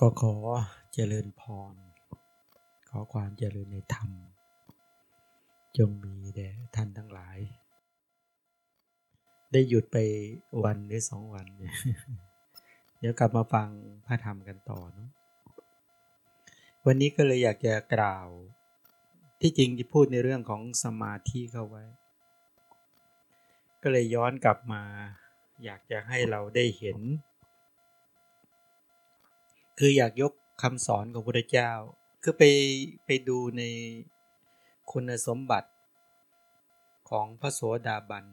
ก็ขอเจริญพร ขอความเจริญในธรรม จงมีแด่ท่านทั้งหลาย ได้หยุดไปวันหรือสองวันเนี่ยเดี๋ยวกลับมาฟังพระธรรมกันต่อเนาะวันนี้ก็เลยอยากจะกล่าว ที่จริงที่พูดในเรื่องของสมาธิเข้าไว้ ก็เลยย้อนกลับมา อยากจะให้เราได้เห็น คืออยากยกคำสอนของพระเจ้า คือไปไปดูในคุณสมบัติของพระโสดาบัน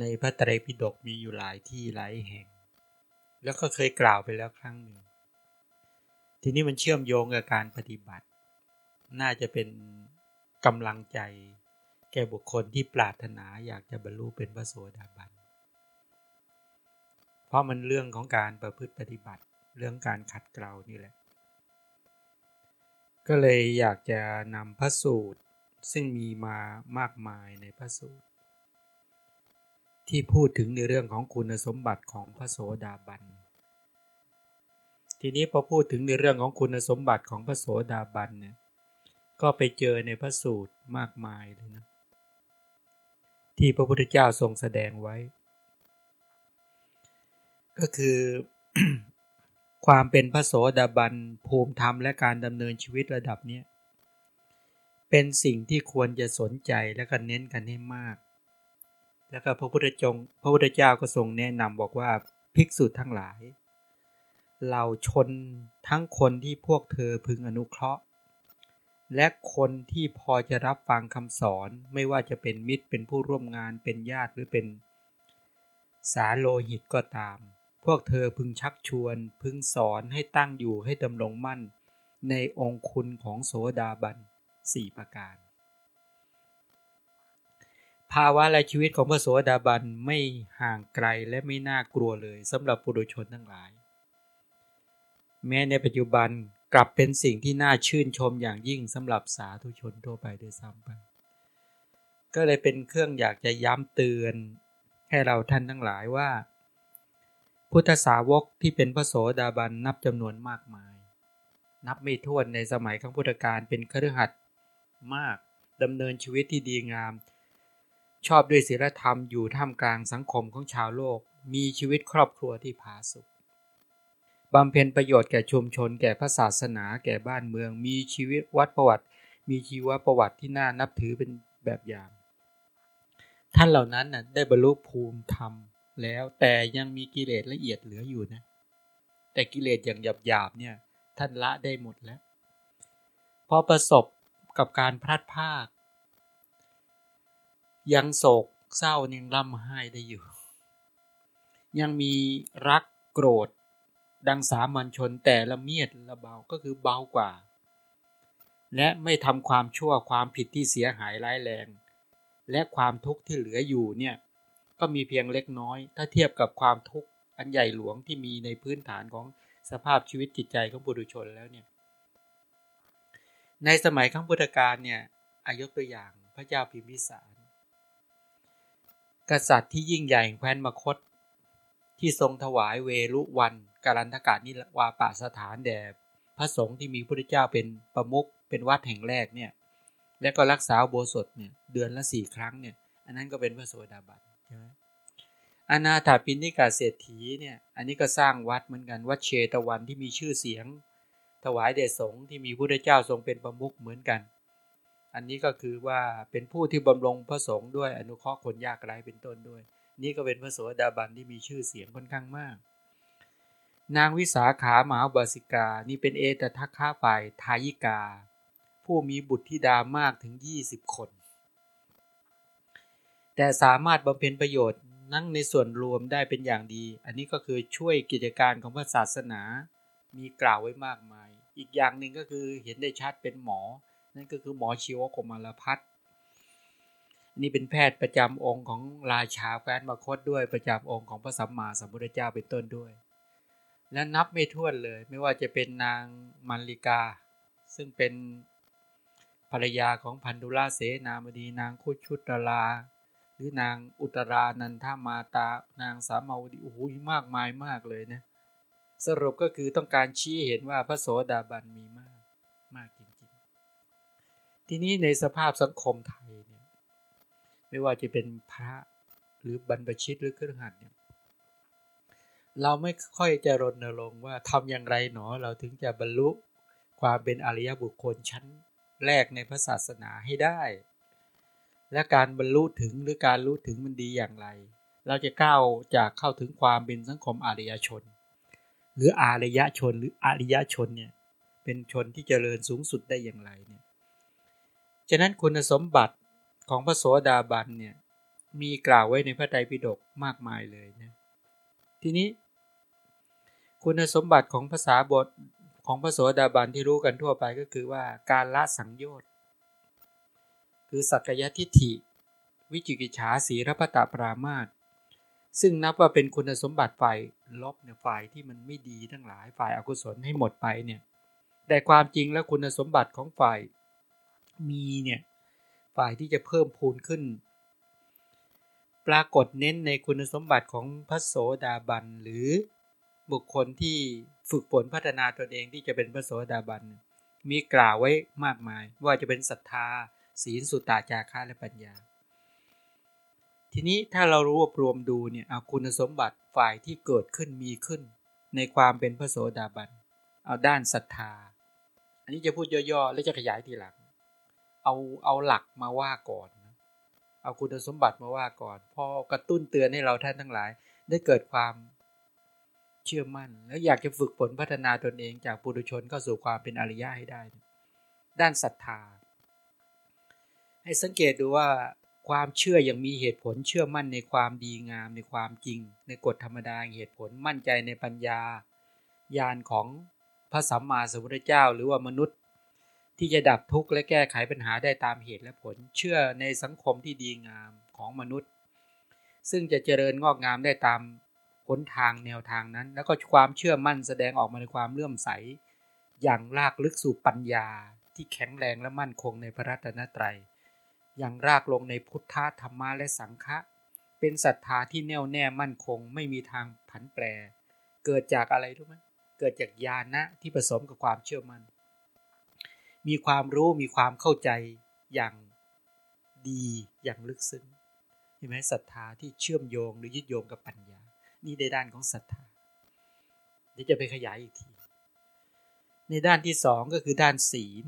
ในพระไตรปิฎกมีอยู่หลายที่หลายแห่ง แล้วก็เคยกล่าวไปแล้วครั้งหนึ่ง ทีนี้มันเชื่อมโยงกับการปฏิบัติ น่าจะเป็นกำลังใจ แก่บุคคลที่ปรารถนาอยากจะบรรลุเป็นพระโสดาบัน เพราะมันเรื่องของการประพฤติปฏิบัติ เรื่องการขัดเกลานี่แหละ ก็เลยอยากจะนำพระสูตรซึ่งมีมามากมายในพระสูตร ที่พูดถึงในเรื่องของคุณสมบัติของพระโสดาบัน ทีนี้พอพูดถึงในเรื่องของคุณสมบัติของพระโสดาบันเนี่ยก็ไปเจอในพระสูตรมากมายเลยนะที่พระพุทธเจ้าทรงแสดงไว้ ก็คือความเป็นพระโสดาบันภูมิธรรมและการดำเนินชีวิตระดับนี้เป็นสิ่งที่ควรจะสนใจและก็เน้นกันให้มาก แล้วก็พระพุทธจงพระพุทธเจ้าก็ทรงแนะนำบอกว่าภิกษุทั้งหลาย เราชนทั้งคนที่พวกเธอพึงอนุเคราะห์ และคนที่พอจะรับฟังคำสอนไม่ว่าจะเป็นมิตรเป็นผู้ร่วมงานเป็นญาติหรือเป็นสาโลหิตก็ตาม พวกเธอพึงชักชวน พึงสอนให้ตั้งอยู่ให้ดำรงมั่น ในองคุณของโสดาบันสี่ประการ ภาวะและชีวิตของพระโสดาบันไม่ห่างไกลและไม่น่ากลัวเลยสำหรับปุถุชนทั้งหลาย แม้ในปัจจุบันกลับเป็นสิ่งที่น่าชื่นชมอย่างยิ่งสำหรับสาธุชนทั่วไปด้วยซ้ำไปก็เลยเป็นเครื่องอยากจะย้ำเตือนให้เราท่านทั้งหลายว่า พุทธสาวกที่เป็นพระโสดาบันนับจำนวนมากมาย นับไม่ถ้วนในสมัยข้งพุทธกาลเป็นคฤหัสถ์มากดำเนินชีวิตที่ดีงาม ชอบด้วยศีลธรรมอยู่ท่ามกลางสังคมของชาวโลก มีชีวิตครอบครัวที่ผาสุกบำเพ็ญประโยชน์แก่ชุมชน แก่พระศาสนา แก่บ้านเมือง มีชีวิตวัดประวัติ มีชีวประวัติที่น่านับถือเป็นแบบอย่าง ท่านเหล่านั้นนะได้บรรลุภูมิธรรม แล้วแต่ยังมีกิเลสละเอียดเหลืออยู่นะ แต่กิเลสอย่างหยาบๆเนี่ย ท่านละได้หมดแล้ว พอประสบกับการพลัดพากยังโศกเศร้ายังร่ำไห้ได้อยู่ ยังมีรักโกรธ ดังสามัญชนแต่ละเมียดละเบาก็คือเบากว่า และไม่ทำความชั่วความผิดที่เสียหายร้ายแรง และความทุกข์ที่เหลืออยู่เนี่ย ก็มีเพียงเล็กน้อย ถ้าเทียบกับความทุกข์อันใหญ่หลวงที่มีในพื้นฐานของสภาพชีวิตจิตใจของบุรุชนแล้วเนี่ย ในสมัยขั้งพุทธกาลเนี่ยอายกตัวอย่างพระเจ้าพิมพิสาร กษัตริย์ที่ยิ่งใหญ่แคว้นมคต ที่ทรงถวายเวรุวันการันทกาศนิวาปาสถานแด่พระสงฆ์ที่มีพระเจ้าเป็นประมุขเป็นวัดแห่งแรกเนี่ยและก็รักษาโบสถเนี่ยเดือนละสี่ครั้งเนี่ย อันนั้นก็เป็นพระโสดาบัน ใช่ไหมอนาถาปินิกาเศรษฐีเนี่ย อันนี้ก็สร้างวัดเหมือนกัน วัดเชตวันที่มีชื่อเสียง ถวายเดชสงฆ์ที่มีพระเจ้าทรงเป็นประมุขเหมือนกัน อันนี้ก็คือว่าเป็นผู้ที่บำรงพระสงฆ์ด้วยอนุเคราะห์คนยากไร้เป็นต้นด้วย นี่ก็เป็นพระโสดาบันที่มีชื่อเสียงค่อนข้างมาก นางวิสาขาหมาบาสิกา นี่เป็นเอตทัคขาฝ่ายทายิกา ผู้มีบุตรธิดามากถึง 20 คน แต่สามารถบำเพ็ญประโยชน์นั่งในส่วนรวมได้เป็นอย่างดี อันนี้ก็คือช่วยกิจการของพระศาสนา มีกล่าวไว้มากมาย อีกอย่างหนึ่งก็คือเห็นได้ชัดเป็นหมอ นั่นก็คือหมอชีวกมารพัฒอันนี้เป็นแพทย์ประจำองค์ของราชาแฟนมาคตด้วยประจำองค์ของพระสัมมาสัมพุทธเจ้าเป็นต้นด้วย และนับไม่ถ้วนเลย ไม่ว่าจะเป็นนางมัลลิกา ซึ่งเป็นภรรยาของพันธุราเสนามดีนางคุชุตลา หรือนางอุตรานันทามาตานางสามาวดีโอ้โหมากมายมากเลยนะสรุปก็คือต้องการชี้เห็นว่าพระโสดาบันมีมากมากจริงๆ ทีนี้ในสภาพสังคมไทยเนี่ยไม่ว่าจะเป็นพระหรือบรรพชิตหรือเครือขัดเนี่ยเราไม่ค่อยจะรณรงค์ว่าทำอย่างไรหนอเราถึงจะบรรลุความเป็นอริยบุคคลชั้นแรกในพระศาสนาให้ได้ และการบรรลุถึงหรือการรู้ถึงมันดีอย่างไร เราจะก้าวจากเข้าถึงความเป็นสังคมอารยชน หรืออารยชนหรืออริยชนเนี่ยเป็นชนที่เจริญสูงสุดได้อย่างไรเนี่ยฉะนั้นคุณสมบัติของพระโสดาบันเนี่ยมีกล่าวไว้ในพระไตรปิฎกมากมายเลยนะทีนี้ คุณสมบัติของภาษาบทของพระโสดาบันที่รู้กันทั่วไปก็คือว่าการละสังโยชน์ คือสักยทิฏฐิ วิจิกิจฉาสีรพตาปรามาตซึ่งนับว่าเป็นคุณสมบัติฝ่ายลบเนี่ยฝ่ายที่มันไม่ดีทั้งหลายฝ่ายอากุศลให้หมดไปเนี่ยแต่ความจริงแล้วคุณสมบัติของฝ่ายมีเนี่ยฝ่ายที่จะเพิ่มพูนขึ้น ปรากฏเน้นในคุณสมบัติของพระโสดาบันหรือบุคคลที่ฝึกฝนพัฒนาตนเองที่จะเป็นพระโสดาบันมีกล่าวไว้มากมาย ว่าจะเป็นศรัทธา ศีลสุตตาจาระและปัญญา ทีนี้ถ้าเรารวบรวมดูเนี่ยเอาคุณสมบัติฝ่ายที่เกิดขึ้นมีขึ้น ในความเป็นพระโสดาบัน เอาด้านศรัทธา อันนี้จะพูดย่อๆ แล้วจะขยายทีหลัง เอาเอาหลักมาว่าก่อนเอาคุณสมบัติมาว่าก่อน พอกระตุ้นเตือนให้เราท่านทั้งหลาย ได้เกิดความเชื่อมั่น แล้วอยากจะฝึกฝนพัฒนาตนเองจากปุถุชนเข้าสู่ความเป็นอริยะให้ได้ ด้านศรัทธา ให้สังเกตดูว่าความเชื่ออย่างมีเหตุผลเชื่อมั่นในความดีงามในความจริง ในกฎธรรมดาเหตุผลมั่นใจในปัญญาญาณของพระสัมมาสัมพุทธเจ้า หรือว่ามนุษย์ ที่จะดับทุกข์และแก้ไขปัญหาได้ตามเหตุและผลเชื่อในสังคมที่ดีงามของมนุษย์ ซึ่งจะเจริญงอกงามได้ตามหนทางแนวทางนั้น แล้วก็ความเชื่อมั่นแสดงออกมาในความเลื่อมใส อย่างลากลึกสู่ปัญญาที่แข็งแรงและมั่นคงในพระรัตนตรัย ย่างรากลงในพุทธธรรมะและสังฆะเป็นศรัทธาที่แน่วแน่มั่นคง ไม่มีทางผันแปร เกิดจากอะไรรู้ไหมเกิดจากญาณะที่ผสมกับความเชื่อมั่นมีความรู้มีความเข้าใจอย่างดีอย่างลึกซึ้งเห็นไหมศรัทธาที่เชื่อมโยงหรือยึดโยงกับปัญญา นี่ในด้านของศรัทธาเดี๋ยวจะไปขยายอีกที ในด้านที่สองก็คือด้านศีล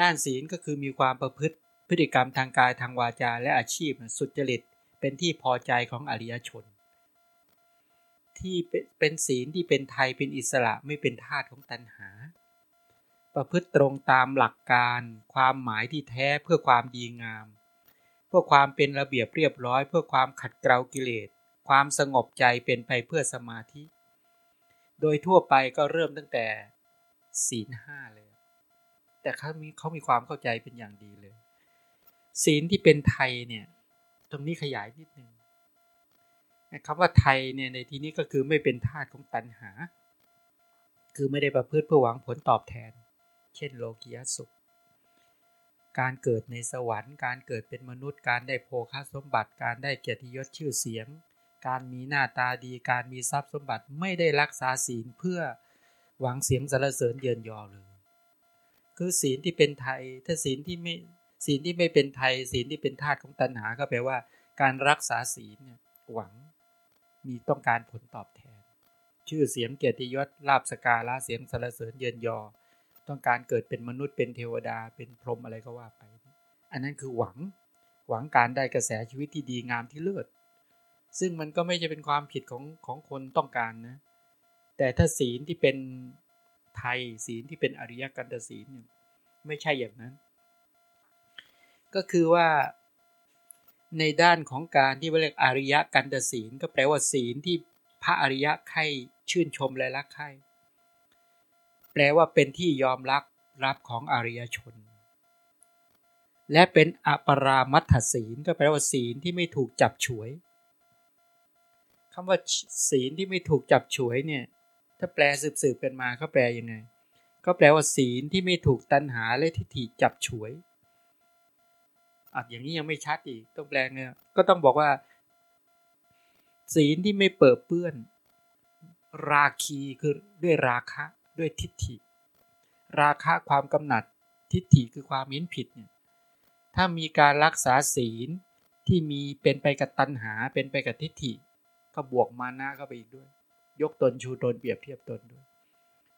ด้านศีลก็คือมีความประพฤติ พฤติกรรมทางกายทางวาจาและอาชีพสุจริตเป็นที่พอใจของอริยชน ที่เป็นศีลที่เป็นไทยเป็นอิสระไม่เป็นทาสของตัณหา ประพฤติตรงตามหลักการ ความหมายที่แท้เพื่อความดีงาม เพื่อความเป็นระเบียบเรียบร้อย เพื่อความขัดเกลากิเลส ความสงบใจเป็นไปเพื่อสมาธิ โดยทั่วไปก็เริ่มตั้งแต่ศีลห้าเลย แต่เขามีเขามีความเข้าใจเป็นอย่างดีเลย ศีลที่เป็นไทยเนี่ย ตรงนี้ขยายนิดนึงคำว่าไทยเนี่ยในที่นี้ก็คือไม่เป็นทาสของตัณหา คือไม่ได้ประพฤติเพื่อหวังผลตอบแทน เช่นโลกียสุข การเกิดในสวรรค์ การเกิดเป็นมนุษย์ การได้โภคาสมบัติ การได้เกียรติยศชื่อเสียง การมีหน้าตาดี การมีทรัพย์สมบัติไม่ได้รักษาศีลเพื่อหวังเสียงสรรเสริญเยินยอเลย คือศีลที่เป็นไทย ถ้าศีลที่ไม่ศีลที่ไม่เป็นไทย ศีลที่เป็นธาตุของตัณหาก็แปลว่า การรักษาศีลเนี่ยหวังมีต้องการผลตอบแทน ชื่อเสียงเกียรติยศลาบสการะเสียงสรรเสริญเยินยอ ต้องการเกิดเป็นมนุษย์เป็นเทวดาเป็นพรหมอะไรก็ว่าไป อันนั้นคือหวังหวังการได้กระแสชีวิตที่ดีงามที่เลิศซึ่งมันก็ไม่ใช่เป็นความผิดของของคนต้องการนะแต่ถ้าศีลที่เป็น ไทยศีลที่เป็นอริยกันตศีลเนี่ยไม่ใช่อย่างนั้น ก็คือว่าในด้านของการที่เรียกอริยกันตศีล ก็แปลว่าศีลที่พระอริยะใครชื่นชมและรักใครแปลว่าเป็นที่ยอมรับรับของอริยชน และเป็นอปรามัตถศีล ก็แปลว่าศีลที่ไม่ถูกจับฉวยคำว่าศีลที่ไม่ถูกจับฉวยเนี่ย ถ้าแปลสืบๆกันมาเขาแปลยังไง ก็แปลว่าศีลที่ไม่ถูกตัณหาและทิฏฐิจับฉวยอะอย่างนี้ยังไม่ชัดอีกต้องแปลเนี่ยก็ต้องบอกว่า ศีลที่ไม่เปิดเปื้อน ราคีคือด้วยราคะด้วยทิฏฐิ ราคะความกำหนัดทิฏฐิคือความเห็นผิดเนี่ยถ้ามีการรักษาศีลที่มีเป็นไปกับตัณหาเป็นไปกับทิฏฐิ ก็บวกมานะเข้าไปอีกด้วย ยกตนชูตนเปรียบเทียบตนด้วย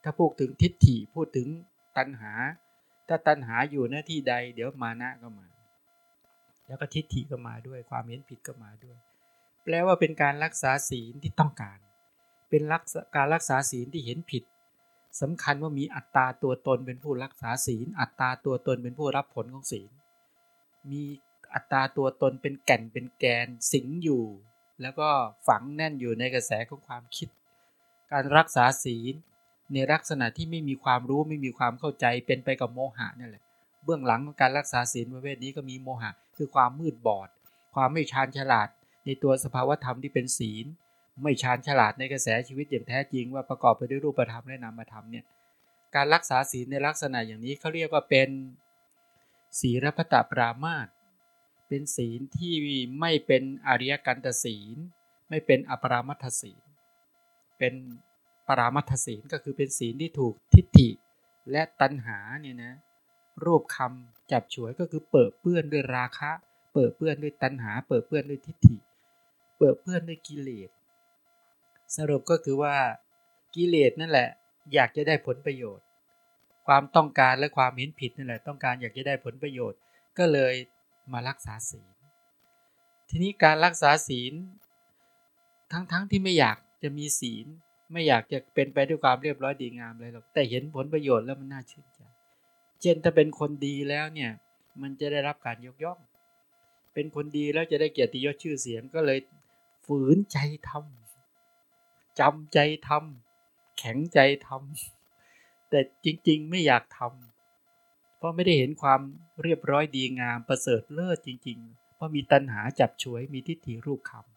ถ้าพูดถึงทิฏฐิพูดถึงตัณหา ถ้าตัณหาอยู่หน้าที่ใด เดี๋ยวมานะก็มา แล้วก็ทิฏฐิก็มาด้วยความเห็นผิดก็มาด้วย แปลว่าเป็นการรักษาศีลที่ต้องการ เป็นรักการรักษาศีลที่เห็นผิดสำคัญว่ามีอัตตาตัวตนเป็นผู้รักษาศีล อัตตาตัวตนเป็นผู้รับผลของศีล มีอัตราตัวตนเป็นแก่นเป็นแกนสิงอยู่ แล้วก็ฝังแน่นอยู่ในกระแสของความคิด การรักษาศีล ในลักษณะที่ไม่มีความรู้ไม่มีความเข้าใจเป็นไปกับโมหะนั่นแหละเบื้องหลังของการรักษาศีลประเภทนี้ก็มีโมหะ คือความมืดบอด ความไม่ชาญฉลาด ในตัวสภาวธรรมที่เป็นศีล ไม่ชาญฉลาดในกระแสชีวิตอย่างแท้จริงว่าประกอบไปด้วยรูปธรรมและนามธรรมเนี่ยการรักษาศีลในลักษณะอย่างนี้เขาเรียกว่าเป็นศีลพัตปรามาตเป็นศีลที่ไม่เป็นอริยกันตศีล ไม่เป็นอปรามัตศีล เป็นปรามัตถศีลก็คือเป็นศีลที่ถูกทิฏฐิ และตัณหาเนี่ยนะรูปคำจับฉวยก็คือเปิดเปื้อนด้วยราคะ เปิดเปื้อนด้วยตัณหา เปิดเปื้อนด้วยทิฏฐิ เปิดเปื้อนด้วยกิเลสสรุปก็คือว่ากิเลสนั่นแหละ อยากจะได้ผลประโยชน์ ความต้องการและความเห็นผิดนั่นแหละ ต้องการอยากจะได้ผลประโยชน์ ก็เลยมารักษาศีล ทีนี้การรักษาศีล ทั้งๆทที่ไม่อยาก จะมีศีล ไม่อยากจะเป็นไปด้วยความเรียบร้อยดีงามเลยหรอกแต่เห็นผลประโยชน์แล้วมันน่าชื่นใจเช่นถ้าเป็นคนดีแล้วเนี่ย มันจะได้รับการยกย่อง เป็นคนดีแล้วจะได้เกียรติยศชื่อเสียงก็เลยฝืนใจทำจำใจทำแข็งใจทำแต่จริง ๆ ไม่อยากทำเพราะไม่ได้เห็นความเรียบร้อยดีงามประเสริฐเลิศจริง ๆ เพราะมีตัณหาจับฉวยมีทิฏฐิรูปคำ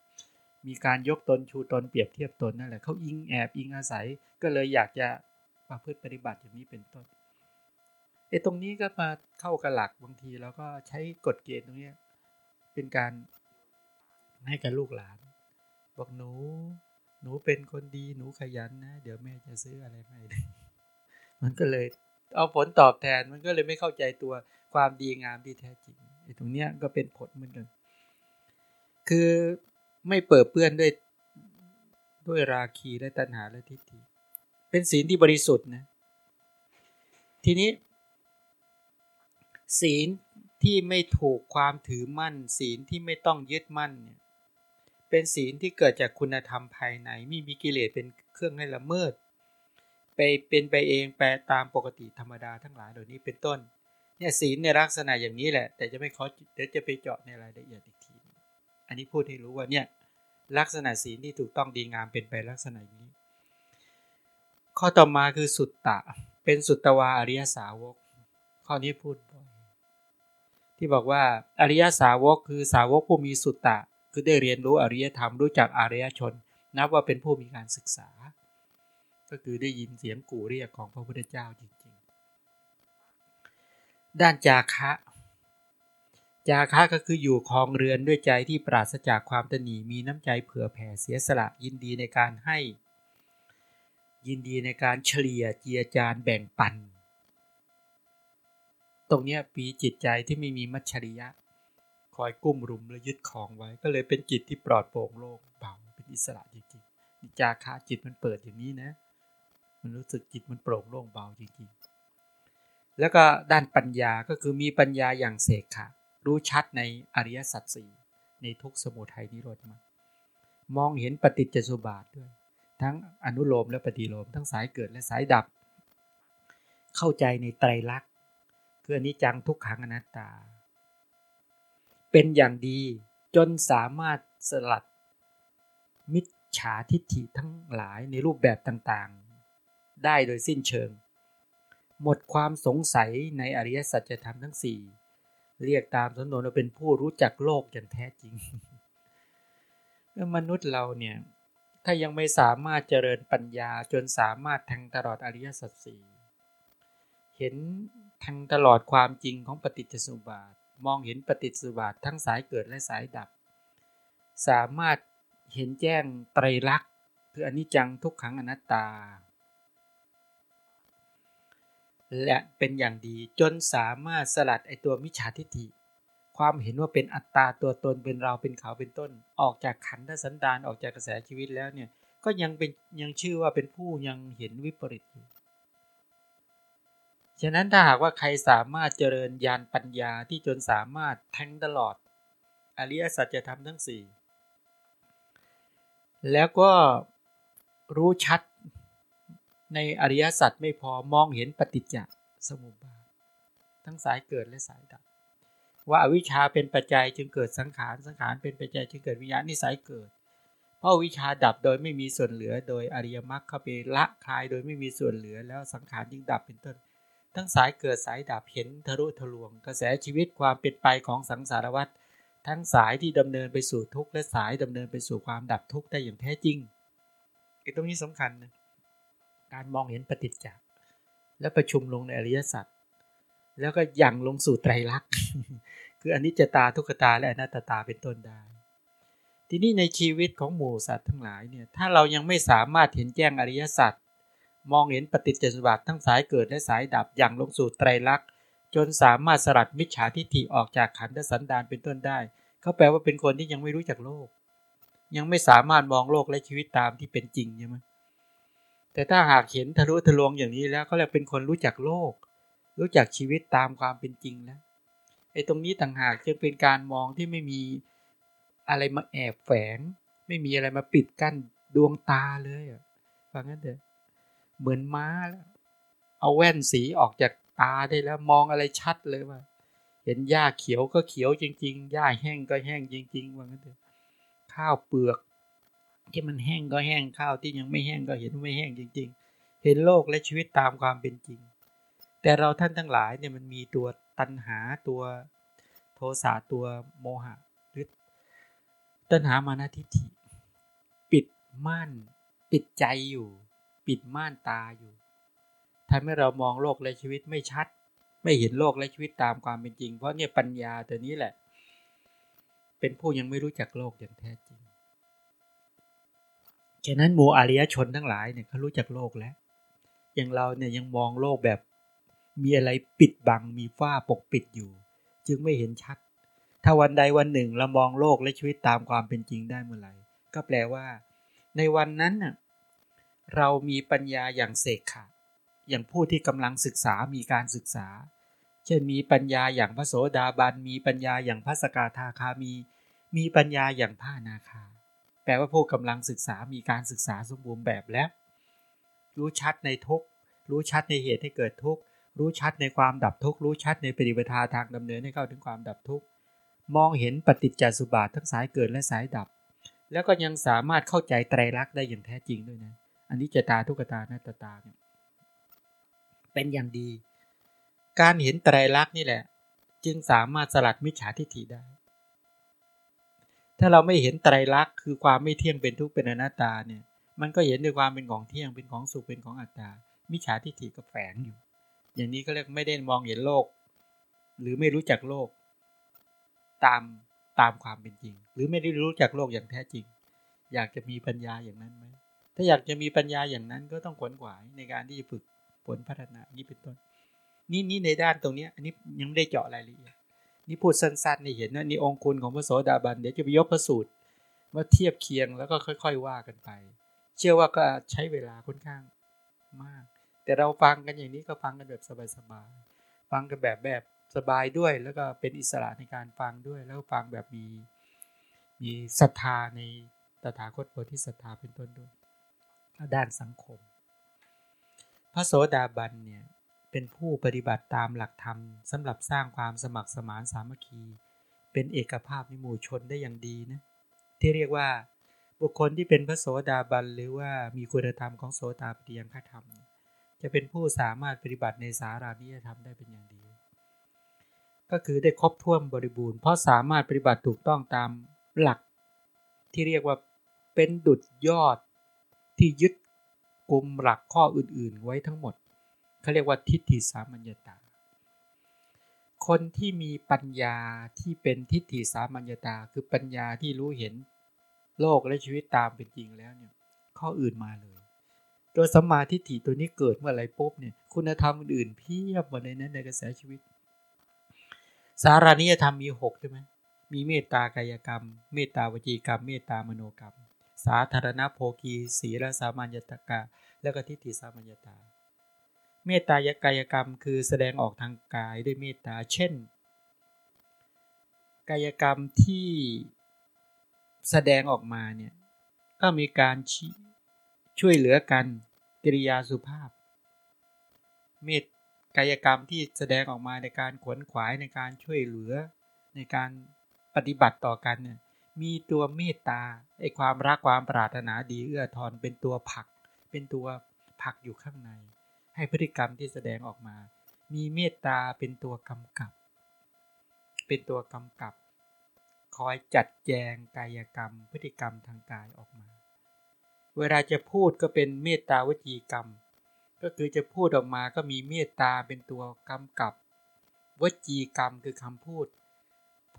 มีการยกตนชูตนเปรียบเทียบตนนั่นแหละเขาอิงแอบอิงอาศัยก็เลยอยากจะประพฤติปฏิบัติอย่างนี้เป็นต้นไอ้ตรงนี้ก็มาเข้ากับหลักบางทีเราก็ใช้กฎเกณฑ์ตรงนี้เป็นการให้กับลูกหลาน บอกหนู หนูเป็นคนดีหนูขยันนะ เดี๋ยวแม่จะซื้ออะไรให้มันก็เลยเอาผลตอบแทนมันก็เลยไม่เข้าใจตัวความดีงามที่แท้จริงไอ้ตรงเนี้ยก็เป็นผลเหมือนกันคือ ไม่เปิดเปื้อนด้วยด้วยราคีและตัณหาและทิฏฐิ เป็นศีลที่บริสุทธิ์นะ ทีนี้ ศีลที่ไม่ถูกความถือมั่น ศีลที่ไม่ต้องยึดมั่นเนี่ยเป็นศีลที่เกิดจากคุณธรรมภายในไม่มีกิเลสเป็นเครื่องให้ละเมิด ไปเป็นไปเองแปลตามปกติธรรมดาทั้งหลายเหล่านี้เป็นต้น เนี่ยศีลในลักษณะอย่างนี้แหละ แต่จะไม่ขอเดี๋ยวจะไปเจาะในรายละเอียดอีก อันนี้พูดให้รู้ว่าเนี่ยลักษณะศีลที่ถูกต้องดีงามเป็นไปลักษณะนี้ ข้อต่อมาคือสุตตะ เป็นสุตตวาอริยสาวก ข้อนี้พูดบ่อยที่บอกว่าอริยสาวกคือสาวกผู้มีสุตตะ คือได้เรียนรู้อริยธรรมรู้จักอริยชน นับว่าเป็นผู้มีการศึกษา ก็คือได้ยินเสียงกู่เรียกของพระพุทธเจ้าจริงๆ ด้านจาคะ จาคะก็คืออยู่คลองเรือนด้วยใจที่ปราศจากความตนีมีน้ำใจเผื่อแผ่เสียสละยินดีในการให้ ยินดีในการเฉลี่ยเจียจานแบ่งปัน ตรงนี้ปีจิตใจที่ไม่มีมัชริยะ คอยกุ้มรุมและยึดของไว้ ก็เลยเป็นจิตที่ปลอดโปร่งโล่งเบาเป็นอิสระจริงๆจาคะจิตมันเปิดอย่างนี้นะ มันรู้สึกจิตมันโปร่งโล่งเบาจริงๆ แล้วก็ด้านปัญญาก็คือมีปัญญาอย่างเสกค่ะ รู้ชัดในอริยสัจสี่ในทุกสมุทัยนิโรธมามองเห็นปฏิจจสุบาทด้วย ทั้งอนุโลมและปฏิโลม ทั้งสายเกิดและสายดับ เข้าใจในไตรลักษณ์คืออนิจจังทุกขังอนัตตา เป็นอย่างดีจนสามารถสลัดมิจฉาทิฏฐิทั้งหลายในรูปแบบต่างๆ ได้โดยสิ้นเชิง หมดความสงสัยในอริยสัจธรรมทั้งสี่ เรียกตามสนนว่าเป็นผู้รู้จักโลกอย่างแท้จริงมนุษย์เราเนี่ยถ้ายังไม่สามารถเจริญปัญญาจนสามารถแทงตลอดอริยสัจสี่เห็นแทงตลอดความจริงของปฏิจจสมุปบาท มองเห็นปฏิจจสมุปบาททั้งสายเกิดและสายดับ สามารถเห็นแจ้งไตรลักษณ์คืออนิจจังทุกขังอนัตตา และเป็นอย่างดีจนสามารถสลัดไอตัวมิจฉาทิฏฐิ ความเห็นว่าเป็นอัตตาตัวตนเป็นเราเป็นเขาเป็นต้น ออกจากขันธสันดานออกจากกระแสชีวิตแล้วเนี่ยก็ยังเป็นยังชื่อว่าเป็นผู้ยังเห็นวิปริตอยู่ฉะนั้นถ้าหากว่าใครสามารถเจริญญาณปัญญาที่จนสามารถแทงตลอด อริยสัจจะทำทั้งสี่แล้วก็รู้ชัด ในอริยสัจไม่พอมองเห็นปฏิจจสมุปบาททั้งสายเกิดและสายดับ ว่าอวิชชาเป็นปัจจัยจึงเกิดสังขารสังขารเป็นปัจจัยจึงเกิดวิญญาณนิสัยเกิด เพราะวิชาดับโดยไม่มีส่วนเหลือ โดยอริยมรรคเข้าไปละคลายโดยไม่มีส่วนเหลือแล้วสังขารจึงดับเป็นต้น ทั้งสายเกิดสายดับเห็นทะลุทะลวง กระแสชีวิตความเป็นไปของสังสารวัฏทั้งสายที่ดำเนินไปสู่ทุกข์และสายดำเนินไปสู่ความดับทุกข์ได้อย่างแท้จริงไอ้ตรงนี้สำคัญนะ การมองเห็นปฏิจจ์และประชุมลงในอริยสัจแล้วก็ยังลงสู่ไตรลักษณ์คืออนิจจตาทุกตาและอนัตตาเป็นต้นได้ ทีนี้ในชีวิตของหมู่สัตว์ทั้งหลายเนี่ยถ้าเรายังไม่สามารถเห็นแจ้งอริยสัจมองเห็นปฏิจจสมบัติทั้งสายเกิดและสายดับอย่างลงสู่ไตรลักษณ์จนสามารถสลัดมิจฉาทิฏฐิออกจากขันธสันดานเป็นต้นได้ เขาแปลว่าเป็นคนที่ยังไม่รู้จักโลก ยังไม่สามารถมองโลกและชีวิตตามที่เป็นจริงใช่ไหม แต่ถ้าหากเห็นทะลุทะลวงอย่างนี้แล้วเขาเรียกเป็นคนรู้จักโลก รู้จักชีวิตตามความเป็นจริงแล้วไอ้ตรงนี้ต่างหากจึงเป็นการมองที่ไม่มีอะไรมาแอบแฝง ไม่มีอะไรมาปิดกั้นดวงตาเลยอะฟังงั้นเถอะเหมือนม้าแล้วเอาแว่นสีออกจากตาได้แล้วมองอะไรชัดเลยว่า เห็นหญ้าเขียวก็เขียวจริง ๆ หญ้าแห้งก็แห้งจริง ๆ ว่างั้นเถอะข้าวเปลือก ที่มันแห้งก็แห้งข้าวที่ยังไม่แห้งก็เห็นไม่แห้งจริง ๆ เห็นโลกและชีวิตตามความเป็นจริง แต่เราท่านทั้งหลายเนี่ยมันมีตัวตัณหาตัวโทสะตัวโมหะหรือตัณหามานาทิฏฐิ ปิดม่านปิดใจอยู่ ปิดม่านตาอยู่ทำให้เรามองโลกและชีวิตไม่ชัด ไม่เห็นโลกและชีวิตตามความเป็นจริง เพราะเนี่ยปัญญาตัวนี้แหละ เป็นผู้ยังไม่รู้จักโลกอย่างแท้จริง ฉะนั้นหมู่อริยชนทั้งหลายเนี่ยเขารู้จักโลกแล้ว อย่างเราเนี่ยยังมองโลกแบบมีอะไรปิดบังมีฝ้าปกปิดอยู่ จึงไม่เห็นชัด ถ้าวันใดวันหนึ่งเรามองโลกและชีวิตตามความเป็นจริงได้เมื่อไหร่ก็แปลว่า ในวันนั้นน่ะเรามีปัญญาอย่างเสกขาอย่างผู้ที่กำลังศึกษามีการศึกษา เช่นมีปัญญาอย่างพระโสดาบัน มีปัญญาอย่างพระสกทาคามี มีปัญญาอย่างพระนาคา ลว่าผู้กำลังศึกษามีการศึกษาสมบูรณ์แบบแล้ว รู้ชัดในทุก รู้ชัดในเหตุให้เกิดทุก รู้ชัดในความดับทุก รู้ชัดในปฏิปทาทางดำเนินให้เข้าถึงความดับทุก มองเห็นปฏิจจสุบาททั้งสายเกิดและสายดับ แล้วก็ยังสามารถเข้าใจไตรลักษณ์ได้อย่างแท้จริงด้วยนะ อันนี้จะตาทุกตาหน้าตาตาเนี่ยเป็นอย่างดี การเห็นไตรลักษณ์นี่แหละ จึงสามารถสลัดมิจฉาทิฏฐิได้ ถ้าเราไม่เห็นไตรลักษณ์คือความไม่เที่ยงเป็นทุกข์เป็นอนัตตาเนี่ย มันก็เห็นด้วยความเป็นของเที่ยงเป็นของสุขเป็นของอัตตา มิจฉาทิฏฐิก็แฝงอยู่ อย่างนี้ก็เรียกไม่ได้มองเห็นโลก หรือไม่รู้จักโลก ตามตามความเป็นจริง หรือไม่ได้รู้จักโลกอย่างแท้จริง อยากจะมีปัญญาอย่างนั้นไหมถ้าอยากจะมีปัญญาอย่างนั้นก็ต้องขวนขวายในการที่จะฝึกผลพัฒนานี่เป็นต้น นี่นี่ในด้านตรงนี้อันนี้ยังไม่ได้เจาะรายละเอียด นี่พูดสั้นๆในเห็นว่านี่องคุณของพระโสดาบันเดี๋ยวจะไปยกพระสูตรมาเทียบเคียงแล้วก็ค่อย ๆ ว่ากันไป เชื่อว่าก็ใช้เวลาค่อนข้างมาก แต่เราฟังกันอย่างนี้ก็ฟังกันแบบสบายๆฟังกันแบบแบบสบายด้วย แล้วก็เป็นอิสระในการฟังด้วย แล้วฟังแบบมีมีศรัทธาในตถาคตโพธิศรัทธาเป็นต้นด้วยด้านสังคม พระโสดาบันเนี่ย เป็นผู้ปฏิบัติตามหลักธรรมสำหรับสร้างความสมัครสมานสามัคคี เป็นเอกภาพในหมู่ชนได้อย่างดีนะที่เรียกว่าบุคคลที่เป็นพระโสดาบันหรือว่ามีคุณธรรมของโสตาปฏิยังฆธรรม จะเป็นผู้สามารถปฏิบัติในสารานิยธรรมได้เป็นอย่างดี ก็คือได้ครบถ้วนบริบูรณ์เพราะสามารถปฏิบัติถูกต้องตามหลัก ที่เรียกว่าเป็นดุจยอดที่ยึดกลุ่มหลักข้ออื่นๆไว้ทั้งหมด เขาเรียกว่าทิฏฐิสามัญญตา คนที่มีปัญญาที่เป็นทิฏฐิสามัญญตา คือปัญญาที่รู้เห็นโลกและชีวิตตามเป็นจริงแล้วเนี่ยข้ออื่นมาเลยตัวสัมมาทิฏฐิตัวนี้เกิดเมื่อไรปุ๊บเนี่ยคุณธรรมอื่นๆเพียบหมดเลยนะในกระแสชีวิต สารานิยธรรมมีหกใช่ไหมมีเมตตากายกรรม เมตตาวจีกรรม เมตตามโนกรรม สาธารณโภคีศีลสามัญญตกา แล้วก็ทิฏฐิสามัญญตา เมตตายกายกรรม คือแสดงออกทางกายด้วยเมตตา เช่น กายกรรมที่แสดงออกมาเนี่ยก็มีการช่วยเหลือกันกิริยาสุภาพ เมตกายกรรมที่แสดงออกมาในการขวนขวายในการช่วยเหลือในการปฏิบัติต่อกันเนี่ยมีตัวเมตตาไอความรักความปรารถนาดีเอื้อทอนเป็นตัวผัก เป็นตัวผักอยู่ข้างใน ให้พฤติกรรมที่แสดงออกมา มีเมตตาเป็นตัวกำกับ เป็นตัวกำกับ คอยจัดแจงกายกรรม พฤติกรรมทางกายออกมา เวลาจะพูดก็เป็นเมตตาวจีกรรม ก็คือจะพูดออกมาก็มีเมตตาเป็นตัวกำกับ วจีกรรมคือคำพูด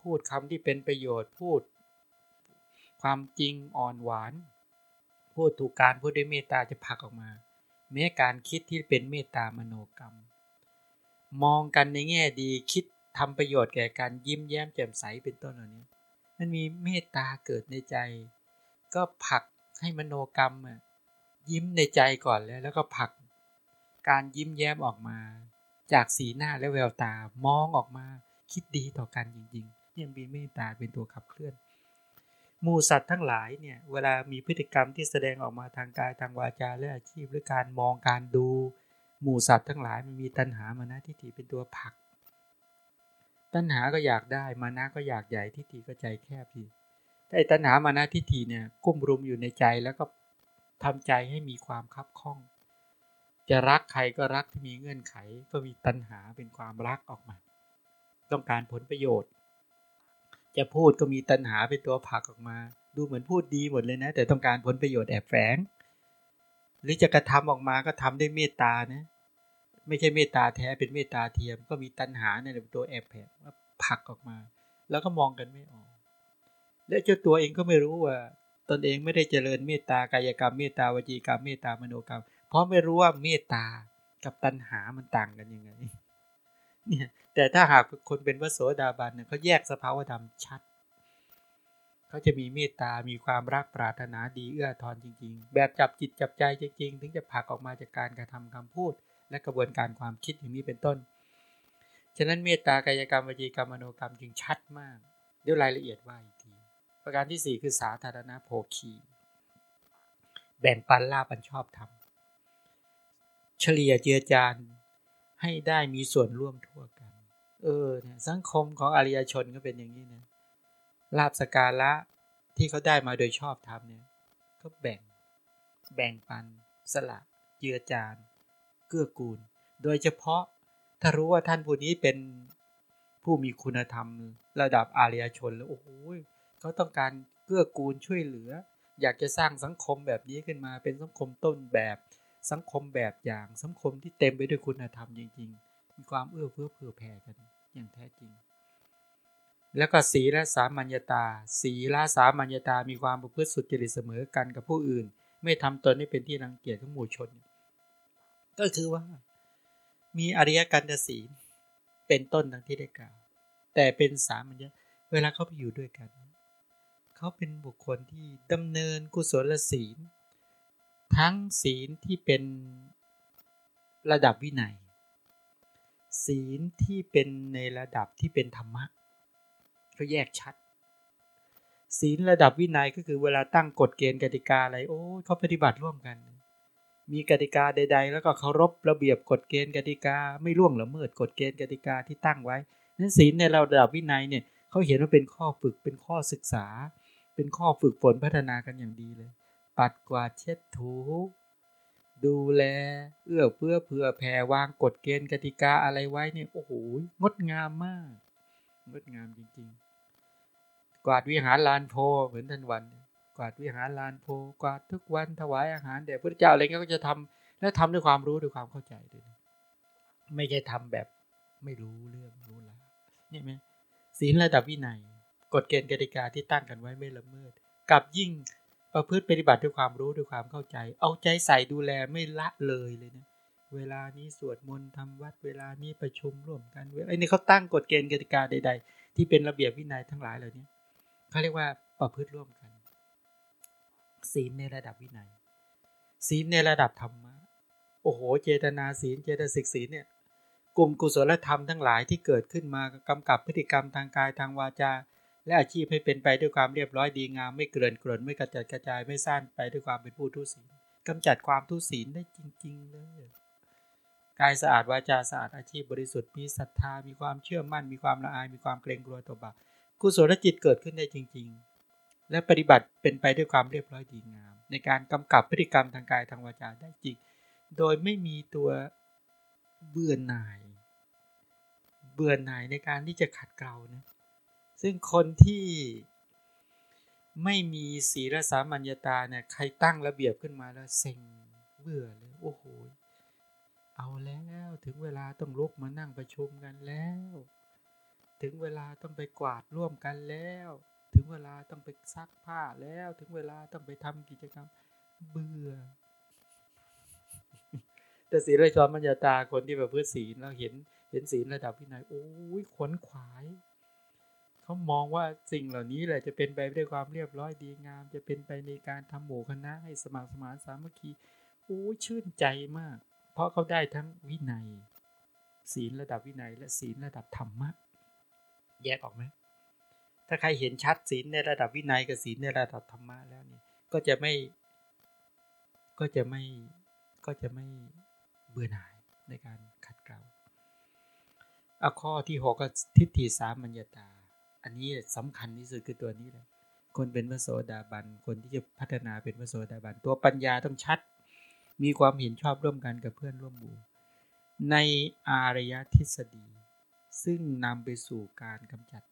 พูดคำที่เป็นประโยชน์พูด ความจริงอ่อนหวาน พูดถูกการพูดด้วยเมตตาจะพักออกมา แม้การคิดที่เป็นเมตตามโนกรรม มองกันในแง่ดีคิดทำประโยชน์แก่การยิ้มแย้มแจ่มใสเป็นต้นเหล่านี้ มันมีเมตตาเกิดในใจ ก็ผักให้มโนกรรมยิ้มในใจก่อนแล้วแล้วก็ผัก การยิ้มแย้มออกมา จากสีหน้าและแววตามองออกมา คิดดีต่อกันจริงๆยังมีเมตตาเป็นตัวขับเคลื่อน มูสัตว์ทั้งหลายเนี่ยเวลามีพฤติกรรมที่แสดงออกมาทางกายทางวาจาและอาชีพหรือการมองการดูหมูสัตว์ทั้งหลายมันมีตัณหามานะทิฏฐิเป็นตัวผัก ตัณหาก็อยากได้มานะก็อยากใหญ่ทิฏฐิก็ใจแคบพี่แต่ตัณหามานะทิฏฐิเนี่ยกุ้มรุมอยู่ในใจแล้วก็ทำใจให้มีความคับข้อง จะรักใครก็รักที่มีเงื่อนไข ก็มีตัณหาเป็นความรักออกมา ต้องการผลประโยชน์ จะพูดก็มีตัณหาเป็นตัวผลักออกมา ดูเหมือนพูดดีหมดเลยนะ แต่ต้องการผลประโยชน์แอบแฝง หรือจะกระทำออกมาก็ทำด้วยเมตตานะ ไม่ใช่เมตตาแท้เป็นเมตตาเทียม ก็มีตัณหาเนี่ยเป็นตัวแอบแฝงว่าผลักออกมา แล้วก็มองกันไม่ออก และเจ้าตัวเองก็ไม่รู้ว่า ตนเองไม่ได้เจริญเมตตากายกรรมเมตตาวจีกรรมเมตตามโนกรรม เพราะไม่รู้ว่าเมตตากับตัณหามันต่างกันยังไง เนี่ยแต่ถ้าหากคนเป็นพระโสดาบันเนี่ยเขาแยกสภาวธรรมชัด เขาจะมีเมตตา มีความรักปรารถนาดีเอื้อทอนจริง ๆ แบบจับจิตจับใจจริงๆ ถึงจะผลักออกมาจากการกระทำคำพูด และกระบวนการความคิดอย่างนี้เป็นต้น ฉะนั้นเมตตากายกรรมวจีกรรมมโนกรรมจึงชัดมาก เดี๋ยวรายละเอียดว่าอีกที ประการที่ 4 คือสาธารณโภคีแบ่งปันลาบันชอบทำเฉลี่ยเจือจาน ให้ได้มีส่วนร่วมทั่วกัน เออสังคมของอริยชนก็เป็นอย่างนี้นะลาบสการะที่เขาได้มาโดยชอบธรรมเนี่ยก็แบ่งแบ่งปัน สละเจือจานเกื้อกูล โดยเฉพาะถ้ารู้ว่าท่านผู้นี้เป็นผู้มีคุณธรรมระดับอาริยชนแล้วโอ้โหเขาต้องการเกื้อกูลช่วยเหลือ อยากจะสร้างสังคมแบบนี้ขึ้นมาเป็นสังคมต้นแบบ สังคมแบบอย่างสังคมที่เต็มไปด้วยคุณธรรมจริง ๆ มีความเอื้อเฟื้อเผื่อแผ่กันอย่างแท้จริง แล้วก็ศีละสามัญญาตา ศีละสามัญญาตา มีความประพฤติสุจริตเสมอกันกับผู้อื่น ไม่ทำตนให้เป็นที่รังเกียจของหมู่ชน ก็คือว่า มีอริยกันตศีลเป็นต้นดังที่ได้กล่าว แต่เป็นสามัญญาเวลาเขาไปอยู่ด้วยกัน เขาเป็นบุคคลที่ดำเนินกุศลศีล ทั้งศีลที่เป็นระดับวินัย ศีลที่เป็นในระดับที่เป็นธรรมะก็แยกชัด ศีลระดับวินัยก็คือเวลาตั้งกฎเกณฑ์กติกาอะไรโอ้เขาปฏิบัติร่วมกัน มีกติกาใด ๆ แล้วก็เคารพระเบียบกฎเกณฑ์กติกาไม่ล่วงละเมิดกฎเกณฑ์กติกาที่ตั้งไว้นั้นศีลในระดับวินัยเนี่ยเขาเห็นว่าเป็นข้อฝึกเป็นข้อศึกษา เป็นข้อฝึกฝนพัฒนากันอย่างดีเลย ปัดกวาดเช็ดถู ดูแล เอื้อเพื่อเผื่อแผ่วางกฎเกณฑ์กติกาอะไรไว้เนี่ยโอ้โหงดงามมาก งดงามจริง ๆ กวาดวิหารลานโพเหมือนท่านวัน กวาดวิหารลานโพกวาดทุกวันถวายอาหารแด่พระเจ้าอะไรเงี้ยก็จะทำและทำด้วยความรู้ด้วยความเข้าใจด้วยไม่ใช่ทำแบบไม่รู้เรื่องรู้ละนี่ไหมศีลระดับวินัยกฎเกณฑ์กติกาที่ตั้งกันไว้ไม่ละเมิด กับยิ่ง ประพฤติปฏิบัติด้วยความรู้ด้วยความเข้าใจ เอาใจใส่ดูแลไม่ละเลยเลยนะเวลานี้สวดมนต์ทำวัดเวลานี้ประชุมร่วมกันไอ้นี่เขาตั้งกฎเกณฑ์กติกาใด ๆ ที่เป็นระเบียบวินัยทั้งหลายเหล่านี้เขาเรียกว่าประพฤติร่วมกัน ศีลในระดับวินัย ศีลในระดับธรรมะโอ้โห เจตนาศีล เจตสิกศีลเนี่ยกลุ่มกุศลธรรมทั้งหลายที่เกิดขึ้นมากำกับพฤติกรรมทางกายทางวาจา และอาชีพให้เป็นไปด้วยความเรียบร้อยดีงามไม่เกลื่อนกลนไม่กระจัดกระจายไม่สั้นไปด้วยความเป็นผู้ทุศีลกำจัดความทุศีลได้จริง ๆ เลยกายสะอาดวาจาสะอาดอาชีพบริสุทธิ์มีศรัทธามีความเชื่อมั่น มีความละอายมีความเกรงกลัวต่อบาปกุศลจิตเกิดขึ้นได้จริง ๆ และปฏิบัติเป็นไปด้วยความเรียบร้อยดีงาม ในการกำกับพฤติกรรมทางกายทางวาจาได้จริง โดยไม่มีตัวเบื่อหน่าย เบื่อหน่ายในการที่จะขัดเกลานะ ซึ่งคนที่ไม่มีศีลสามัญญาตาเนี่ยใครตั้งระเบียบขึ้นมาแล้วเซ็งเบื่อเลยโอ้โหเอาแล้วถึงเวลาต้องลุกมานั่งประชุมกันแล้ว ถึงเวลาต้องไปกวาดร่วมกันแล้ว ถึงเวลาต้องไปซักผ้าแล้ว ถึงเวลาต้องไปทำกิจกรรมเบื่อ แต่ศีลจอมัญญาตาคนที่แบบเพื่อศีลแล้วเห็นเห็นศีลระดับวินัยโอ้ยขวนขวาย เขามองว่าสิ่งเหล่านี้แหละจะเป็นไปด้วยความเรียบร้อยดีงาม จะเป็นไปในการทำหมู่คณะให้สมัครสมานสามัคคีโอ้ชื่นใจมาก เพราะเขาได้ทั้งวินัย ศีลระดับวินัย และศีลระดับธรรมะ แยกออกไหมถ้าใครเห็นชัดศีลในระดับวินัยกับศีลในระดับธรรมะแล้วเนี่ยก็จะไม่ก็จะไม่ก็จะไม่เบื่อหน่ายในการขัดเกลาเอาข้อที่หกก็ทิฏฐิสามัญญาตา อันนี้สำคัญที่สุดคือตัวนี้แหละคนเป็นพระโสดาบัน คนที่จะพัฒนาเป็นพระโสดาบัน ตัวปัญญาต้องชัด มีความเห็นชอบร่วมกันกับเพื่อนร่วมหมู่ในอารยทฤษฎี ซึ่งนำไปสู่การกำจัด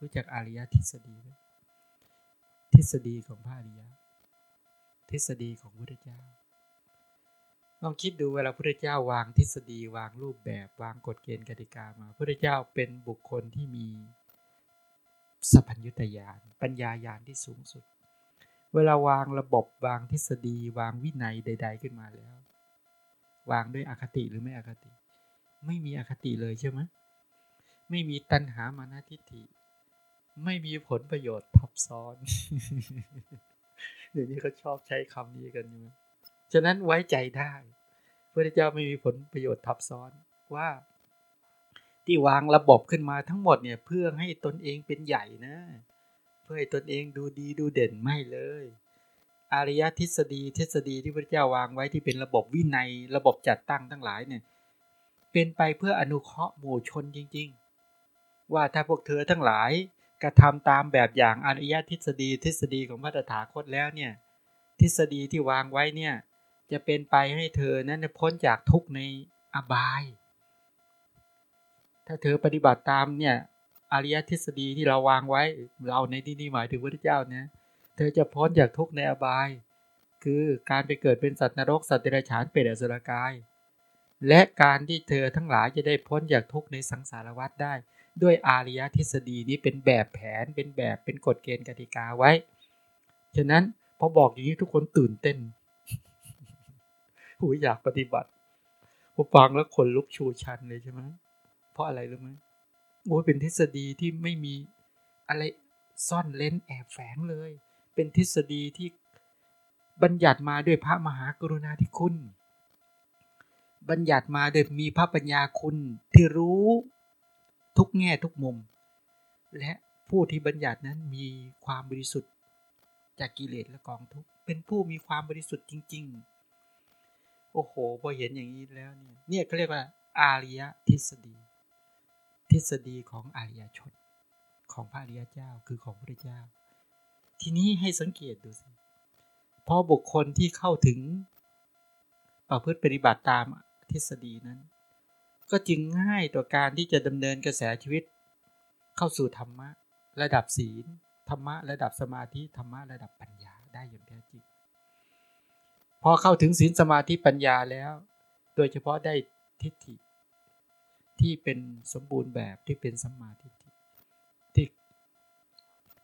รู้จักอารยทฤษฎีไหมทฤษฎีของพระอริยทฤษฎีของพระเจ้า ลองคิดดูเวลาพระเจ้าวางทฤษฎีวางรูปแบบ วางกฎเกณฑ์กติกามาพระเจ้าเป็นบุคคลที่มี สัพพัญญุตยานปัญญายานที่สูงสุด เวลาวางระบบวางทฤษฎี วางวินัยใด ๆ ขึ้นมาแล้ว วางด้วยอคติหรือไม่อคติ ไม่มีอคติเลยใช่ไหมไม่มีตัณหามานาทิฏฐิ ไม่มีผลประโยชน์ทับซ้อนเดี๋ยวนี้เขาชอบใช้คำนี้กันอยู่ฉะนั้นไว้ใจได้พระเจ้าไม่มีผลประโยชน์ทับซ้อนว่า ที่วางระบบขึ้นมาทั้งหมดเนี่ยเพื่อให้ตนเองเป็นใหญ่นะ เพื่อให้ตนเองดูดีดูเด่นไม่เลย อารยทฤษฎีทฤษฎีที่พระเจ้าวางไว้ที่เป็นระบบวินัยระบบจัดตั้งทั้งหลายเนี่ยเป็นไปเพื่ออนุเคราะห์หมู่ชนจริง ๆ ว่าถ้าพวกเธอทั้งหลายกระทำตามแบบอย่างอารยทฤษฎีทฤษฎีของพระตถาคตแล้วเนี่ยทฤษฎีที่วางไว้เนี่ยจะเป็นไปให้เธอนั้นพ้นจากทุกข์ในอบาย ถ้าเธอปฏิบัติตามเนี่ยอริยทฤษฎีที่เราวางไว้เราในที่นี้หมายถึงพระเจ้าเนี่ยเธอจะพ้นจากทุกข์ในอบาย คือการไปเกิดเป็นสัตว์นรกสัตว์เดรัจฉานเปรตอสุรกาย และการที่เธอทั้งหลายจะได้พ้นจากทุกข์ในสังสารวัฏได้ ด้วยอาริยทฤษฎีนี้เป็นแบบแผนเป็นแบบเป็นกฎเกณฑ์กติกาไว้ ฉะนั้นพอบอกอย่างนี้ทุกคนตื่นเต้นหูอยากปฏิบัติพอฟังแล้วขนลุกชูชันเลยใช่ไหม ราะอะไรรู้ไหมโอ้เป็นทฤษฎีที่ไม่มีอะไรซ่อนเล้นแอบแฝงเลย เป็นทฤษฎีที่บัญญัติมาด้วยพระมหากรุณาธิคุณ บัญญัติมาโดยมีพระปัญญาคุณที่รู้ทุกแง่ทุกมุม และผู้ที่บัญญัตินั้นมีความบริสุทธิ์จากกิเลสและกองทุกเป็นผู้มีความบริสุทธิ์จริง ๆ โอ้โหพอเห็นอย่างนี้แล้วเนี่ยเนี่ยเขาเรียกว่าอาริยทฤษฎี ทฤษฎีของอริยชน ของพระอริยเจ้าคือของพระเจ้า ทีนี้ให้สังเกตดูสิพอบุคคลที่เข้าถึงประพฤติปฏิบัติตามทฤษฎีนั้น ก็จึงง่ายต่อการที่จะดำเนินกระแสชีวิต เข้าสู่ธรรมะ ระดับศีลธรรมะระดับสมาธิธรรมะระดับปัญญาได้อย่างแท้จริงพอเข้าถึงศีลสมาธิปัญญาแล้ว โดยเฉพาะได้ทิฏฐิ ที่เป็นสมบูรณ์แบบที่เป็นสัมมาทิฏฐิที่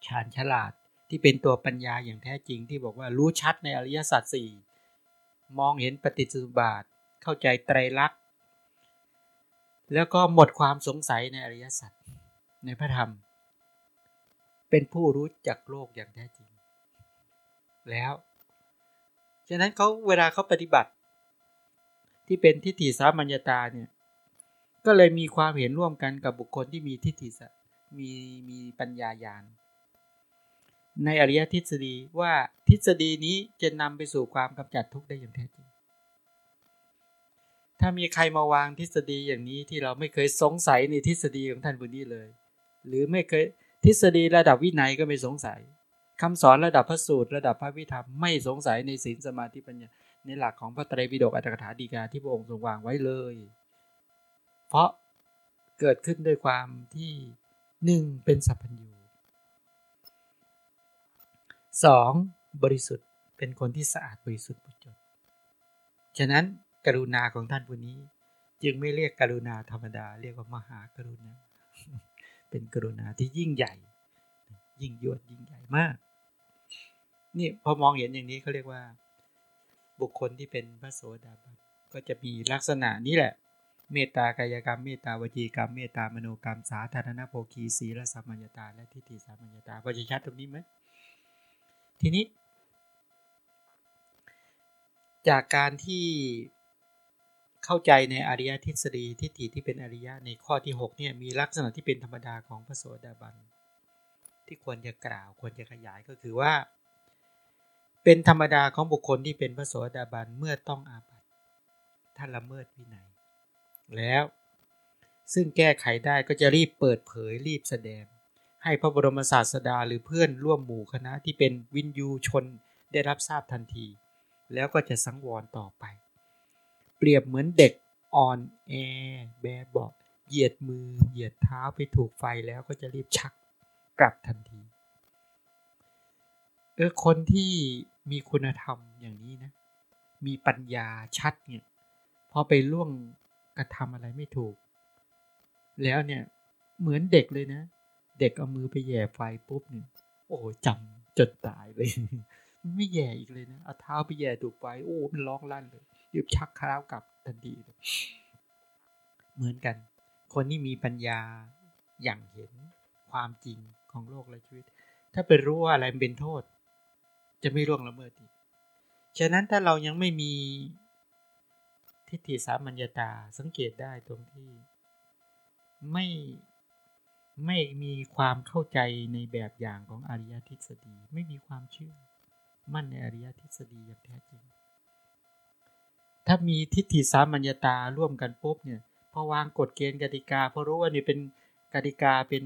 ชาญฉลาดที่เป็นตัวปัญญาอย่างแท้จริงที่บอกว่ารู้ชัดในอริยสัจสี่มองเห็นปฏิจจุบาท เข้าใจไตรลักษณ์แล้วก็หมดความสงสัยในอริยสัจในพระธรรม เป็นผู้รู้จักโลกอย่างแท้จริง แล้วฉะนั้นเขาเวลาเขาปฏิบัติ ที่เป็นทิฏฐิสามัญญาตาเนี่ย ก็เลยมีความเห็นร่วมกันกับบุคคลที่มีทิฏฐิมีมีปัญญาญาณในอริยทฤษฎีว่าทฤษฎีนี้จะนำไปสู่ความกำจัดทุกข์ได้อย่างแท้จริง ถ้ามีใครมาวางทฤษฎีอย่างนี้ที่เราไม่เคยสงสัยในทฤษฎีของท่านบุญนี้เลย หรือไม่เคยทฤษฎีระดับวินัยก็ไม่สงสัยคำสอนระดับพระสูตร ระดับพระวิธรรมไม่สงสัยในศีลสมาธิปัญญาในหลักของพระไตรปิฎกอัตถกถาดีกาที่พระองค์ทรงวางไว้เลย เพราะเกิดขึ้นด้วยความที่หนึ่งเป็นสัพพัญญูสองบริสุทธิ์เป็นคนที่สะอาดบริสุทธิ์หมดจด ฉะนั้นกรุณาของท่านผู้นี้ จึงไม่เรียกกรุณาธรรมดา เรียกว่ามหากรุณา เป็นกรุณาที่ยิ่งใหญ่ ยิ่งยวดยิ่งใหญ่มาก นี่พอมองเห็นอย่างนี้เขาเรียกว่า บุคคลที่เป็นพระโสดาบันก็จะมีลักษณะนี้แหละ เมตตากายกรรมเมตตาวจีกรรมเมตตามโนกรรมสาธารณโภคีศีลสัมมัญญาและทิฏฐิสัมมัญญาพอจะชัดตรงนี้ไหมทีนี้ จากการที่เข้าใจในอริยทฤษฎีทิฏฐิที่เป็นอริยะในข้อที่6เนี่ยมีลักษณะที่เป็นธรรมดาของพระโสดาบันที่ควรจะกล่าวควรจะขยายก็คือว่า เป็นธรรมดาของบุคคลที่เป็นพระโสดาบันเมื่อต้องอาบัติถ้าละเมิดวินัย แล้ว ซึ่งแก้ไขได้ก็จะรีบเปิดเผยรีบแสดง ให้พระบรมศาสดาหรือเพื่อนร่วมหมู่คณะที่เป็นวินยูชนได้รับทราบทันที แล้วก็จะสังวรต่อไป เปรียบเหมือนเด็กอ่อนแอแบบอกเหยียดมือเหยียดเท้าไปถูกไฟแล้วก็จะรีบชักกลับทันทีเออคนที่มีคุณธรรมอย่างนี้นะ มีปัญญาชัดเนี่ย พอไปล่วง กระทำอะไรไม่ถูก แล้วเนี่ยเหมือนเด็กเลยนะ เด็กเอามือไปแย่ไฟปุ๊บเนี่ยโอ้จำจนตายเลยไม่แย่อีกเลยนะเอาเท้าไปแย่ถูกไฟโอ้มันร้องลั่นเลยยุบชักคราวกลับทันทีเลยเหมือนกัน คนที่มีปัญญาอย่างเห็นความจริงของโลกและชีวิต ถ้าไปรู้ว่าอะไรเป็นโทษ จะไม่ร่วงละเมิดอีกฉะนั้นถ้าเรายังไม่มี ทิฏฐิสามัญญาตาสังเกตได้ตรงที่ไม่ไม่มีความเข้าใจในแบบอย่างของอริยทฤษฎี ไม่มีความเชื่อ มั่นในอริยทฤษฎีอย่างแท้จริง ถ้ามีทิฏฐิสามัญญาตาร่วมกันปุ๊บเนี่ยพอวางกฎเกณฑ์กติกาพราะรู้ว่านี่เป็นกติกาเป็น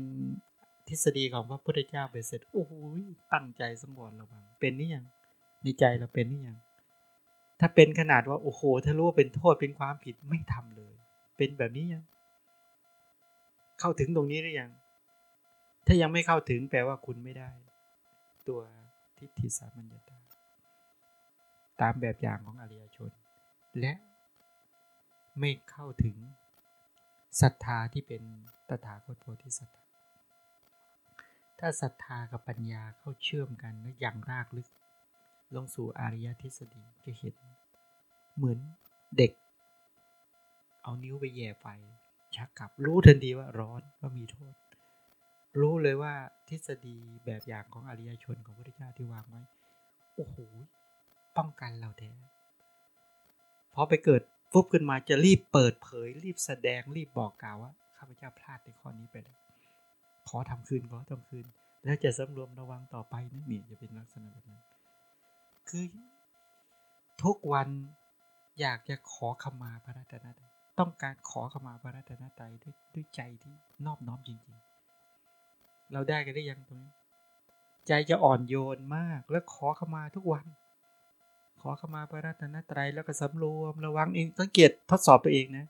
ทฤษฎีของพระพุทธเจ้าเบ็ดเสร็จโอ้โหตั้งใจสมบูรณ์ระวังเป็นนี่ยังในใจเราเป็นนี่ยัง ถ้าเป็นขนาดว่าโอ้โห ถ้ารู้ว่าเป็นโทษเป็นความผิดไม่ทำเลย เป็นแบบนี้ยัง เข้าถึงตรงนี้หรือยัง ถ้ายังไม่เข้าถึงแปลว่าคุณไม่ได้ ตัวทิฏฐิสามัญญาตาตามแบบอย่างของอริยชน และไม่เข้าถึงศรัทธาที่เป็นตถาคตโพธิสัตว์ถ้าศรัทธากับปัญญาเข้าเชื่อมกันและอย่างรากลึก ลงสู่อริยทฤษฎีจะเห็น เหมือนเด็ก เอานิ้วไปแย่ไฟชักกลับรู้ทันทีว่าร้อนว่ามีโทษ รู้เลยว่าทฤษฎีแบบอย่างของอริยชนของพระพุทธเจ้าที่วางไว้โอ้โหป้องกันเราแท้พอไปเกิดฟุบขึ้นมาจะรีบเปิดเผย รีบแสดงรีบบอกกล่าวว่าข้าพเจ้าพลาดในข้อนี้ไปแล้วขอทำคืนขอทำคืน แล้วจะสำรวมระวังต่อไปนั่นนี่จะเป็นลักษณะแบบนั้น คือ ทุกวันอยากจะขอขมาพระรัตนตรัยต้องการขอขมาพระรัตนตรัยด้วยด้วยใจที่นอบน้อมจริง ๆ เราได้กันได้ยังตรงนี้ใจจะอ่อนโยนมากแล้วขอขมาทุกวัน ขอขมาพระรัตนตรัยแล้วก็สำรวมระวังเองสังเกตทดสอบตัวเองนะ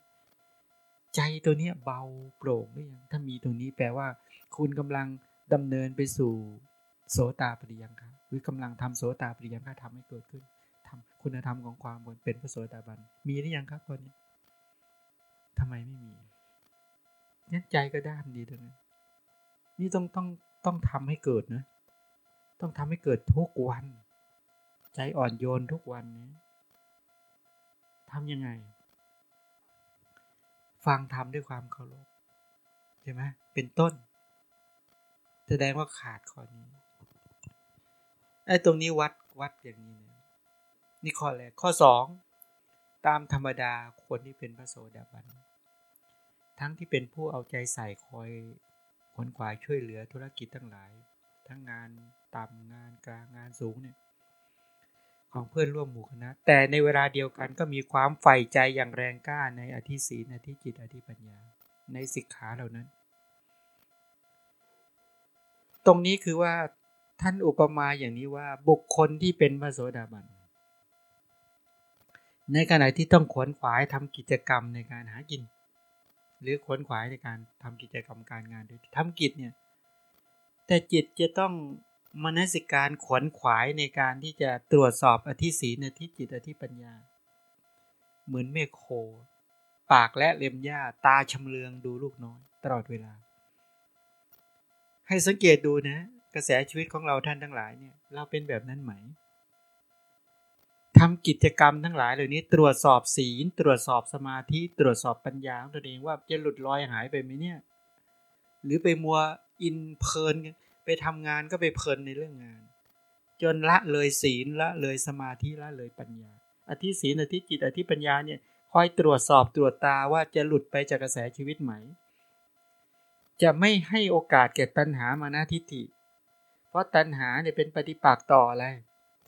ใจตัวนี้เบาโปร่งหรือยังถ้ามีตรงนี้แปลว่า คุณกำลังดำเนินไปสู่โสตาปริยังครับ หรือกำลังทำโสตาปริยังค่าทำให้เกิดขึ้นทำคุณธรรมของความเป็นพระโสตาบัน มีหรือยังครับตอนนี้ทำไมไม่มีงั้นใจก็ด้านดีตรงนั้นนี่ต้องต้องต้องทำให้เกิดนะ ต้องทำให้เกิดทุกวัน ใจอ่อนโยนทุกวันนี้ทำยังไง ฟังทำด้วยความเคารพใช่ไหมเป็นต้น แสดงว่าขาดข้อนี้ ไอ้ตรงนี้วัดวัดอย่างนี้นะนี่ข้อแรกข้อสองตามธรรมดาคนที่เป็นพระโสดาบันทั้งที่เป็นผู้เอาใจใส่คอยขนขวายช่วยเหลือธุรกิจทั้งหลาย ทั้งงานต่ำงานกลางงานสูงเนี่ยของเพื่อนร่วมหมู่คณะ แต่ในเวลาเดียวกันก็มีความใฝ่ใจอย่างแรงกล้าในอธิศีนอธิจิตอธิปัญญา ในสิกขาเหล่านั้น ตรงนี้คือว่า ท่านอุปมาอย่างนี้ว่าบุคคลที่เป็นพระโสดาบัน ในขณะที่ต้องขวนขวายทำกิจกรรมในการหากิน หรือขวนขวายในการทำกิจกรรมการงานด้วยทำกิจเนี่ยแต่จิตจะต้องมนสิการขวนขวายในการที่จะตรวจสอบอธิศีนอธิจิตอธิปัญญา เหมือนเมฆโค ปากและเล็มหญ้าตาชำเลืองดูลูกน้อย ตลอดเวลา ให้สังเกตดูนะ กระแสชีวิตของเราท่านทั้งหลายเนี่ยเราเป็นแบบนั้นไหมทำกิจกรรมทั้งหลายเหล่านี้ตรวจสอบศีล ตรวจสอบสมาธิ ตรวจสอบปัญญาของตัวเองว่าจะหลุดลอยหายไปไหมเนี่ย หรือไปมัวอินเพลินไปทำงานก็ไปเพลินในเรื่องงาน จนละเลยศีลละเลยสมาธิละเลยปัญญา อธิศีลอธิจิตอธิปัญญาเนี่ยคอยตรวจสอบตรวจตาว่าจะหลุดไปจากกระแสชีวิตไหม จะไม่ให้โอกาสแก่ตัณหามานาทิฏฐิ เพราะตัณหาเนี่ยเป็นปฏิปักษ์ต่ออะไร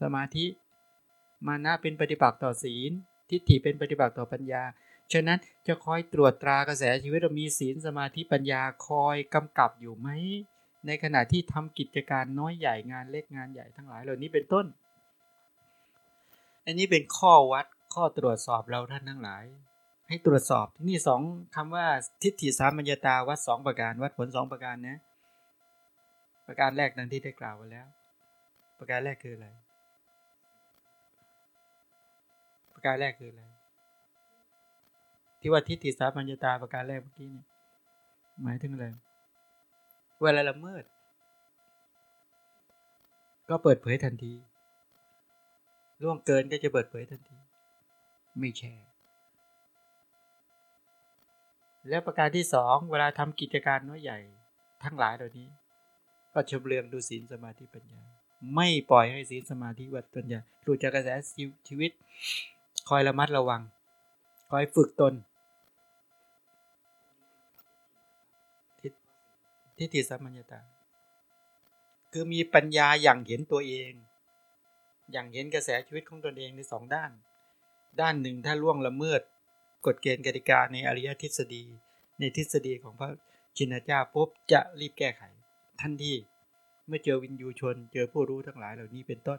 สมาธิ มานะเป็นปฏิปักษ์ต่อศีล ทิฏฐิเป็นปฏิปักษ์ต่อปัญญา ฉะนั้นจะคอยตรวจตรากระแสชีวิตเรามีศีลสมาธิปัญญาคอยกำกับอยู่ไหม ในขณะที่ทำกิจการน้อยใหญ่งานเล็กงานใหญ่ทั้งหลายเหล่านี้เป็นต้น อันนี้เป็นข้อวัดข้อตรวจสอบเราท่านทั้งหลาย ให้ตรวจสอบที่นี่สองคำว่าทิฏฐิสามัญญาตาวัดสองประการวัดผลสองประการนะ ประการแรกดังที่ได้กล่าวไว้แล้ว ประการแรกคืออะไร ประการแรกคืออะไร ที่ว่าทิฏฐิสามัญญาตาประการแรกเมื่อกี้เนี่ยหมายถึงอะไร เวลาละเมิด ก็เปิดเผยทันทีล่วงเกินก็จะเปิดเผยทันที ไม่แชร์และประการที่สองเวลาทำกิจการน้อยใหญ่ ทั้งหลายเหล่านี้ ก็ชมเลืองดูศีลสมาธิปัญญา ไม่ปล่อยให้ศีลสมาธิวัดปัญญาหลุดจากกระแสชีวิต คอยระมัดระวัง คอยฝึกตนทิฏฐิสัมมัญญาตา คือมีปัญญาอย่างเห็นตัวเอง อย่างเห็นกระแสชีวิตของตนเองในสองด้าน ด้านหนึ่งถ้าล่วงละเมิดกฎเกณฑ์กติกาในอริยทฤษฎี ในทฤษฎีของพระชินเจ้าปุ๊บจะรีบแก้ไข ทันทีเมื่อเจอวินยูชน เจอผู้รู้ทั้งหลายเหล่านี้เป็นต้น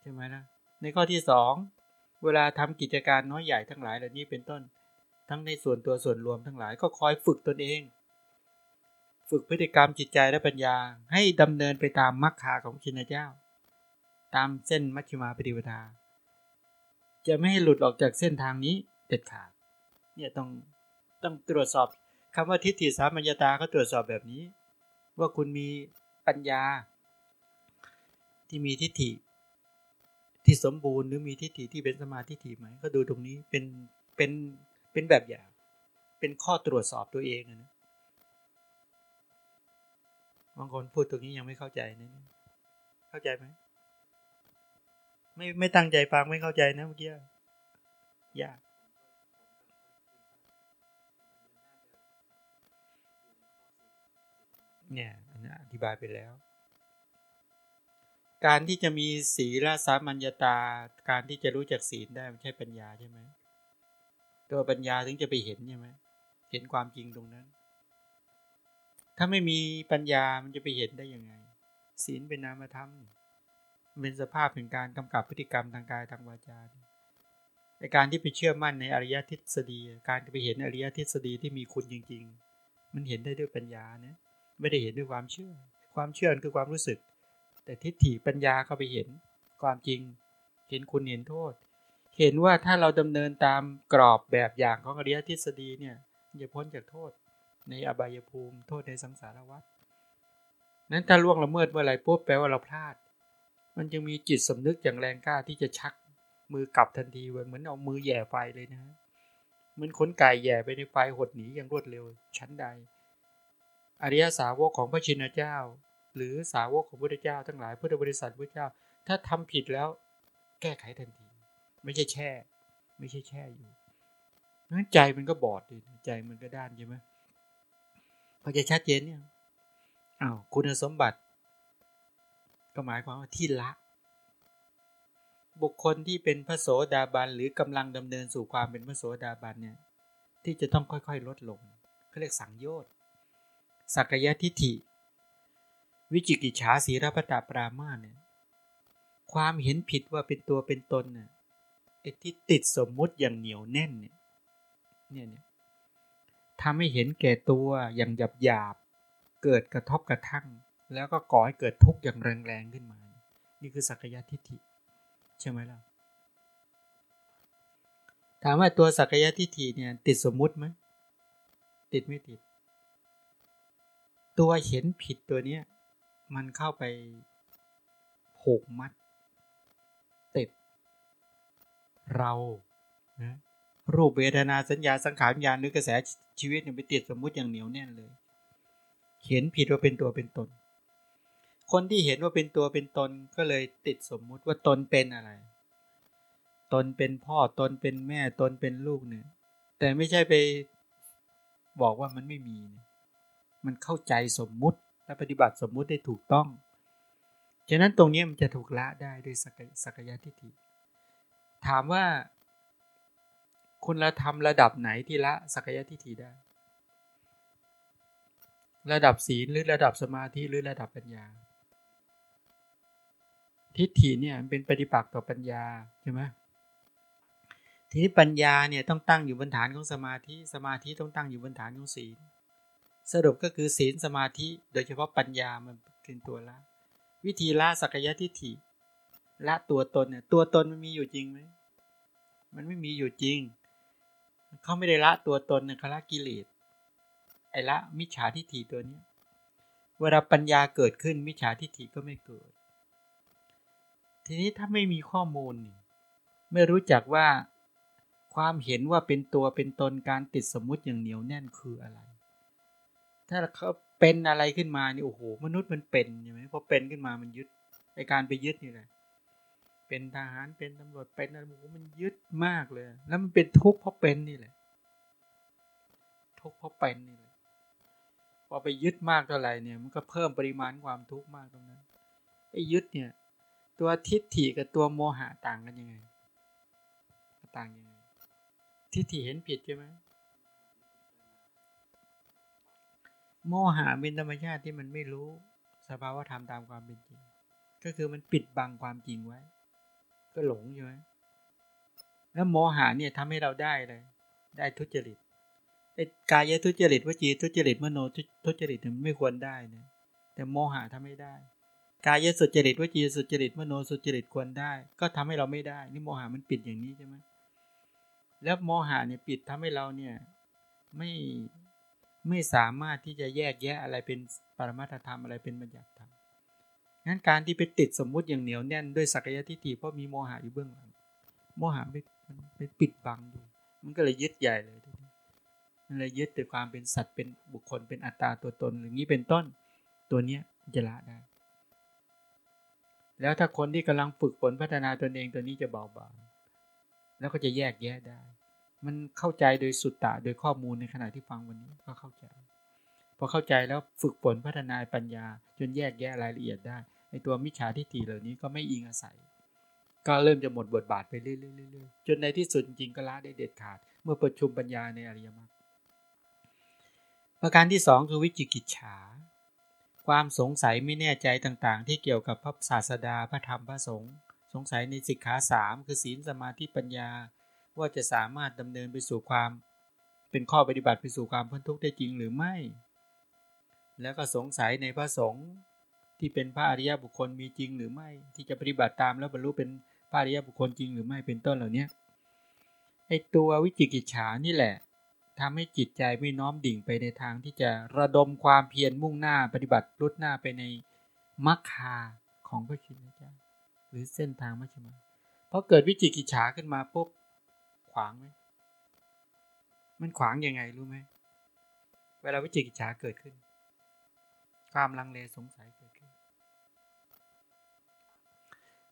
ใช่ไหมนะในข้อที่สองเวลาทำกิจการน้อยใหญ่ทั้งหลายเหล่านี้เป็นต้น ทั้งในส่วนตัวส่วนรวมทั้งหลายก็คอยฝึกตนเอง ฝึกพฤติกรรมจิตใจและปัญญา ให้ดำเนินไปตามมรรคาของชินเจ้า ตามเส้นมัชฌิมาปฏิปทา จะไม่ให้หลุดออกจากเส้นทางนี้เด็ดขาดเนี่ยต้องต้องตรวจสอบคำว่าทิฏฐิสามัญญาตาก็ตรวจสอบแบบนี้ ว่าคุณมีปัญญา ที่มีทิฏฐิที่สมบูรณ์หรือมีทิฏฐิที่เป็นสมาธิฐิไหมก็ดูตรงนี้เป็นเป็นเป็นแบบอย่าง เป็นข้อตรวจสอบตัวเองนะบางคนพูดตรงนี้ยังไม่เข้าใจนะเข้าใจไหมไม่ไม่ตั้งใจฟังไม่เข้าใจนะเมื่อกี้ยาก เนี่ยอันนี้อธิบายไปแล้ว การที่จะมีศีลสามัญญาตา การที่จะรู้จักศีลได้ไม่ใช่ปัญญาใช่ไหมตัวปัญญาถึงจะไปเห็นใช่ไหมเห็นความจริงตรงนั้น ถ้าไม่มีปัญญามันจะไปเห็นได้ยังไง ศีลเป็นนามธรรมเป็นสภาพเป็นการกำกับพฤติกรรมทางกายทางวาจาในการที่ไปเชื่อมั่นในอริยทฤษฎี การไปเห็นอริยทฤษฎีที่มีคุณจริง ๆ มันเห็นได้ด้วยปัญญานะ ไม่ได้เห็นด้วยความเชื่อ ความเชื่อคือความรู้สึก แต่ทิฏฐิปัญญาเข้าไปเห็นความจริง เห็นคุณเห็นโทษ เห็นว่าถ้าเราดำเนินตามกรอบแบบอย่างของอริยทฤษฎีเนี่ยจะพ้นจากโทษ ในอบายภูมิ โทษในสังสารวัฏนั้นถ้าล่วงละเมิดเมื่อไรปุ๊บแปลว่าเราพลาด มันจึงมีจิตสำนึกอย่างแรงกล้าที่จะชักมือกลับทันทีเหมือนเอามือแย่ไฟเลยนะเหมือนขนไก่แย่ไปในไฟหดหนีอย่างรวดเร็วชั้นใด อริยสาวกของพระชินเจ้า หรือสาวกของพระเจ้า ทั้งหลายพุทธบริษัทพระเจ้า ถ้าทำผิดแล้ว แก้ไขทันที ไม่ใช่แช่ ไม่ใช่แช่อยู่นั้นใจมันก็บอดดิใจมันก็ด้านใช่ไหมพอจะชัดเจนเนี่ยอ้าวคุณสมบัติ ก็หมายความว่าที่ละ บุคคลที่เป็นพระโสดาบันหรือกำลังดำเนินสู่ความเป็นพระโสดาบันเนี่ย ที่จะต้องค่อยๆ ลดลงเขาเรียกสังโยชน์ สักยะทิฏฐิ วิจิกิจฉาสีรพตาปรามาเนี่ยความเห็นผิดว่าเป็นตัวเป็นตนเนี่ยไอ้ที่ติดสมมุติอย่างเหนียวแน่นเนี่ยเนี่ยเนี่ยทำให้เห็นแก่ตัวอย่างหยาบหยาบเกิดกระทบกระทั่ง แล้วก็ก่อให้เกิดทุกข์อย่างแรงๆขึ้นมา นี่คือสักยะทิฏฐิใช่ไหมล่ะถามว่าตัวสักยะทิฏฐิเนี่ย ติดสมมุติไหมติดไม่ติด ตัวเห็นผิดตัวเนี้ยมันเข้าไปผูกมัด ติด เรานะรูปเวทนาสัญญาสังขารวิญญาณหรือกระแสชีวิตเนี่ยไปติดสมมุติอย่างเหนียวแน่นเลย เห็นผิดว่าเป็นตัวเป็นตน คนที่เห็นว่าเป็นตัวเป็นตนก็เลยติดสมมุติว่าตนเป็นอะไร ตนเป็นพ่อตนเป็นแม่ตนเป็นลูกเนี่ย แต่ไม่ใช่ไปบอกว่ามันไม่มี มันเข้าใจสมมุติและปฏิบัติสมมุติได้ถูกต้อง ฉะนั้นตรงนี้มันจะถูกละได้ด้วยสักยะทิฏฐิ ถามว่า คุณธรรมระดับไหนที่ละสักยะทิฏฐิได้ ระดับศีลหรือระดับสมาธิหรือระดับปัญญา ทิฏฐิเนี่ยเป็นปฏิปักษ์ต่อปัญญาใช่ไหมทีนี้ปัญญาเนี่ยต้องตั้งอยู่บนฐานของสมาธิ สมาธิต้องตั้งอยู่บนฐานของศีล สรุปก็คือศีลสมาธิโดยเฉพาะปัญญามันเป็นตัวละ วิธีละสักยะทิฏฐิละตัวตนเนี่ยตัวตนมันมีอยู่จริงไหมมันไม่มีอยู่จริง เขาไม่ได้ละตัวตนนะเขาละกิเลสไอ้ละมิจฉาทิฏฐิตัวนี้เวลาปัญญาเกิดขึ้นมิจฉาทิฏฐิก็ไม่เกิด ทีนี้ถ้าไม่มีข้อมูล ไม่รู้จักว่าความเห็นว่าเป็นตัวเป็นตนการติดสมมุติอย่างเหนียวแน่นคืออะไร ถ้าเขาเป็นอะไรขึ้นมานี่โอ้โหมนุษย์มันเป็นใช่ไหมพอเป็นขึ้นมามันยึดไอการไปยึดนี่แหละเป็นทหารเป็นตำรวจเป็นอะไรมันยึดมากเลย แล้วมันเป็นทุกข์เพราะเป็นนี่แหละ ทุกข์เพราะเป็นนี่แหละพอไปยึดมากเท่าไหร่เนี่ย มันก็เพิ่มปริมาณความทุกข์มากตรงนั้นไอ้ยึดเนี่ย ตัวทิฏฐิกับตัวโมหะต่างกันยังไงต่างยังไงทิฏฐิเห็นผิดใช่ไหม โมหะเป็นธรรมชาติที่มันไม่รู้สภาวะธรรมตามความเป็นจริง ก็คือมันปิดบังความจริงไว้ ก็หลงใช่ไหมแล้วโมหะเนี่ยทำให้เราได้เลย ได้ทุจริตไอ้กายทุจริตวจีทุจริตมโนทุจริตมันไม่ควรได้นะแต่โมหะทำไม่ได้ กายสุจริตวจีสุจริตมโนสุจริตควรได้ ก็ทำให้เราไม่ได้ นี่โมหะมันปิดอย่างนี้ใช่ไหมแล้วโมหะเนี่ยปิดทำให้เราเนี่ย ไม่ ไม่สามารถที่จะแยกแยะอะไรเป็นปรมัตธรรมอะไรเป็นบัญญัติธรรมงั้นการที่ไปติดสมมุติอย่างเหนียวแน่นด้วยสักยะทิฏฐิเพราะมีโมหะอยู่เบื้องหลังโมหะไมันไปปิดบังอยู่ มันก็เลยยึดใหญ่เลยมันเลยยึดแต่ความเป็นสัตว์เป็นบุคคลเป็นอัตตาตัวตนอย่างนี้เป็นต้นตัวเนี้ยจะละได้ แล้วถ้าคนที่กำลังฝึกฝนพัฒนาตนเองตัวนี้จะเบาบางแล้วก็จะแยกแยะได้ มันเข้าใจโดยสุดตาโดยข้อมูลในขณะที่ฟังวันนี้ก็เข้าใจ พอเข้าใจแล้วฝึกฝนพัฒนาปัญญา จนแยกแยะรายละเอียดได้ไอตัวมิจฉาทิฏฐิเหล่านี้ก็ไม่อิงอาศัย ก็เริ่มจะหมดบทบาทไปเรื่อยๆจนในที่สุดจริงก็ละได้เด็ดขาด เมื่อประชุมปัญญาในอริยมรรคประการที่สองคือวิจิกิจฉา ความสงสัยไม่แน่ใจต่างๆ ที่เกี่ยวกับพระศาสดาพระธรรมพระสงฆ์สงสัยในสิกขาสามคือศีลสมาธิปัญญา ว่าจะสามารถดำเนินไปสู่ความ เป็นข้อปฏิบัติไปสู่ความพ้นทุกข์ได้จริงหรือไม่ แล้วก็สงสัยในพระสงฆ์ที่เป็นพระอริยบุคคลมีจริงหรือไม่ ที่จะปฏิบัติตามแล้วบรรลุเป็นพระอริยบุคคลจริงหรือไม่เป็นต้นเหล่านี้ไอตัววิจิกิจฉานี่แหละทำให้จิตใจไม่น้อมดิ่งไปในทางที่จะระดมความเพียรมุ่งหน้าปฏิบัติรุดหน้าไปในมรรคาของพระชินเจ้าหรือเส้นทางมัชฌิมาพอเกิดวิจิกิจฉาขึ้นมาปุ๊บ ขวางไหมมันขวางยังไงรู้ไหมเวลาวิจิกิจฉาเกิดขึ้น ความลังเลสงสัยเกิดขึ้น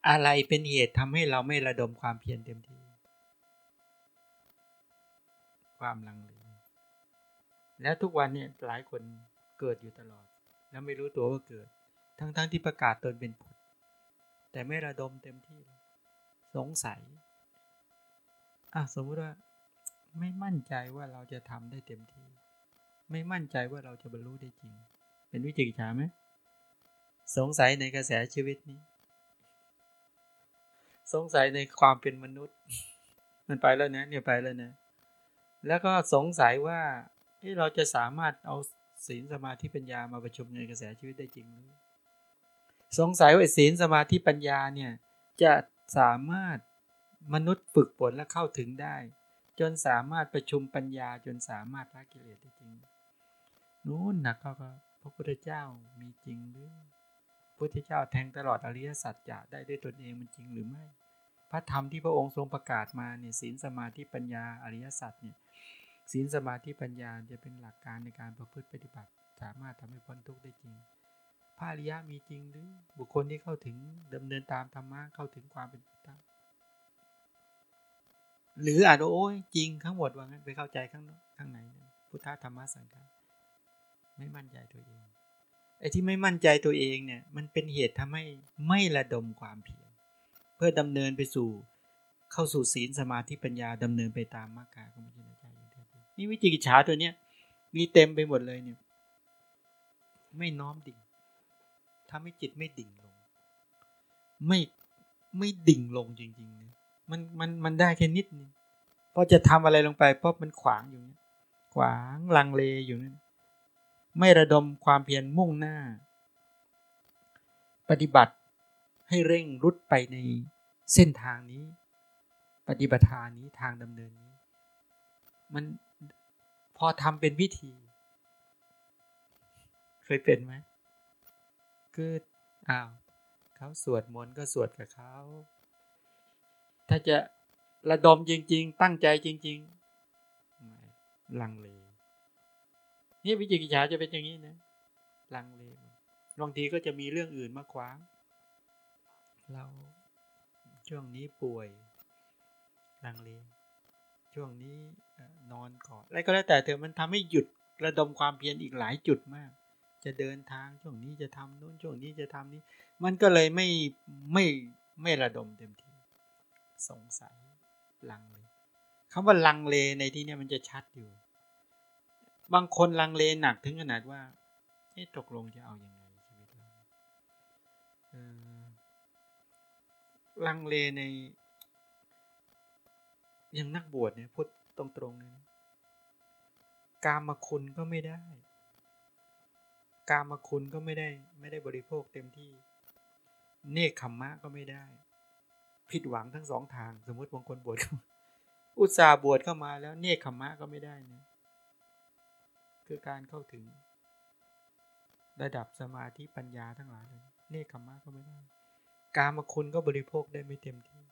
อะไรเป็นเหตุทำให้เราไม่ระดมความเพียรเต็มที่ ความลังเลแล้วทุกวันเนี่ยหลายคนเกิดอยู่ตลอด แล้วไม่รู้ตัวว่าเกิด ทั้งๆทที่ประกาศตนเป็นผุดแต่ไม่ระดมเต็มที่ สงสัย อะสมมติว่าไม่มั่นใจว่าเราจะทำได้เต็มที่ ไม่มั่นใจว่าเราจะบรรลุได้จริง เป็นวิจิกิจฉาไหมสงสัยในกระแสชีวิตนี้ สงสัยในความเป็นมนุษย์ มันไปแล้วนะเนี่ยไปแล้วนะ แล้วก็สงสัยว่าเราจะสามารถเอาศีลสมาธิปัญญามาประชุมในกระแสชีวิตได้จริงหรือสงสัยว่าศีลสมาธิปัญญาเนี่ยจะสามารถ มนุษย์ฝึกฝนและเข้าถึงได้ จนสามารถประชุมปัญญาจนสามารถละกิเลสได้จริงนู้นนะก็พระพุทธเจ้ามีจริงหรือพระพุทธเจ้าแทงตลอดอริยสัจจะได้ด้วยตนเองมันจริงหรือไม่ พระธรรมที่พระองค์ทรงประกาศมาเนี่ยศีลสมาธิปัญญาอริยสัจเนี่ยศีลสมาธิปัญญาจะเป็นหลักการในการประพฤติปฏิบัติ สามารถทำให้พ้นทุกข์ได้จริงพระอริยะมีจริงหรือบุคคลที่เข้าถึงดำเนินตามธรรมะเข้าถึงความเป็นพุทธ หรืออาจจะโอ้ยจริงทั้งหมดว่างั้นไปเข้าใจข้างข้างในพุทธธรรมสังฆาไม่มั่นใจตัวเองไอ้ที่ไม่มั่นใจตัวเองเนี่ยมันเป็นเหตุทำให้ไม่ระดมความเพียรเพื่อดำเนินไปสู่เข้าสู่ศีลสมาธิปัญญาดำเนินไปตามมรรคาของพระเจ้าอย่างแท้จรินี่วิจิกิจฉาตัวเนี้ยมีเต็มไปหมดเลยเนี่ย ไม่น้อมดิ่งทำให้จิตไม่ดิ่งลง ไม่ไม่ดิ่งลงจริงๆนะ มันมันมันได้แค่นิดนึงพอจะทำอะไรลงไปเพราะมันขวางอยู่เนี่ยขวางลังเลอยู่นั่นไม่ระดมความเพียรมุ่งหน้า ปฏิบัติให้เร่งรุดไปในเส้นทางนี้ ปฏิบัติทานี้ทางดำเนินนี้ มันพอทำเป็นพิธี เคยเป็นไหมคืออ้าวเขาสวดมนต์ก็สวดกับเขา ถ้าจะระดมจริง ๆ ตั้งใจจริงๆลังเลนี่วิจิกิจฉาจะเป็นอย่างนี้นะลังเลบางทีก็จะมีเรื่องอื่นมาขวาง เราช่วงนี้ป่วยลังเลช่วงนี้นอนก่อนอะไรก็แล้วแต่เธอมันทำให้หยุดระดมความเพียรอีกหลายจุดมาก จะเดินทางช่วงนี้จะทำนู้นช่วงนี้จะทำนี้ มันก็เลยไม่ไม่ไม่ระดมเต็มที่ สงสัยลังเลคำว่าลังเลในที่นี้มันจะชัดอยู่ บางคนลังเลหนักถึงขนาดว่าเอ๊ะตกลงจะเอาอยัางไงชีวิตเราลังเลในอย่างนักบวชเนี่ยพูดตรงๆเลยนะกามคุณก็ไม่ได้ กามคุณก็ไม่ได้ ไม่ได้บริโภคเต็มที่ เนคขมมะก็ไม่ได้ ผิดหวังทั้งสองทาง สมมติบางคนบวชอุตส่าห์บวชเข้ามาแล้วเนคขมะก็ไม่ได้นะคือการเข้าถึง ระดับสมาธิปัญญาทั้งหลายเลยเนคขมะก็ไม่ได้ การมาคุณก็บริโภคได้ไม่เต็มที่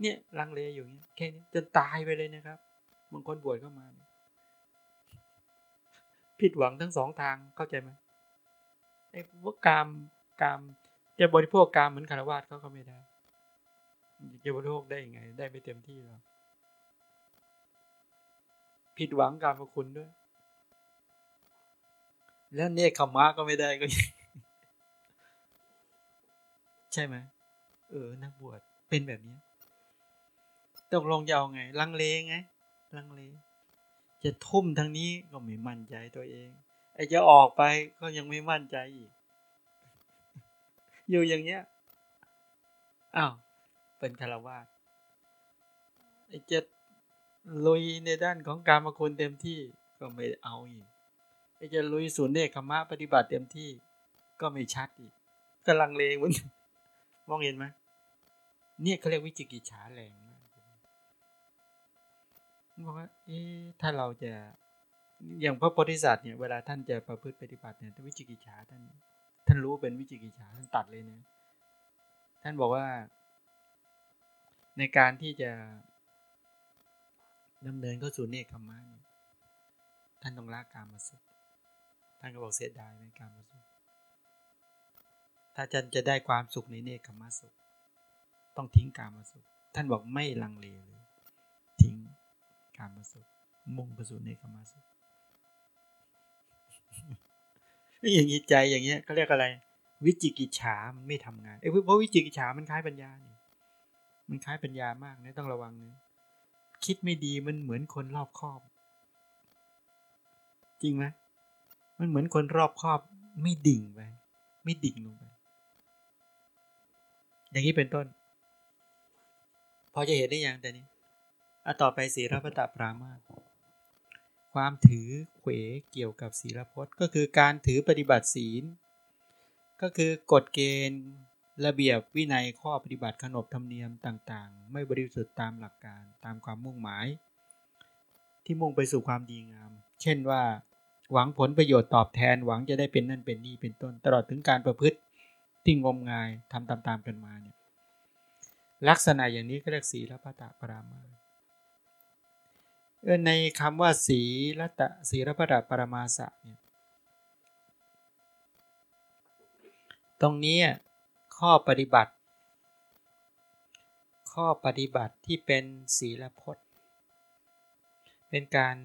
เนี่ยลังเลอยู่เนี้ยแค่นี้จนตายไปเลยนะครับบางคนบวชเข้ามา ผิดหวังทั้งสองทางเข้าใจไหมไอ้พวกกามกามจะบริโภคกามเหมือนคารวะเขาก็ไม่ได้ จะบริโภคได้ยังไง ได้ไม่เต็มที่หรอกผิดหวังการมาคุณด้วย แล้วเนคขมะก็ไม่ได้ก็ ใช่ไหมเออ นักบวชเป็นแบบนี้ตกลงจะเอาไง ลังเลไง ลังเล จะทุ่มทางนี้ก็ไม่มั่นใจตัวเอง ไอ้จะออกไปก็ยังไม่มั่นใจอีก อยู่อย่างเงี้ย อ้าว เป็นคารวะไอ้จะลุยในด้านของการมาคุณเต็มที่ก็ไม่เอาอีกไอเจะลุยศูนย์เนคขมะปฏิบัติเต็มที่ก็ไม่ชัดอีกกำลังเลมันมองเห็นไหมเนี่ยเขาเรียกวิจิกิจฉาแรงมากบอกว่าเอ๊ะถ้าเราจะอย่างพระโพธิสัตว์เนี่ยเวลาท่านจะประพฤติปฏิบัติเนี่ยวิจิกิจฉาท่าน ท่านรู้เป็นวิจิกิจฉาท่านตัดเลยนะ ท่านบอกว่า ในการที่จะดำเนินเข้าสู่เนคขมะเนี่ยท่านต้องละกามาสุขท่านก็บอกเสียดายในกามาสุขถ้าจันจะได้ความสุขในเนคขมะสุข ต้องทิ้งกามาสุข ท่านบอกไม่ลังเลเลยทิ้งกามาสุข มุ่งไปสู่เนคขมะสุขนี่อย่างนี้ใจอย่างเงี้ยเขาเรียกอะไร วิจิกิจฉามันไม่ทำงานเอ้เพราะวิจิกิจฉามันคล้ายปัญญานี่ มันคล้ายปัญญามากนะต้องระวังนะคิดไม่ดีมันเหมือนคนรอบคอบ จริงไหมมันเหมือนคนรอบคอบ ไม่ดิ่งไปไม่ดิ่งลงไปอย่างนี้เป็นต้น พอจะเห็นได้ยังแต่นี้อะต่อไปศีลพัตตปรามาความถือเขวเกี่ยวกับศีลพจน์ ก็คือการถือปฏิบัติศีล ก็คือกฎเกณฑ์ ระเบียบวินัยข้อปฏิบัติขนบธรรมเนียมต่างๆ ไม่บริสุทธิ์ตามหลักการตามความมุ่งหมาย ที่มุ่งไปสู่ความดีงาม เช่นว่า หวังผลประโยชน์ตอบแทนหวังจะได้เป็นนั่นเป็นนี่เป็นต้น ตลอดถึงการประพฤติที่งมงายทำตามๆกันมาเนี่ยลักษณะอย่างนี้ก็เรียกศีลพัตปรามาในคำว่าศีลตะศีลพัตปรามาสะเนี่ยตรงนี้ ข้อปฏิบัติ ข้อปฏิบัติที่เป็นศีลพจน์ เป็นการ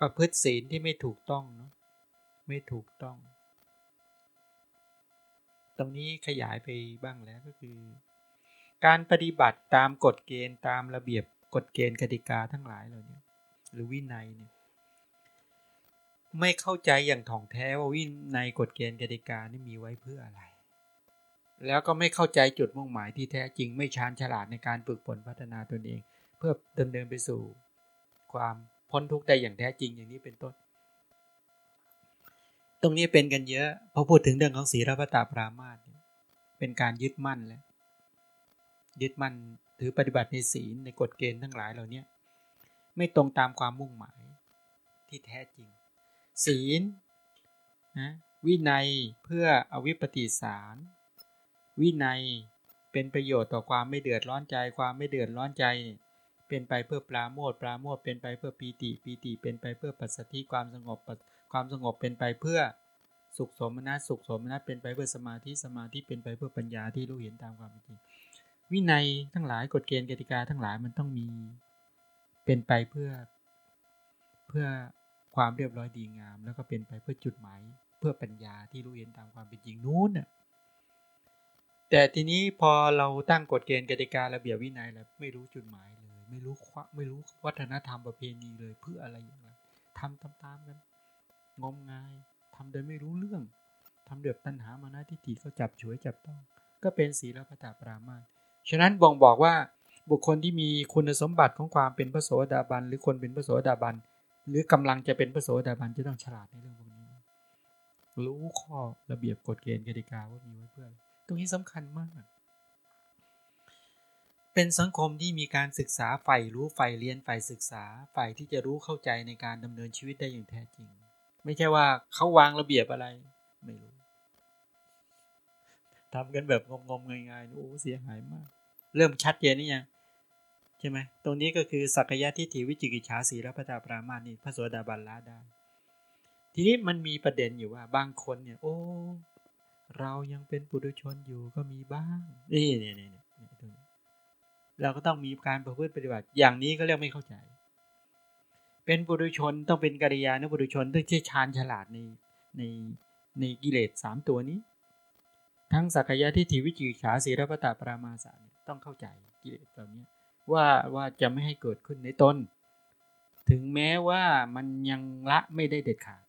ประพฤติศีลที่ไม่ถูกต้องเนาะไม่ถูกต้อง ตรงนี้ขยายไปบ้างแล้วก็คือ การปฏิบัติตามกฎเกณฑ์ตามระเบียบกฎเกณฑ์กติกาทั้งหลายเหล่านี้หรือวินัยเนี่ยไม่เข้าใจอย่างถ่องแท้ว่าวินัยกฎเกณฑ์กติกานี่มีไว้เพื่ออะไร แล้วก็ไม่เข้าใจจุดมุ่งหมายที่แท้จริง ไม่ชาญฉลาดในการฝึกฝนพัฒนาตนเอง เพื่อดำเนินไปสู่ ความพ้นทุกข์ได้อย่างแท้จริงอย่างนี้เป็นต้น ตรงนี้เป็นกันเยอะพอพูดถึงเรื่องของศีลพตาปรามาสเป็นการยึดมั่นแล้วยึดมั่นถือปฏิบัติในศีลในกฎเกณฑ์ทั้งหลายเหล่านี้ไม่ตรงตามความมุ่งหมายที่แท้จริง ศีลนะวินัยเพื่ออวิปปิสาร วินัย เป็นประโยชน์ต่อความไม่เดือดร้อนใจ ความไม่เดือดร้อนใจ เป็นไปเพื่อปราโมทปราโมทเป็นไปเพื่อปีติปีติเป็นไปเพื่อปัสสติความสงบความสงบเป็นไปเพื่อสุขสมนัสสุขสมนัสเป็นไปเพื่อสมาธิสมาธิเป็นไปเพื่อปัญญาที่รู้เห็นตามความเป็นจริงวินัยทั้งหลายกฎเกณฑ์กติกาทั้งหลายมันต้องมีเป็นไปเพื่อเพื่อความเรียบร้อยดีงาม แล้วก็เป็นไปเพื่อจุดหมาย เพื่อปัญญาที่รู้เห็นตามความเป็นจริงนู้นน่ะ แต่ทีนี้พอเราตั้งกฎเกณฑ์กติการะเบียบวินัยแล้วไม่รู้จุดหมายเลย ไม่รู้ควไม่รู้วัฒนธรรมประเพณีเลยเพื่ออะไรอย่างไรทำตามๆกันงมงายทำโดยไม่รู้เรื่องทำเดือดตัณหามานะทิฏฐิเขาจับฉวยจับต้อง ก็เป็นศีลพัตปรามาฉะนั้นบ่งบอกว่าบุคคลที่มีคุณสมบัติของความเป็นพระโสดาบันหรือคนเป็นพระโสดาบันหรือกำลังจะเป็นพระโสดาบันจะต้องฉลาดในเรื่องพวกนี้ รู้ข้อระเบียบกฎเกณฑ์กติกาว่ามีไว้เพื่อ ตรงนี้สำคัญมาก เป็นสังคมที่มีการศึกษาใฝ่รู้ใฝ่เรียนใฝ่ศึกษาใฝ่ที่จะรู้เข้าใจในการดำเนินชีวิตได้อย่างแท้จริง ไม่ใช่ว่าเขาวางระเบียบอะไร ไม่รู้ทำกันแบบงมๆง่ายๆโอ้เสียหายมาก เริ่มชัดเจนนี่ยังใช่ไหมตรงนี้ก็คือสักยะทิฏฐิวิจิกิจฉาสีและพตาปรามานี่พระโสดาบันละได้ ทีนี้มันมีประเด็นอยู่ว่าบางคนเนี่ย โอ้ เรายังเป็นปุถุชนอยู่ก็มีบ้างนี่นี่นี่นี่ตรงนี้เราก็ต้องมีการประพฤติปฏิบัติ อย่างนี้ก็เรียกไม่เข้าใจ เป็นปุถุชนต้องเป็นกิริยานปุถุชนต้องเชี่ยวชาญฉลาดในในในกิเลสสามตัวนี้ ทั้งสักยะทิฏฐิวิจิตราศีรพตาปรามาสาต้องเข้าใจกิเลสเหล่านี้ว่าว่าจะไม่ให้เกิดขึ้นในตนถึงแม้ว่ามันยังละไม่ได้เด็ดขาด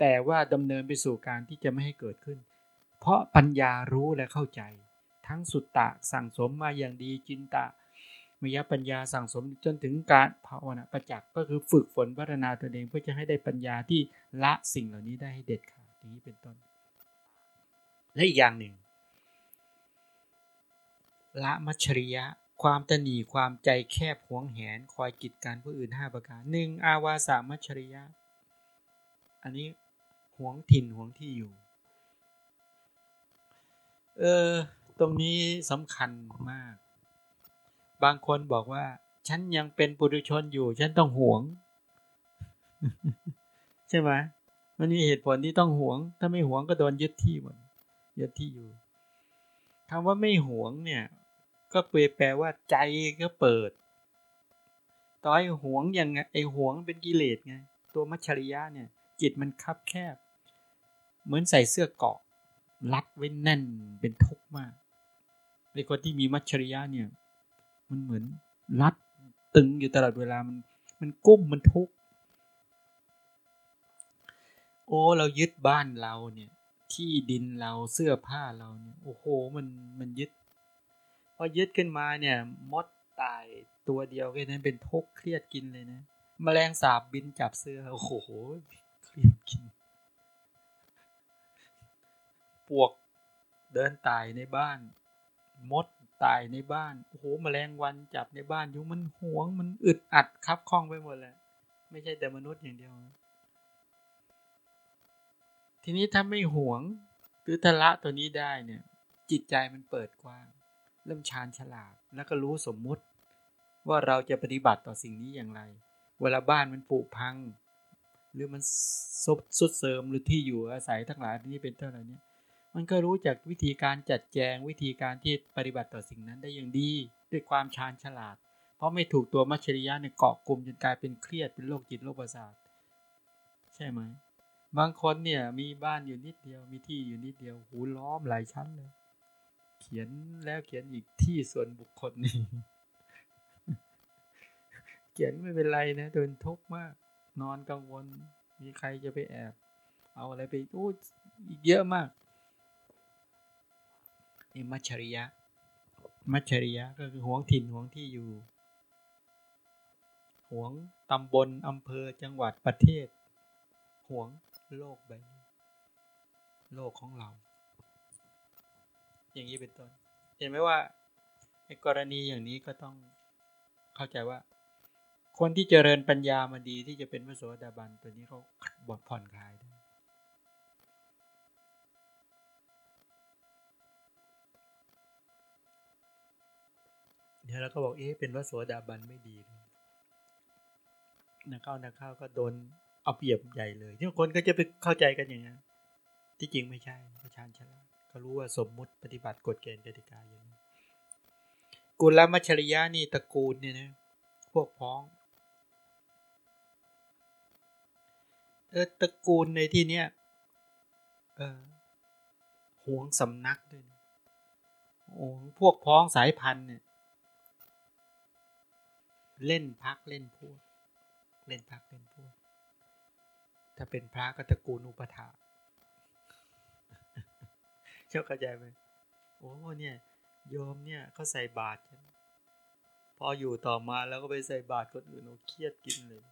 แต่ว่าดำเนินไปสู่การที่จะไม่ให้เกิดขึ้น เพราะปัญญารู้และเข้าใจ ทั้งสุตตะสั่งสมมาอย่างดีจินตะมยปัญญาสั่งสมจนถึงการภาวนาประจักษ์ก็คือฝึกฝนพัฒนาตนเองเพื่อจะให้ได้ปัญญาที่ละสิ่งเหล่านี้ได้ให้เด็ดขาดอย่างนี้เป็นต้น และอีกอย่างหนึ่ง ละมัชริยะ ความตนีความใจแคบหวงแหน คอยกิจการผู้อื่นห้าประการหนึ่งอาวาสามัชริยะ อันนี้หวงถิ่นหวงที่อยู่ เออ ตรงนี้สำคัญมาก บางคนบอกว่า ฉันยังเป็นปุถุชนอยู่ ฉันต้องหวง ใช่ไหมมันมีเหตุผลที่ต้องหวง ถ้าไม่หวงก็โดนยึดที่หมดยึดที่อยู่คำว่าไม่หวงเนี่ย ก็เปแปลว่าใจก็เปิดต่อให้หวงอย่างไอหวงเป็นกิเลสไง ตัวมัชชริยะเนี่ย จิตมันคับแคบ เหมือนใส่เสื้อเกาะ รัดไว้แน่นเป็นทุกข์มากในคนที่มีมัชชริยะเนี่ย มันเหมือนรัดตึงอยู่ตลอดเวลามัน มันกุ้มมันทุกข์โอ้เรายึดบ้านเราเนี่ย ที่ดินเราเสื้อผ้าเราเนี่ยโอ้โหมันมันยึด พอยึดขึ้นมาเนี่ย มดตายตัวเดียวแค่นั้นเป็นทุกข์เครียดกินเลยนะมแมลงสาบบินจับเสื้อโอ้โหเครียดกิน ปวกเดินตายในบ้าน มดตายในบ้านโอ้โหแมลงวันจับในบ้านอยู่มันหวงมันอึดอัดครับคล้องไปหมดเลยไม่ใช่แต่มนุษย์อย่างเดียว ทีนี้ถ้าไม่หวงหรือทละตัวนี้ได้เนี่ย จิตใจมันเปิดกว้าง เริ่มชาญฉลาดแล้วก็รู้สมมุติ ว่าเราจะปฏิบัติต่อสิ่งนี้อย่างไร เวลาบ้านมันผุพัง หรือมันซุบสุดเสริมหรือที่อยู่อาศัยทั้งหลายนี่เป็นเท่าไหร่เนี่ย มันก็รู้จักวิธีการจัดแจงวิธีการที่ปฏิบัติต่อสิ่งนั้นได้อย่างดี ด้วยความชาญฉลาด เพราะไม่ถูกตัวมัชชริยะเนี่ยเกาะกลุ่มจนกลายเป็นเครียดเป็นโรคจิตโรคประสาทใช่ไหมบางคนเนี่ยมีบ้านอยู่นิดเดียวมีที่อยู่นิดเดียวหูล้อมหลายชั้นเลย เขียนแล้วเขียนอีกที่ส่วนบุคคลนี่เขียนไม่เป็นไรนะเดินทุกข์มาก นอนกังวล มีใครจะไปแอบ เอาอะไรไปอู้อีกเยอะมาก นี่มัชริยะ มัชริยะก็คือห่วงถิ่นห่วงที่อยู่ห่วงตำบลอำเภอจังหวัดประเทศห่วงโลกใบนี้โลกของเรา อย่างนี้เป็นต้น เห็นไหมว่าในกรณีอย่างนี้ก็ต้องเข้าใจว่า คนที่เจริญปัญญามาดีที่จะเป็นพระโสดาบันตัวนี้เขาบดผ่อนคลาย เดี๋ยวเราก็บอกเอ๊ะเป็นพระโสดาบันไม่ดีนักเข้านักเข้าก็โดนเอาเปรียบใหญ่เลยที่คนก็จะไปเข้าใจกันอย่างนั้นที่จริงไม่ใช่พระชานฉลาดเขารู้ว่าสมมุติปฏิบัติกฎเกณฑ์กติกาอย่างนี้กุลมัชริยะนี่ตระกูลเนี่ยนะพวกพ้องเออตระกูลในที่เนี้ยเออห่วงสำนักด้วยโอ้พวกพ้องสายพันธุ์เนี่ย เล่นพักเล่นพวก เล่นพักเล่นพวก ถ้าเป็นพระก็ตระกูลอุปถาเชื่อเข้าใจไหมโอ้เนี่ยโยมเนี่ยเขาใส่บาตรพออยู่ต่อมาแล้วก็ไปใส่บาตรคนอื่นโอ้เครียดกินเลย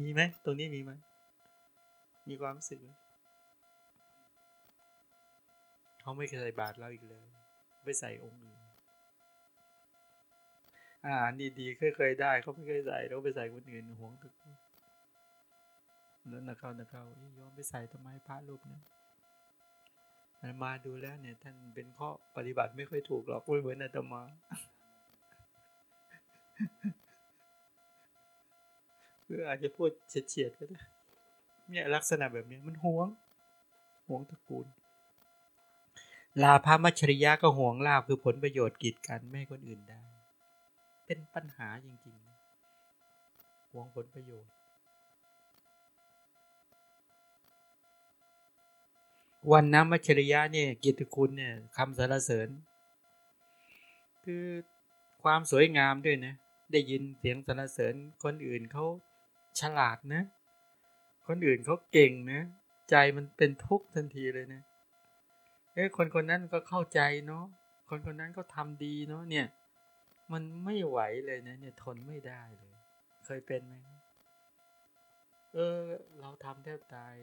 มีไหมตรงนี้มีไหมมีความรู้สึกไหมเขาไม่เคยใส่บาตรเราอีกเลยไปใส่องค์อื่น อาหารดีๆเคยเคยได้เขาไม่เคยใส่เราไปใส่คนอื่นห่วงทุกแล้วนะเขานะเขายอมไปใส่ทำไมพระรูปนั้นมาดูแล้วเนี่ย ท่านเป็นข้อปฏิบัติไม่ค่อยถูกหรอกเหมือนอาตมาคืออาจจะพูดเฉียดๆก็ได้เนี่ยลักษณะแบบนี้มันห่วงห่วงตระกูล ลาภมัชริยะก็ห่วงลาบคือผลประโยชน์กีดกันไม่คนอื่นได้ เป็นปัญหาจริงๆหวงผลประโยชน์ วันน้ำมัชริยะเนี่ยกิติคุณเนี่ยคำสรรเสริญ คือความสวยงามด้วยนะ ได้ยินเสียงสรรเสริญคนอื่นเขาฉลาดนะ คนอื่นเขาเก่งนะ ใจมันเป็นทุกข์ทันทีเลยนะเอ้คนคนนั้นก็เข้าใจเนาะคนคนนั้นก็ทำดีเนาะเนี่ย มันไม่ไหวเลยนะเนี่ยทนไม่ได้เลย เคยเป็นไหมเออ เราทำแทบตาย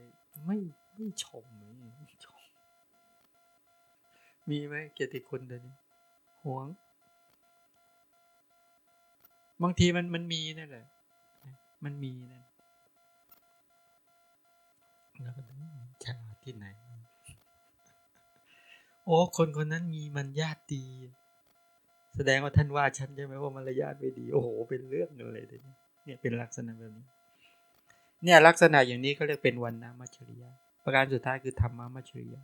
ไม่ไม่ชมไม่ชม มีไหมเกียรติคุณเดี๋ยวนี้หวง บางทีมันมันมีนั่นแหละมันมีนั่นแล้วก็ฉลาดที่ไหน โอ้คนคนนั้นมีมันญาติดี แสดงว่าท่านว่าฉันใช่ไหมว่ามารยาทไม่ดี โอ้โห เป็นเรื่องอะไรเนี่ยเป็นลักษณะแบบนี้ เนี่ยลักษณะอย่างนี้เขาเรียกเป็นวันนามัชริยะ ประการสุดท้ายคือธรรมะมัชริยะ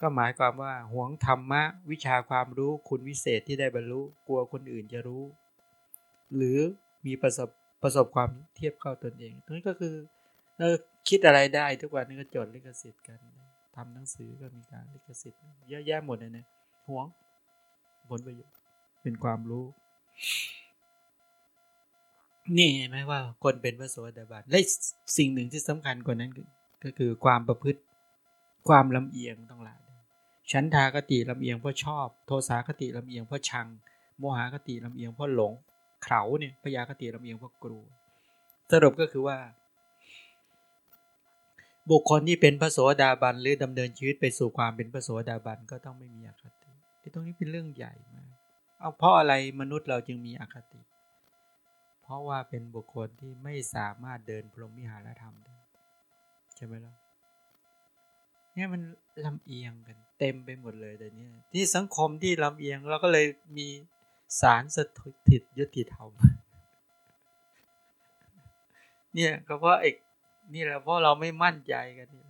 ก็หมายความว่าหวงธรรมะวิชาความรู้คุณวิเศษที่ได้บรรลุกลัวคนอื่นจะรู้ หรือมีประสบประสบความเทียบเข้าตนเองตรงนี้ก็คือเราคิดอะไรได้ทุกวันนี้ก็จดลิขสิทธิ์กันทำหนังสือก็มีการลิขสิทธิ์เยอะแยะหมดเลยนะหวง ผลประโยชน์เป็นความรู้ นี่เห็นไหมว่า คนเป็นพระโสดาบันและสิ่งหนึ่งที่สำคัญกว่านั้น ก็คือความประพฤติความลำเอียงต้องละฉันทากติลำเอียงเพราะชอบ โทสาคติลำเอียงเพราะชัง โมหคติลำเอียงเพราะหลงเขาเนี่ยพยาคติลำเอียงเพราะกลัวสรุปก็คือว่า บุคคลที่เป็นพระโสดาบันหรือดำเนินชีวิตไปสู่ความเป็นพระโสดาบันก็ต้องไม่มีอคติ ที่ตรงนี้เป็นเรื่องใหญ่มาก เอาเพราะอะไรมนุษย์เราจึงมีอคติ เพราะว่าเป็นบุคคลที่ไม่สามารถเดินพรหมวิหารธรรมได้ใช่ไหมล่ะเนี่ยมันลำเอียงกัน เต็มไปหมดเลยแต่เนี้ยที่สังคมที่ลำเอียงเราก็เลยมีสารสถิตยุติธรรมเนี่ยก็เพราะเอกนี่แหละเพราะเราไม่มั่นใจกันนี่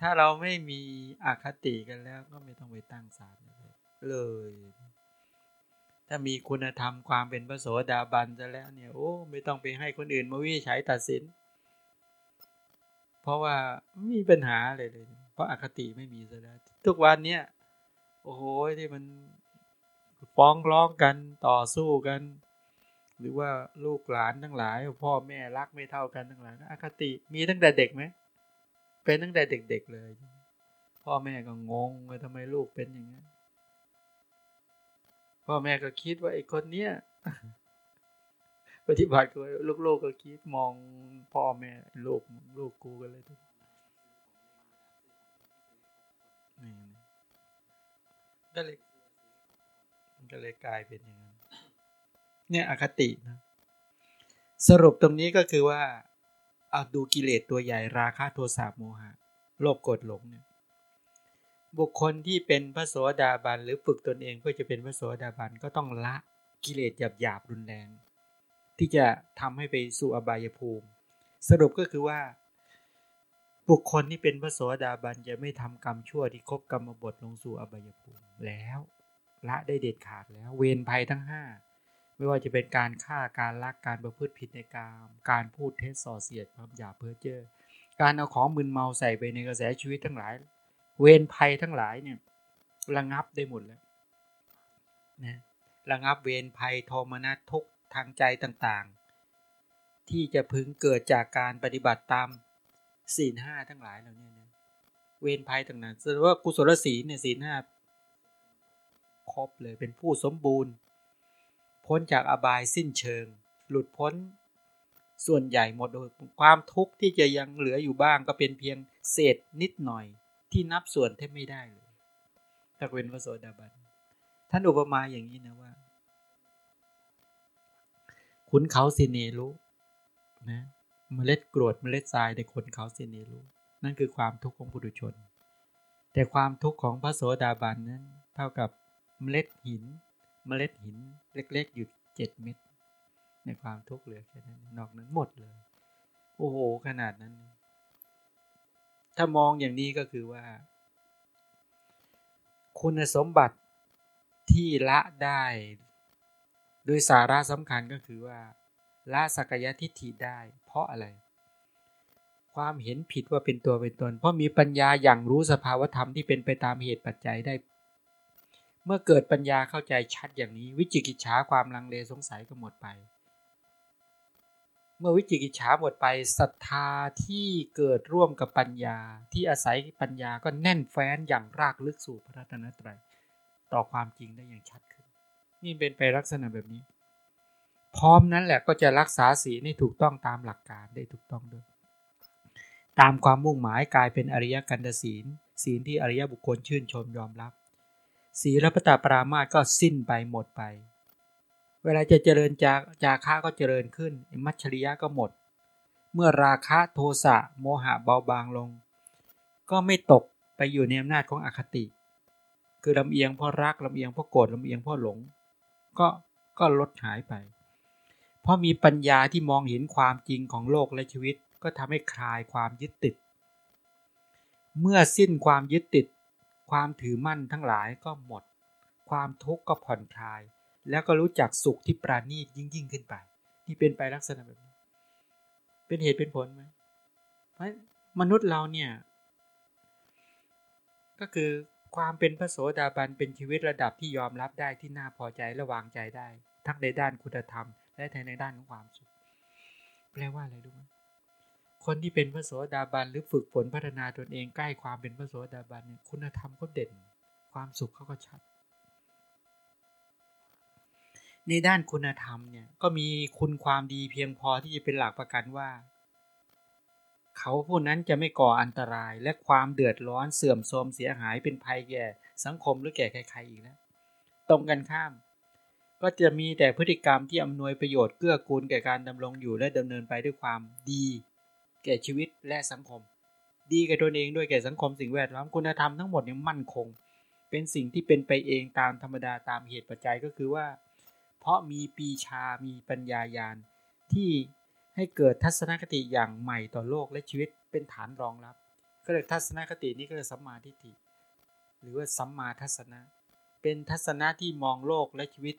ถ้าเราไม่มีอคติกันแล้วก็ไม่ต้องไปตั้งศาลเลย ถ้ามีคุณธรรมความเป็นพระโสดาบันจะแล้วเนี่ยโอ้ไม่ต้องไปให้คนอื่นมาวิจัยตัดสิน เพราะว่าไม่มีปัญหาเลยเลย เพราะอคติไม่มีซะแล้วทุกวันเนี้ยโอ้โหที่มันฟ้องร้องกันต่อสู้กัน หรือว่าลูกหลานทั้งหลาย พ่อแม่รักไม่เท่ากันทั้งหลายอคติมีตั้งแต่เด็กไหม เป็นตั้งแต่เด็ก ๆเลย พ่อแม่ก็งงว่าทำไมลูกเป็นอย่างนี้พ่อแม่ก็คิดว่าไอ้คนเนี้ยปฏิบัติก็ลูกๆก็คิดมองพ่อแม่ลูกลูกกูกันเลยทุกนี่ก็เลยก็เลยกลายเป็นอย่างนั้นเนี่ยอคตินะ สรุปตรงนี้ก็คือว่า เอาดูกิเลสตัวใหญ่ราคะโทสะโมหะโลภโกรธหลงเนี่ยบุคคลที่เป็นพระโสดาบันหรือฝึกตนเองเพื่อจะเป็นพระโสดาบันก็ต้องละกิเลสหยาบหยาบรุนแรง ที่จะทำให้ไปสู่อบายภูมิ สรุปก็คือว่า บุคคลที่เป็นพระโสดาบันจะไม่ทำกรรมชั่วที่ครบกรรมบทลงสู่อบายภูมิแล้ว ละได้เด็ดขาดแล้ว เวรภัยทั้งห้า ไม่ว่าจะเป็นการฆ่าการลักการประพฤติผิดในกามการพูดเท็จส่อเสียดความหยาเพ้อเจ้อการเอาของมึนเมาใส่ไปในกระแสชีวิตทั้งหลาย เวรภัยทั้งหลายเนี่ยระงับได้หมดแล้วนะระงับเวรภัยโทมนัสทุกทางใจต่างๆ ที่จะพึงเกิดจากการปฏิบัติตามศีลห้าทั้งหลายเหล่านี้นะเวรภัยต่างๆแสดงว่ากุศลศีลเนี่ยศีลห้าครบเลยเป็นผู้สมบูรณ์ พ้นจากอบายสิ้นเชิง หลุดพ้น ส่วนใหญ่หมดโดยความทุกข์ที่จะยังเหลืออยู่บ้างก็เป็นเพียงเศษนิดหน่อย ที่นับส่วนแทบไม่ได้เลยถ้าเป็นพระโสดาบันท่านอุปมาอย่างนี้นะว่า ขุนเขาสิเนรุนะเมล็ดกรวดเมล็ดทรายในขุนเขาสิเนรุนั่นคือความทุกข์ของบุรุชน แต่ความทุกข์ของพระโสดาบันนั้น เท่ากับเมล็ดหิน เมล็ดหินเล็กๆ อยู่เจ็ดเม็ดในความทุกข์เหลือแค่นั้นนอกนั้นหมดเลย โอ้โห ขนาดนั้น ถ้ามองอย่างนี้ก็คือว่า คุณสมบัติที่ละได้ โดยสาระสำคัญก็คือว่าละสักยะทิฏฐิได้ เพราะอะไร ความเห็นผิดว่าเป็นตัวเป็นตน เพราะมีปัญญาอย่างรู้สภาวธรรมที่เป็นไปตามเหตุปัจจัยได้ เมื่อเกิดปัญญาเข้าใจชัดอย่างนี้ วิจิกิจฉาความลังเลสงสัยก็หมดไป เมื่อวิจิกิจฉาหมดไปศรัทธาที่เกิดร่วมกับปัญญาที่อาศัยปัญญาก็แน่นแฟ้นอย่างรากลึกสู่พระรัตนตรัยต่อความจริงได้อย่างชัดขึ้น นี่เป็นไปลักษณะแบบนี้ พร้อมนั้นแหละก็จะรักษาศีลให้ถูกต้องตามหลักการได้ถูกต้องด้วยตามความมุ่งหมายกลายเป็นอริยกันตศีล ศีลที่อริยบุคคลชื่นชมยอมรับ ศีลพระตาปรามาสก็สิ้นไปหมดไป เวลาจะเจริญจากจาค่าก็เจริญขึ้น มัชชริยะก็หมด เมื่อราคะโทสะโมหะเบาบางลง ก็ไม่ตกไปอยู่ในอำนาจของอคติ คือลำเอียงเพราะรักลำเอียงเพราะโกรธลำเอียงเพราะหลง ก็ก็ลดหายไป เพราะมีปัญญาที่มองเห็นความจริงของโลกและชีวิต ก็ทำให้คลายความยึดติด เมื่อสิ้นความยึดติด ความถือมั่นทั้งหลายก็หมด ความทุกข์ก็ผ่อนคลาย แล้วก็รู้จักสุขที่ปราณีตยิ่งยิ่งขึ้นไป นี่เป็นไปลักษณะแบบนี้ เป็นเหตุเป็นผลไหมเพราะมนุษย์เราเนี่ย ก็คือความเป็นพระโสดาบันเป็นชีวิตระดับที่ยอมรับได้ที่น่าพอใจและวางใจได้ ทั้งในด้านคุณธรรม และในด้านของความสุข แปลว่าอะไรรู้ไหม คนที่เป็นพระโสดาบันหรือฝึกฝนพัฒนาตนเองใกล้ความเป็นพระโสดาบันเนี่ยคุณธรรมก็เด่น ความสุขเขาก็ชัด ในด้านคุณธรรมเนี่ยก็มีคุณความดีเพียงพอที่จะเป็นหลักประกันว่า เขาผู้นั้นจะไม่ก่ออันตรายและความเดือดร้อนเสื่อมโทรมเสียหายเป็นภัยแก่สังคมหรือแก่ใครๆอีกแล้วตรงกันข้าม ก็จะมีแต่พฤติกรรมที่อำนวยประโยชน์เกื้อกูลแก่การดำรงอยู่และดำเนินไปด้วยความดี แก่ชีวิตและสังคม ดีแก่ตนเองด้วยแก่สังคมสิ่งแวดล้อมคุณธรรมทั้งหมดเนี่ยมั่นคง เป็นสิ่งที่เป็นไปเองตามธรรมดาตามเหตุปัจจัยก็คือว่า เพราะมีปีชามีปัญญายาณที่ให้เกิดทัศนคติอย่างใหม่ต่อโลกและชีวิตเป็นฐานรองรับ ก็เลยทัศนคตินี้ก็เลยสัมมาทิฏฐิหรือว่าสัมมาทัศนะ เป็นทัศนะที่มองโลกและชีวิต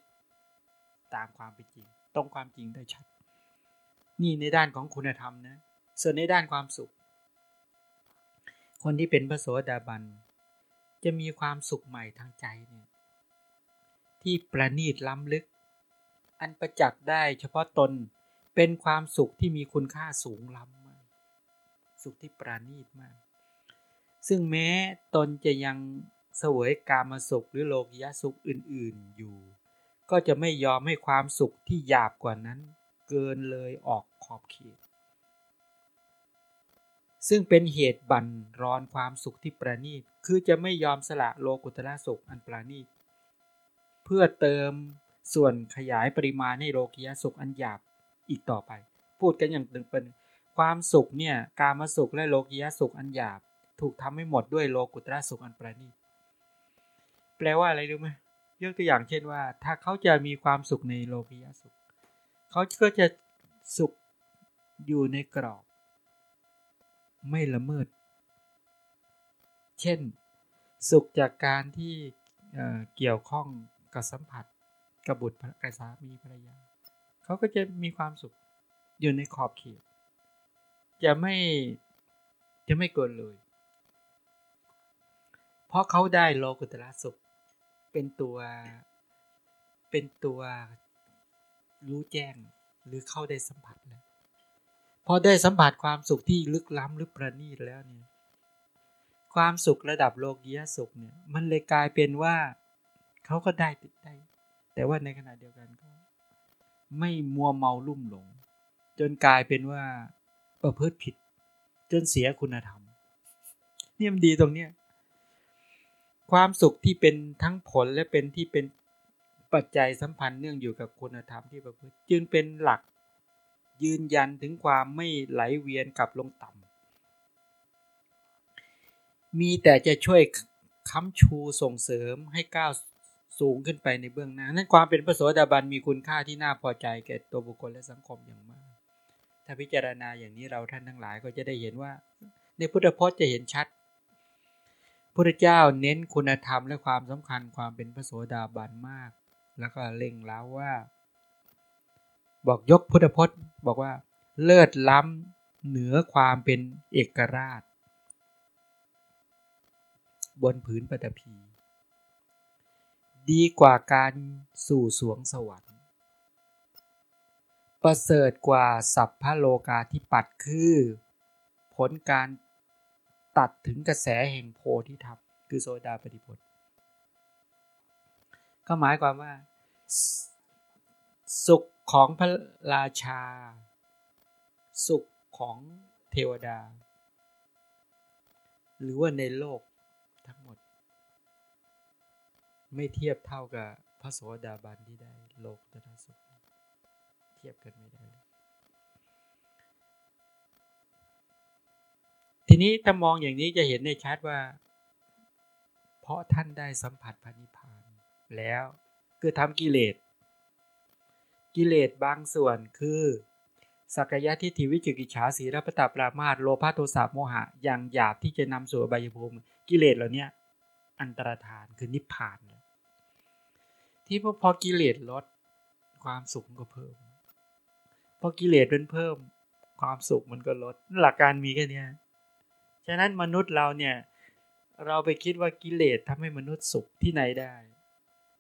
ตามความเป็นจริง ตรงความจริงได้ชัด นี่ในด้านของคุณธรรมนะ ส่วนในด้านความสุข คนที่เป็นพระโสดาบัน จะมีความสุขใหม่ทางใจเนี่ยที่ประณีตล้ำลึก อันประจักษ์ได้เฉพาะตนเป็นความสุขที่มีคุณค่าสูงล้ำมากสุขที่ประณีตมาก ซึ่งแม้ตนจะยังเสวยกามสุขหรือโลกิยะสุขอื่นๆอยู่ ก็จะไม่ยอมให้ความสุขที่หยาบกว่านั้น เกินเลยออกขอบเขต ซึ่งเป็นเหตุบั่นรอนความสุขที่ประณีต คือจะไม่ยอมสละโลกุตละสุขอันประณีต เพื่อเติมส่วนขยายปริมาณให้โลกิยสุขอันหยาบอีกต่อไป พูดกันอย่างตึงเป็นความสุขเนี่ยกามสุขและโลกิยสุขอันหยาบ ถูกทำให้หมดด้วยโลกุตระสุขอันประณีต แปลว่าอะไรรู้ไหมยกตัวอย่างเช่นว่า ถ้าเขาจะมีความสุขในโลกิยสุข เขาก็จะสุขอยู่ในกรอบ ไม่ละเมิด เช่น สุขจากการที่เกี่ยวข้องกับสัมผัสกับบุตรกับสามีภรรยาเขาก็จะมีความสุขอยู่ในขอบเขต จะไม่จะไม่เกินเลย เพราะเขาได้โลกุตระสุข เป็นตัวเป็นตัวรู้แจ้งหรือเข้าได้สัมผัสแล้ว พอได้สัมผัสความสุขที่ลึกล้ำหรือประณีตแล้วเนี่ยความสุขระดับโลกียสุขเนี่ย มันเลยกลายเป็นว่าเขาก็ได้ติดได้ แต่ว่าในขณะเดียวกันก็ ไม่มัวเมาลุ่มหลง จนกลายเป็นว่าประพฤติผิด จนเสียคุณธรรมนี่มันดีตรงเนี้ยความสุขที่เป็นทั้งผลและเป็นที่เป็นปัจจัยสัมพันธ์เนื่องอยู่กับคุณธรรมที่ประพฤติจึงเป็นหลัก ยืนยันถึงความไม่ไหลเวียนกลับลงต่ำ มีแต่จะช่วยค้ำชูส่งเสริมให้ก้าวสูงขึ้นไปในเบื้องหน้า นั้นความเป็นพระโสดาบันมีคุณค่าที่น่าพอใจแก่ตัวบุคคลและสังคมอย่างมาก ถ้าพิจารณาอย่างนี้เราท่านทั้งหลายก็จะได้เห็นว่า ในพุทธพจน์จะเห็นชัดพระเจ้าเน้นคุณธรรมและความสำคัญความเป็นพระโสดาบันมาก แล้วก็เล่งเล้าว่า บอกยกพุทธพจน์ บอกว่าเลิศล้ำเหนือความเป็นเอกราช บนผืนปฐพี ดีกว่าการสู่สวงสวรรค์ ประเสริฐกว่าสัพพะโลกาที่ปัดคือ ผลการตัดถึงกระแสแห่งโพธิธรรมคือโซดาปฏิพลก็หมายความว่า สุข ของพระราชา สุขของเทวดา หรือว่าในโลกทั้งหมด ไม่เทียบเท่ากับพระโสดาบันที่ได้โลกตระสุข เทียบกันไม่ได้ ทีนี้ถ้ามองอย่างนี้จะเห็นได้ชัดว่า เพราะท่านได้สัมผัสพระนิพพานแล้วคือทำกิเลส กิเลสบางส่วนคือสักยะทิฏฐิวิจิกิจฉาสีรพตาปรามาตโลภะโทสะโมหะ อย่างหยาบที่จะนำสู่ใบภูมิ กิเลสเหล่านี้อันตรธานคือนิพพาน ที่พอพอกิเลสลดความสุขก็เพิ่ม พอกิเลสเป็นเพิ่ม ความสุขมันก็ลด หลักการมีแค่นี้ฉะนั้นมนุษย์เราเนี่ย เราไปคิดว่ากิเลสทำให้มนุษย์สุขที่ไหนได้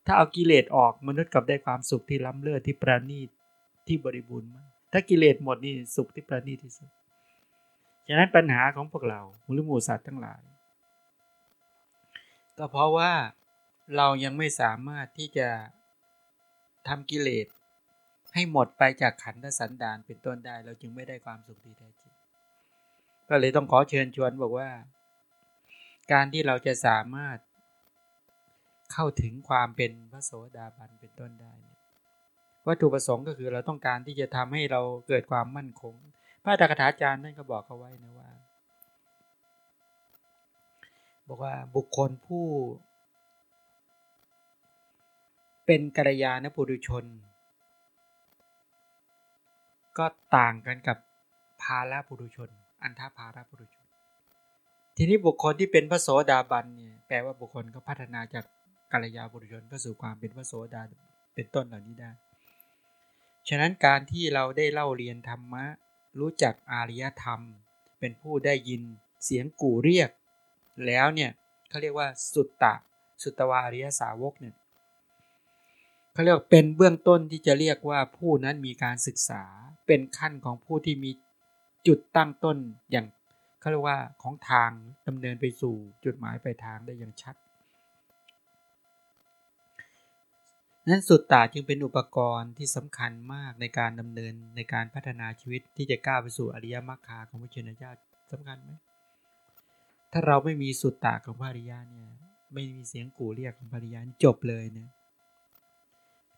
ถ้าเอากิเลสออกมนุษย์กลับได้ความสุขที่ล้ำเลิศที่ประณีตที่บริบูรณ์มากถ้ากิเลสหมดนี่สุขที่ประณีตที่สุดฉะนั้นปัญหาของพวกเราหรือหมู่สัตว์ทั้งหลาย ก็เพราะว่าเรายังไม่สามารถที่จะทำกิเลสให้หมดไปจากขันธสันดานเป็นต้นได้ เราจึงไม่ได้ความสุขที่แท้จริงก็เลยต้องขอเชิญชวนบอกว่า การที่เราจะสามารถ เข้าถึงความเป็นพระโสดาบันเป็นต้นได้วัตถุประสงค์ก็คือเราต้องการที่จะทำให้เราเกิดความมั่นคง พระตากถาจารย์นั่นก็บอกเขาไว้นะว่า บอกว่าบุคคลผู้ เป็นกัลยาณปุถุชน ก็ต่างกันกับภาลปุถุชน อันท่าภาลปุถุชน ทีนี้บุคคลที่เป็นพระโสดาบันเนี่ยแปลว่าบุคคลก็พัฒนาจาก กัลยาปุถุชนก็สู่ความเป็นพระโสดาเป็นต้นเหล่านี้ได้ ฉะนั้นการที่เราได้เล่าเรียนธรรมะ รู้จักอารยธรรม เป็นผู้ได้ยินเสียงกู่เรียก แล้วเนี่ยเขาเรียกว่าสุตตะ สุตวาริยสาวกเนี่ยเขาเรียกเป็นเบื้องต้นที่จะเรียกว่าผู้นั้นมีการศึกษาเป็นขั้นของผู้ที่มีจุดตั้งต้นอย่างเขาเรียกว่าของทางดำเนินไปสู่จุดหมายปลายทางได้อย่างชัด นั้นสุตตาจึงเป็นอุปกรณ์ที่สำคัญมากในการดำเนินในการพัฒนาชีวิตที่จะก้าวไปสู่อริยมรรคาของพระเจ้าเจ้าสำคัญไหมถ้าเราไม่มีสุตตาของพระอริยะเนี่ย ไม่มีเสียงกู่เรียกของพระอริยะจบเลยเนี่ย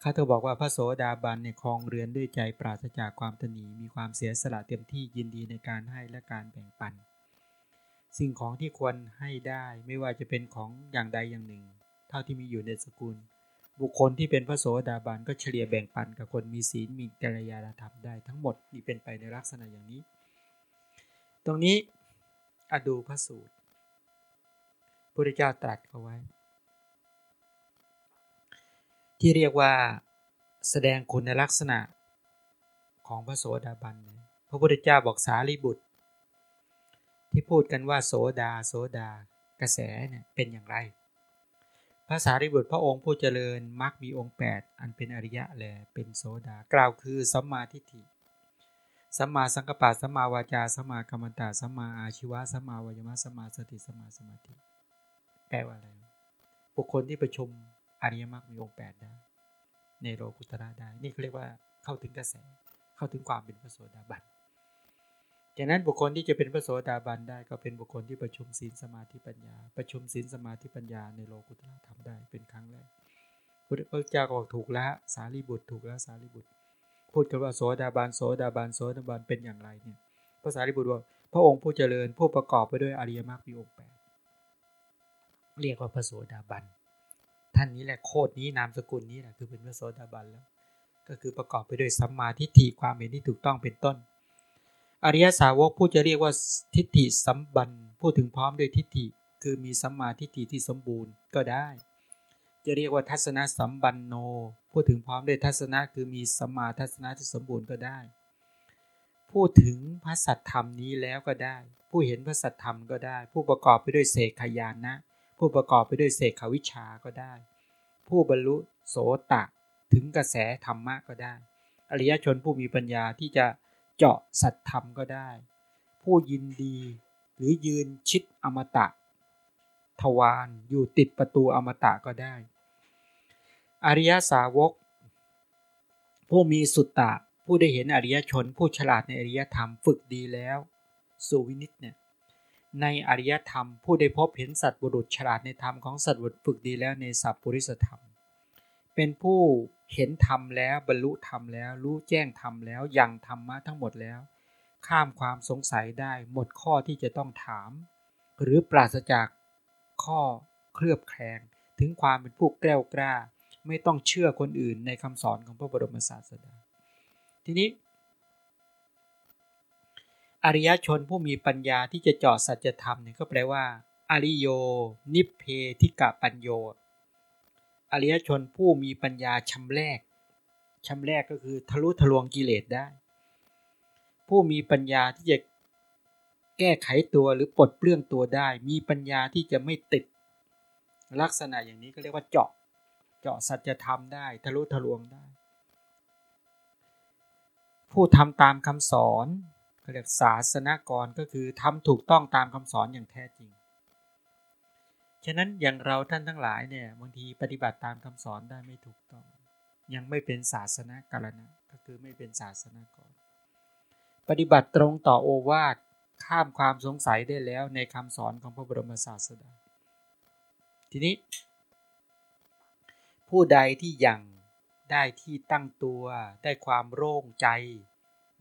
ข้าเธอบอกว่าพระโสดาบันเนี่ยคลองเรือนด้วยใจปราศจากความตนีมีความเสียสละเต็มที่ยินดีในการให้และการแบ่งปัน สิ่งของที่ควรให้ได้ไม่ว่าจะเป็นของอย่างใดอย่างหนึ่ง เท่าที่มีอยู่ในสกุล บุคคลที่เป็นพระโสดาบันก็เฉลี่ยแบ่งปันกับคนมีศีลมีกัลยาณธรรมได้ทั้งหมดนี่เป็นไปในลักษณะอย่างนี้ ตรงนี้อดูพระสูตรพระเจ้าตรัสเอาไว้ ที่เรียกว่าแสดงคุณในลักษณะของพระโสดาบันพระพุทธเจ้าบอกสารีบุตร ที่พูดกันว่าโสดาโสดากระแสเนี่ยเป็นอย่างไร ภาษาริบุตรพระองค์ผู้เจริญมักมีองค์ 8 อันเป็นอริยะแลเป็นโสดากล่าวคือสัมมาทิฏฐิสัมมาสังกปะสัมมาวาจาสัมมากรรมตาสัมมาอาชีวะสัมมาวายมะสัมมาสติสัมมาสมาธิแปลว่าอะไรบุคคลที่ประชุมอริยมรรคมีองค์ 8 ได้ ในโลกุตระได้ นี่เขาเรียกว่าเข้าถึงกระแสเข้าถึงความเป็นพระโสดาบัน จากนั้นบุคคลที่จะเป็นพระโสดาบันได้ก็เป็นบุคคลที่ประชุมศีลสมาธิปัญญา ประชุมศีลสมาธิปัญญาในโลกุตระทำได้เป็นครั้งแรกพุทธเจ้าบอกถูกแล้วสารีบุตรถูกแล้วสารีบุตร พูดกันว่าโสดาบันโสดาบันโสดาบันเป็นอย่างไรเนี่ยพระสารีบุตรว่าพระองค์ผู้เจริญผู้ประกอบไปด้วยอริยมรรคมีองค์แปดเรียกว่าพระโสดาบันท่านนี้แหละโคดนี้นามสกุลนี้แหละคือเป็นพระโสดาบันแล้ว ก็คือประกอบไปด้วยสัมมาทิฏฐิความเห็นที่ถูกต้องเป็นต้น อริยสาวกผู้จะเรียกว่าทิฏฐิสัมบันพูดถึงพร้อมด้วยทิฏฐิ คือมีสัมมาทิฏฐิที่สมบูรณ์ก็ได้ จะเรียกว่าทัศนสัมบันโน พูดถึงพร้อมด้วยทัศนะคือมีสัมมาทัศนะที่สมบูรณ์ก็ได้ พูดถึงพระสัตธรรมนี้แล้วก็ได้ ผู้เห็นพระสัตธรรมก็ได้ ผู้ประกอบไปด้วยเสกขยานนะ ผู้ประกอบไปด้วยเสกขวิชาก็ได้ ผู้บรรลุโสตะถึงกระแสธรรมะก็ได้ อริยชนผู้มีปัญญาที่จะ เจาะสัตธรรมก็ได้ ผู้ยินดีหรือยืนชิดอมตะ ทวารอยู่ติดประตูอมตะก็ได้ อริยสาวก ผู้มีสุตตะ ผู้ได้เห็นอริยชน ผู้ฉลาดในอริยธรรมฝึกดีแล้วสุวินิตเนี่ยในอริยธรรม ผู้ได้พบเห็นสัตว์บุรุษฉลาดในธรรมของสัตว์บุรุษฝึกดีแล้วในสัพพุริสธรรม เป็นผู้ เห็นธรรมแล้วบรรลุธรรมแล้ว รู้แจ้งธรรมแล้วยังธรรมะทั้งหมดแล้ว ข้ามความสงสัยได้หมดข้อที่จะต้องถาม หรือปราศจากข้อเคลือบแคลงถึงความเป็นผู้แกล้วกล้า ไม่ต้องเชื่อคนอื่นในคำสอนของพระบรมศาสดา ทีนี้ อริยชนผู้มีปัญญาที่จะเจาะสัจธรรมเนี่ยก็แปลว่าอริโย นิเพธิกะปัญโย อริยชนผู้มีปัญญาชำแรกชำแรกก็คือทะลุทะลวงกิเลสได้ ผู้มีปัญญาที่จะแก้ไขตัวหรือปลดเปลื้องตัวได้ มีปัญญาที่จะไม่ติด ลักษณะอย่างนี้ก็เรียกว่าเจาะ เจาะสัจธรรมได้ ทะลุทะลวงได้ ผู้ทำตามคำสอนเขาเรียกศาสนากรก็คือทำถูกต้องตามคำสอนอย่างแท้จริง ฉะนั้นอย่างเราท่านทั้งหลายเนี่ยบางทีปฏิบัติตามคำสอนได้ไม่ถูกต้อง ยังไม่เป็นศาสนาการณะก็คือไม่เป็นศาสนากรปฏิบัติตรงต่อโอวาทข้ามความสงสัยได้แล้วในคำสอนของพระบรมศาสดา ทีนี้ ผู้ใดที่ยังได้ที่ตั้งตัวได้ความโล่งใจ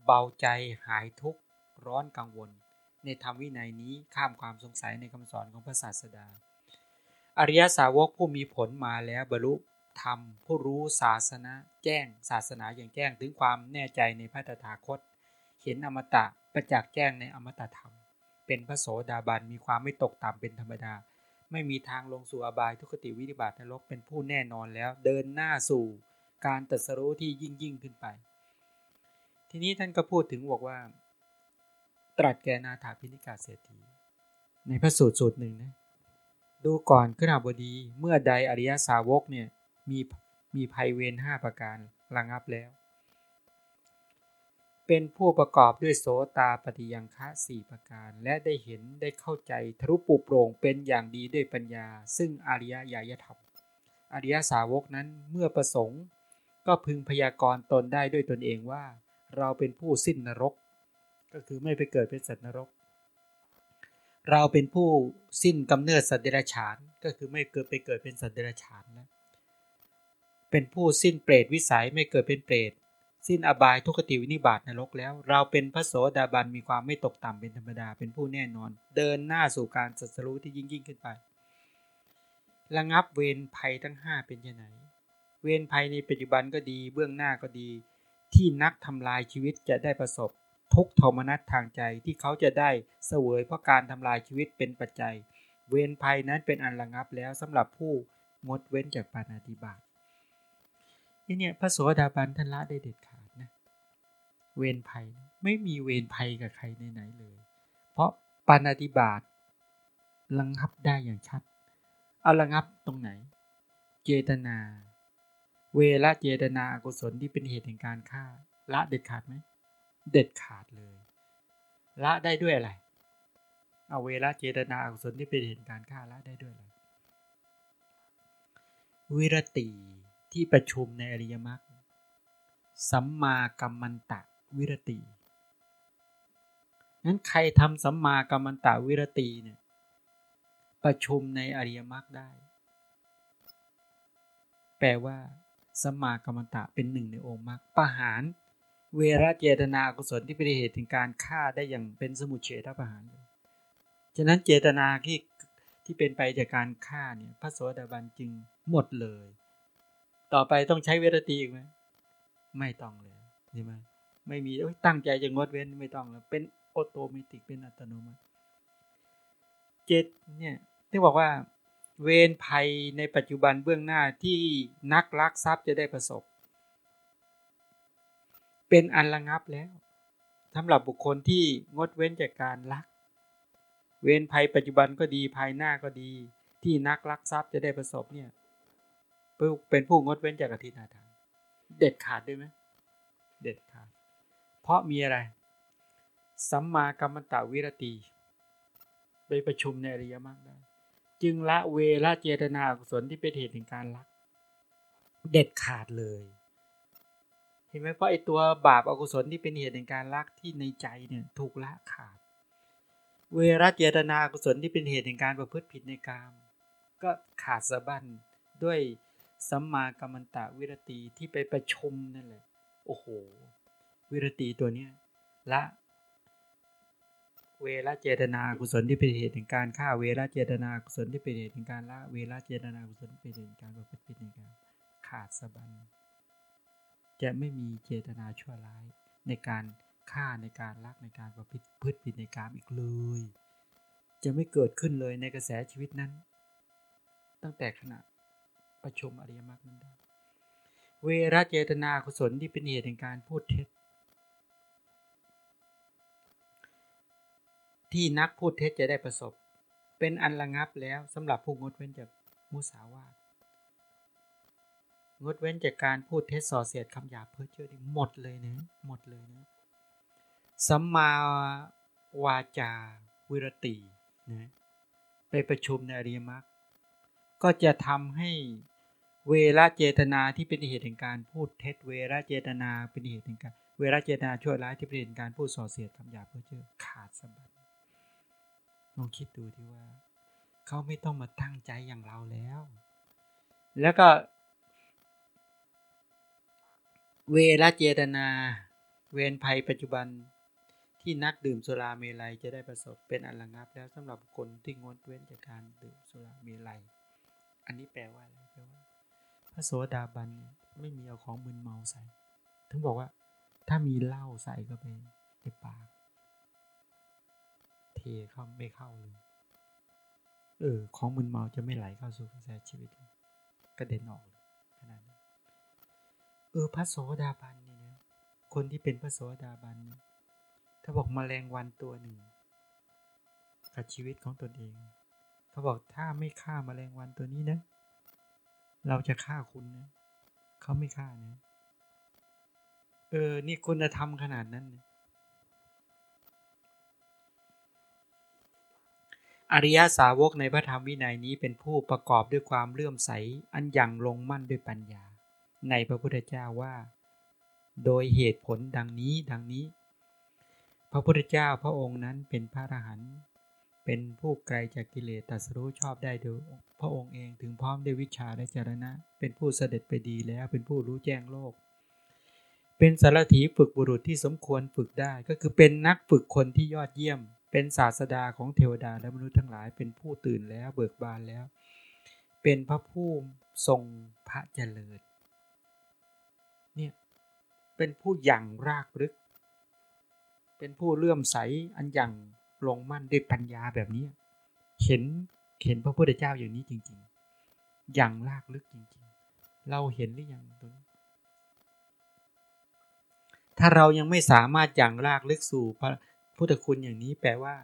เบาใจหายทุกข์ร้อนกังวล ในธรรมวินัยนี้ข้ามความสงสัยในคำสอนของพระศาสดา อริยสาวกผู้มีผลมาแล้วบรรลุธรรมผู้รู้ศาสนาแจ้ง ศาสนาอย่างแจ้งถึงความแน่ใจในพระตถาคต เห็นอมตะประจักษ์แจ้งในอมตะธรรม เป็นพระโสดาบันมีความไม่ตกต่ำเป็นธรรมดา ไม่มีทางลงสู่อบายทุกติวิธิบาตนรกเป็นผู้แน่นอนแล้วเดินหน้าสู่การตัดสรู้ที่ยิ่งยิ่งขึ้นไป ทีนี้ท่านก็พูดถึงบอกว่า ตรัสแกนาถาพินิกาเศรษฐีในพระสูตรสูตรหนึ่งนะ ดูก่อนขึ้นบดีเมื่อใดอริยสาวกเนี่ยมีมีภัยเวรห้าประการระงับแล้ว เป็นผู้ประกอบด้วยโสตาปฏิยังคะสี่ประการ และได้เห็นได้เข้าใจทรุปุโปร่งเป็นอย่างดีด้วยปัญญา ซึ่งอริยญาณธรรม อริยสาวกนั้นเมื่อประสงค์ ก็พึงพยากรณ์ตนได้ด้วยตนเองว่า เราเป็นผู้สิ้นนรก ก็คือไม่ไปเกิดเป็นสัตว์นรก เราเป็นผู้สิ้นกำเนิดสัตว์เดรัจฉานก็คือไม่เกิดไปเกิดเป็นสัตว์เดรัจฉานนะเป็นผู้สิ้นเปรตวิสัยไม่เกิดเป็นเปรตสิ้นอบายทุกขติวินิบาตนรกแล้ว เราเป็นพระโสดาบันมีความไม่ตกต่ำเป็นธรรมดาเป็นผู้แน่นอน เดินหน้าสู่การสัสรู้ที่ยิ่งยิ่งขึ้นไประงับเวรภัยทั้ง 5 เป็นยังไงเวรภัยในปัจจุบันก็ดีเบื้องหน้าก็ดี ที่นักทำลายชีวิตจะได้ประสบ ทุกโทมนัสทางใจที่เขาจะได้เสวยเพราะการทำลายชีวิตเป็นปัจจัย เวรภัยนั้นเป็นอันระงับแล้วสำหรับผู้งดเว้นจากปานาติบาตนี่เนี่ยพระโสดาบันท่านละได้เด็ดขาดนะเวรภัยไม่มีเวรภัยกับใครในไหนเลย เพราะปานาติบาตระงับได้อย่างชัด เอาระงับตรงไหน เจตนา เวลาเจตนาอกุศลที่เป็นเหตุแห่งการฆ่าละเด็ดขาดไหม เด็ดขาดเลย ละได้ด้วยอะไร เอาเวลาเจตนาอกุศลที่เป็นเหตุการฆ่าละได้ด้วยอะไร วิรติที่ประชุมในอริยมรรค สัมมากัมมันตะวิรตินั้นใครทำสัมมากัมมันตะวิรติเนี่ย ประชุมในอริยมรรคได้ แปลว่าสัมมากัมมันตะเป็นหนึ่งในองค์มรรคประหาร เวรเจตนากุศลที่เป็นเหตุถึงการฆ่าได้อย่างเป็นสมุเฉทประหารเลยฉะนั้นเจตนาที่ที่เป็นไปจากการฆ่าเนี่ยพระโสดาบันจึงหมดเลย ต่อไปต้องใช้เวรตีอีกไหมไม่ต้องเลยใช่ไหมไม่มีตั้งใจจะงดเว้นไม่ต้องแล้วเป็นออโตเมติกเป็นอัตโนมัติเจตเนี่ยที่บอกว่าเวรภัยในปัจจุบันเบื้องหน้าที่นักลักทรัพย์จะได้ประสบ เป็นอันระงับแล้วสำหรับบุคคลที่งดเว้นจากการลัก เว้นภัยปัจจุบันก็ดีภายหน้าก็ดี ที่นักลักทรัพย์จะได้ประสบเนี่ยเป็นผู้งดเว้นจากอธินาทานเด็ดขาดด้วยไหมเด็ดขาด เพราะมีอะไร สัมมากัมมันตวิรตี ไปประชุมในอริยมรรคได้ จึงละเวละเจตนากุศลที่เป็นเหตุแห่งการลัก เด็ดขาดเลย เห็นไหมเพราะไอตัวบาปอกุศลที่เป็นเหตุในการรักที่ในใจเนี่ยถูกละขาด เวรเจตนากุศลที่เป็นเหตุในการประพฤติผิดในกาม ก็ขาดสะบั้นด้วยสัมมากัมมันตะวิรติที่ไปประชุมนั่นแหละโอ้โห วิรติตัวเนี้ยละเวรเจตนากุศลที่เป็นเหตุแห่งการฆ่าเวรเจตนากุศลที่เป็นเหตุแห่งการละเวรเจตนากุศลที่เป็นเหตุแห่งการประพฤติผิดในการขาดสะบั้น จะไม่มีเจตนาชั่วร้ายในการฆ่าในการลักในการประพฤติพฤติผิดในการอีกเลย จะไม่เกิดขึ้นเลยในกระแสชีวิตนั้น ตั้งแต่ขณะประชุมอริยมรรคนั้นได้เวรเจตนากุศลที่เป็นเหตุแห่งการพูดเท็จ ที่นักพูดเท็จจะได้ประสบ เป็นอันระงับแล้วสำหรับผู้งดเว้นจากมุสาวาท งดเว้นจากการพูดเท็จส่อเสียดคำหยาบเพ้อเจ้อหมดเลยนะหมดเลยนะสัมมาวาจาวิรตินะไปประชุมในอริยมรรคก็จะทำให้เวรเจตนาที่เป็นเหตุแห่งการพูดเท็จ เวรเจตนาเป็นเหตุแห่งการเวรเจตนาชั่วร้ายที่เป็นเหตุแห่งการพูดส่อเสียดคำหยาบเพื่อเจอขาดสะบัดลองคิดดูที่ว่า เขาไม่ต้องมาตั้งใจอย่างเราแล้ว แล้วก็ เวรเจตนา เวรภัยปัจจุบันที่นักดื่มสุราเมลัยจะได้ประสบเป็นอันระงับแล้วสำหรับคนที่งดเว้นจากการดื่มสุราเมลัย อันนี้แปลว่าอะไรแปลว่า พระโสดาบันไม่มีเอาของมึนเมาใส่ ถึงบอกว่า ถ้ามีเหล้าใส่ก็ไปในปาก เทเข้าไม่เข้าเลย เออ ของมึนเมาจะไม่ไหลเข้าสู่กระแสชีวิต กระเด็นออก เออพระโสดาบันเนี่ยนะคนที่เป็นพระโสดาบัน ถ้าบอกมแมลงวันตัวหนึ่งกับชีวิตของตนเอง เขาบอกถ้าไม่ฆ่ามาแมลงวันตัวนี้นะ เราจะฆ่าคุณนะเขาไม่ฆ่านะ เออ นี่คุณธรรมขนาดนั้นนะอริยสาวกในพระธรรมวินัยนี้เป็นผู้ประกอบด้วยความเลื่อมใส อันยังลงมั่นด้วยปัญญา ในพระพุทธเจ้าว่า โดยเหตุผลดังนี้ดังนี้ พระพุทธเจ้าพระองค์นั้นเป็นพระอรหันต์เป็นผู้ไกลจากกิเลสตัสรู้ชอบได้โดยพระองค์เองถึงพร้อมด้วยวิชาและจรณะ เป็นผู้เสด็จไปดีแล้วเป็นผู้รู้แจ้งโลก เป็นสารถีฝึกบุรุษที่สมควรฝึกได้ก็คือเป็นนักฝึกคนที่ยอดเยี่ยม เป็นศาสดาของเทวดาและมนุษย์ทั้งหลาย เป็นผู้ตื่นแล้วเบิกบานแล้ว เป็นพระผู้ทรงพระเจริญ เนี่ยเป็นผู้อย่างรากลึก เป็นผู้เลื่อมใสอันอย่างลงมั่นด้วยปัญญาแบบนี้ เห็นเห็นพระพุทธเจ้าอย่างนี้จริงๆอย่างลากลึกจริงๆ เราเห็นหรือยังตรงนี้ถ้าเรายังไม่สามารถอย่างลากลึกสู่พระพุทธคุณอย่างนี้แปลว่า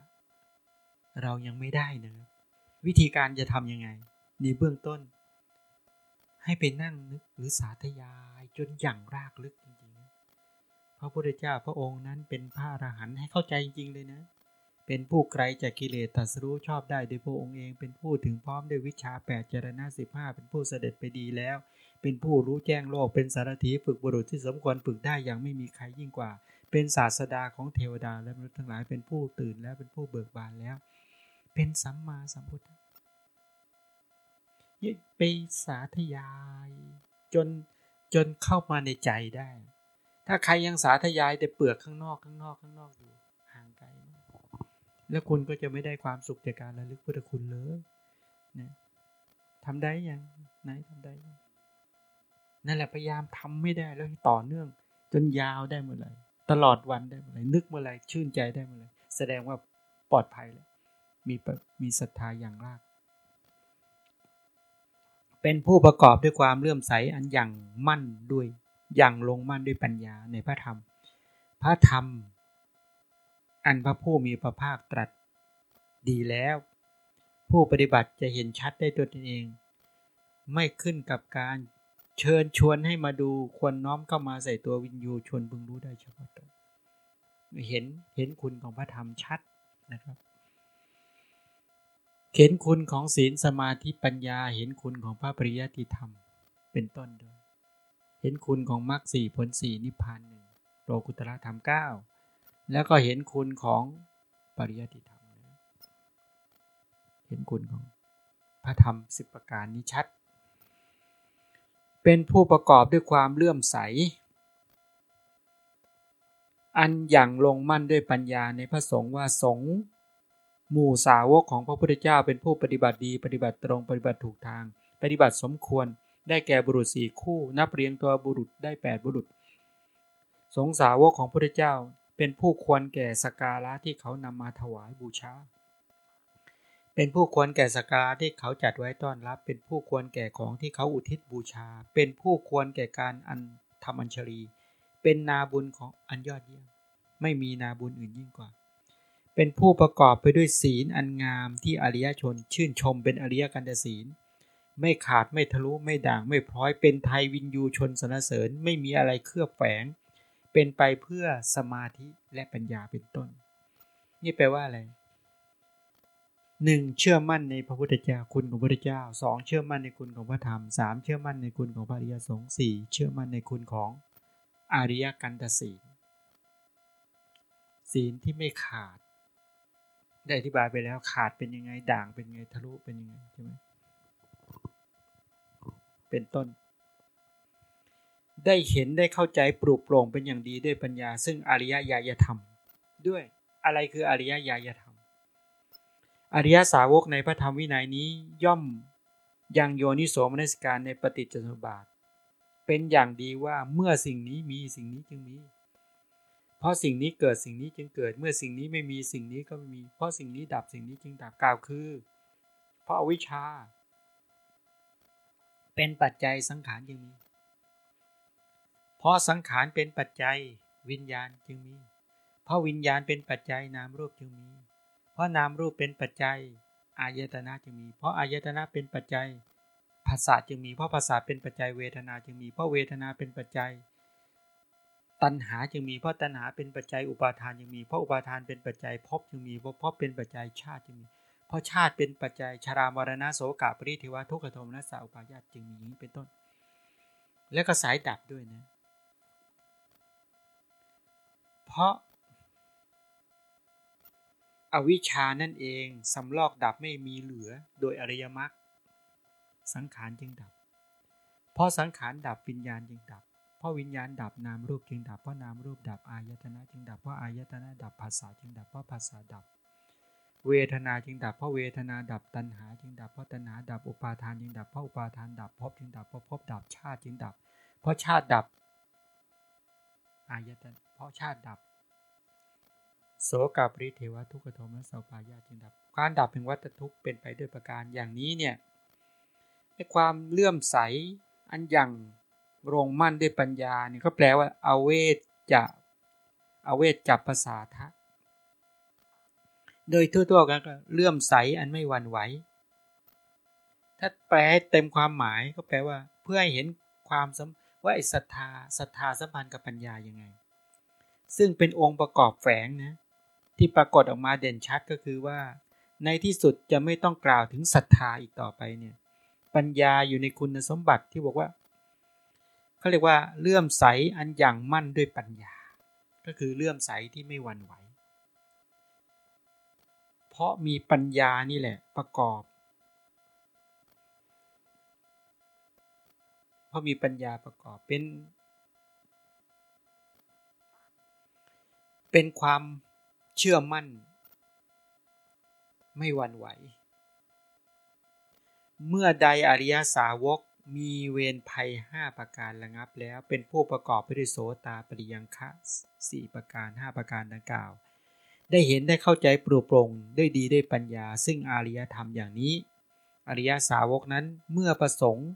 เรายังไม่ได้นะวิธีการจะทำยังไงในเบื้องต้น ให้ไปนั่งนึกหรือสาธยายจนอย่างรากลึกจริงๆ พระพุทธเจ้าพระองค์นั้นเป็นพระอรหันต์ให้เข้าใจจริงเลยนะ เป็นผู้ไกลจากกิเลสตัสรู้ชอบได้โดยพระองค์เอง เป็นผู้ถึงพร้อมด้วยวิชาแปดจรณะสิบห้าเป็นผู้เสด็จไปดีแล้ว เป็นผู้รู้แจ้งโลก เป็นสารถีฝึกบุรุษที่สมควรฝึกได้อย่างไม่มีใครยิ่งกว่า เป็นศาสดาของเทวดาและมนุษย์ทั้งหลาย เป็นผู้ตื่นแล้วเป็นผู้เบิกบานแล้ว เป็นสัมมาสัมพุทธ ไปสาธยาย จนจนเข้ามาในใจได้ ถ้าใครยังสาธยายแต่เปลือกข้างนอกข้างนอกข้างนอกอยู่ห่างไกลแล้วคุณก็จะไม่ได้ความสุขจากการระลึกพุทธคุณเลยนะทำได้ยังไหนทำได้ยังนั่นแหละพยายามทำไม่ได้แล้วต่อเนื่อง จนยาวได้เมื่อไหร่ตลอดวันได้เมื่อไหร่นึกเมื่อไหร่ชื่นใจได้เมื่อไหร่แสดงว่าปลอดภัยแล้วมีมีศรัทธาอย่างราก เป็นผู้ประกอบด้วยความเลื่อมใสอันอย่างมั่นด้วยอย่างลงมั่นด้วยปัญญาในพระธรรม พระธรรม อันพระผู้มีพระภาคตรัสดีแล้ว ผู้ปฏิบัติจะเห็นชัดได้ตัวเอง ไม่ขึ้นกับการเชิญชวนให้มาดูควรน้อมเข้ามาใส่ตัววินยูชวนพึงรู้ได้เฉพาะตัวเห็นเห็นคุณของพระธรรมชัดนะครับ เห็นคุณของศีลสมาธิปัญญา เห็นคุณของพระปริยัติธรรม เป็นต้นด้วย เห็นคุณของมรรคสี่ผลสี่นิพพานหนึ่งโลกุตระธรรมเก้าแล้วก็เห็นคุณของปริยัติธรรม เห็นคุณของพระธรรมสิบประการนี้ชัด เป็นผู้ประกอบด้วยความเลื่อมใส อันอย่างลงมั่นด้วยปัญญาในพระสงฆ์ว่าสงฆ์ หมู่สาวกของพระพุทธเจ้าเป็นผู้ปฏิบัติดี ปฏิบัติตรงปฏิบัติถูกทาง ปฏิบัติสมควร ได้แก่บุรุษสี่คู่ นับเรียงตัวบุรุษได้แปดบุรุษ สงสาวกของพระพุทธเจ้าเป็นผู้ควรแก่สการะที่เขานำมาถวายบูชา เป็นผู้ควรแก่สการะที่เขาจัดไว้ต้อนรับ เป็นผู้ควรแก่ของที่เขาอุทิศบูชา เป็นผู้ควรแก่การอันทำอัญชลี เป็นนาบุญของอันยอดเยี่ยม ไม่มีนาบุญอื่นยิ่งกว่า เป็นผู้ประกอบไปด้วยศีลอันงามที่อริยชนชื่นชมเป็นอริยกันตศีล ไม่ขาดไม่ทะลุไม่ด่างไม่พร้อยเป็นไทยวินยูชนสนเสริญไม่มีอะไรเคลือบแฝง เป็นไปเพื่อสมาธิและปัญญาเป็นต้น นี่แปลว่าอะไรหนึ่งเชื่อมั่นในพระพุทธเจ้าคุณของพระพุทธเจ้าสองเชื่อมั่นในคุณของพระธรรมสามเชื่อมั่นในคุณของพระอริยสงฆ์สี่เชื่อมั่นในคุณของอริยกันตศีลศีลที่ไม่ขาด ได้อธิบายไปแล้วขาดเป็นยังไงด่างเป็นยังไงทะลุเป็นยังไงใช่ไหมเป็นต้น ได้เห็นได้เข้าใจปลุกปร่งเป็นอย่างดีด้วยปัญญา ซึ่งอริยญาณธรรม ด้วยอะไรคืออริยญาณธรรม อริยสาวกในพระธรรมวินัยนี้ย่อมยังโยนิโสมนสิการในปฏิจจสมบาท เป็นอย่างดีว่าเมื่อสิ่งนี้มีสิ่งนี้จึงมี เพราะสิ่งนี้เกิดสิ่งนี้จึงเกิด เมื่อสิ่งนี้ไม่มีสิ่งนี้ก็ไม่มี เพราะสิ่งนี้ดับสิ่งนี้จึงดับกล่าวคือ เพราะอวิชชา เป็นปัจจัยสังขารจึงมี เพราะสังขารเป็นปัจจัยวิญญาณจึงมี เพราะวิญญาณเป็นปัจจัยนามรูปจึงมี เพราะนามรูปเป็นปัจจัยอายตนะจึงมี เพราะอายตนะเป็นปัจจัยภาษาจึงมี เพราะภาษาเป็นปัจจัยเวทนาจึงมี เพราะเวทนาเป็นปัจจัย ตัณหาจึงมีเพราะตัณหาเป็นปัจจัยอุปาทานจึงมีเพราะอุปาทานเป็นปัจจัยภพจึงมีเพราะภพเป็นปัจจัยชาติจึงมี เพราะชาติเป็นปัจจัยชรามรณะโสกาปริเทวทุกขโทมนัสสาอุปายาตจึงมีอย่างนี้เป็นต้น และก็สายดับด้วยนะ เพราะอวิชานั่นเองสำลอกดับไม่มีเหลือโดยอริยมรรคสังขารจึงดับ เพราะสังขารดับวิญญาณจึงดับ เพราะวิญญาณดับนามรูปจึงดับเพราะนามรูปดับอายตนะจึงดับเพราะอายตนะดับภาษาจึงดับเพราะภาษาดับ เวทนาจึงดับเพราะเวทนาดับตัณหา จึงดับเพราะตัณหาดับอุปาทานจึงดับเพราะอุปาทานดับภพจึงดับเพราะภพดับชาติจึงดับ เพราะชาติดับอายตนะเพราะชาติดับโสกาปริเทวทุกขโทมและสปายาจึงดับการดับเป็นวัตทุกข์เป็นไปด้วยประการอย่างนี้เนี่ยในความเลื่อมใสอันอย่า งรงมั่นด้วยปัญญาเนี่ยก็แปลว่าเอาเวทจะเอาเวทจับภาษาทะโดยทั่วๆกันก็เลื่อมใสอันไม่หวั่นไหว ถ้าแปลเต็มความหมายก็แปลว่า เพื่อให้เห็นความว่าไอ้ศรัทธาศรัทธาสัมพันธ์กับปัญญายังไง ซึ่งเป็นองค์ประกอบแฝงนะที่ปรากฏออกมาเด่นชัดก็คือว่า ในที่สุดจะไม่ต้องกล่าวถึงศรัทธาอีกต่อไปเนี่ยปัญญาอยู่ในคุณสมบัติที่บอกว่า เขาเรียกว่าเลื่อมใสอันอย่างมั่นด้วยปัญญา ก็คือเลื่อมใสที่ไม่หวั่นไหว เพราะมีปัญญานี่แหละประกอบ เพราะมีปัญญาประกอบเป็น เป็นความเชื่อมั่น ไม่หวั่นไหว เมื่อใดอริยสาวก มีเวรภัยห้าประการระงับแล้ว เป็นผู้ประกอบไปด้วยโสตาปริยังคะสี่ประการห้าประการดังกล่าว ได้เห็นได้เข้าใจปลุกปลงด้วยดีด้วยปัญญา ซึ่งอริยธรรมอย่างนี้ อริยสาวกนั้นเมื่อประสงค์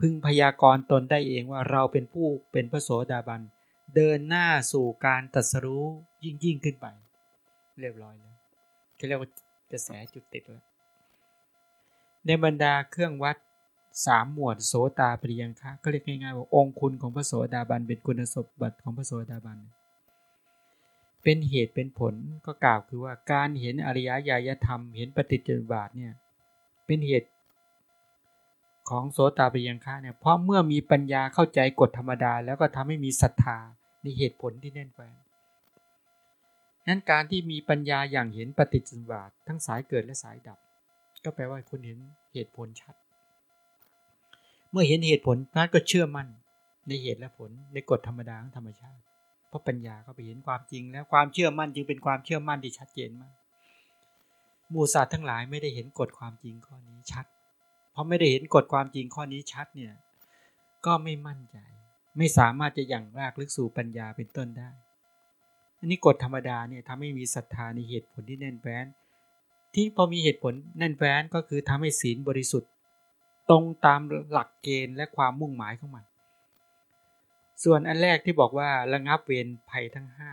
พึงพยากรณ์ตนได้เองว่าเราเป็นผู้เป็นพระโสดาบัน เดินหน้าสู่การตัดสรู้ยิ่งยิ่งขึ้นไป เรียบร้อยแล้วเขาเรียกว่ากระแสจุดติดแล้วในบรรดาเครื่องวัด สามหมวดโสตาปริยังคะก็เรียกง่ายๆว่าองคุณของพระโสดาบันเป็นคุณสมบัติของพระโสดาบัน เป็นเหตุเป็นผลก็กล่าวคือว่าการเห็นอริยญาณธรรมเห็นปฏิจจบาทเนี่ยเป็นเหตุของโสตาปยังคะเนี่ยเพราะเมื่อมีปัญญาเข้าใจกฎธรรมดา แล้วก็ทำให้มีศรัทธาในเหตุผลที่แน่นแฟ้นนั้นการที่มีปัญญาอย่างเห็นปฏิจจบาททั้งสายเกิดและสายดับ ก็แปลว่าคุณเห็นเหตุผลชัด เมื่อเห็นเหตุผลนั้นก็เชื่อมั่นในเหตุและผลในกฎธรรมดาของธรรมชาติ เพราะปัญญาก็ไปเห็นความจริง แล้วความเชื่อมั่นจึงเป็นความเชื่อมั่นที่ชัดเจนมากหมู่สัตว์ทั้งหลายไม่ได้เห็นกฎความจริงข้อนี้ชัด เพราะไม่ได้เห็นกฎความจริงข้อนี้ชัดเนี่ยก็ไม่มั่นใจ ไม่สามารถจะยังรากลึกสู่ปัญญาเป็นต้นได้ อันนี้กฎธรรมดาเนี่ยทำให้มีศรัทธาในเหตุผลที่แน่นแฟ้น ที่พอมีเหตุผลแน่นแฟ้นก็คือทำให้ศีลบริสุทธิ์ ตรงตามหลักเกณฑ์และความมุ่งหมายของมัน ส่วนอันแรกที่บอกว่าระงับเวรภัยทั้งห้า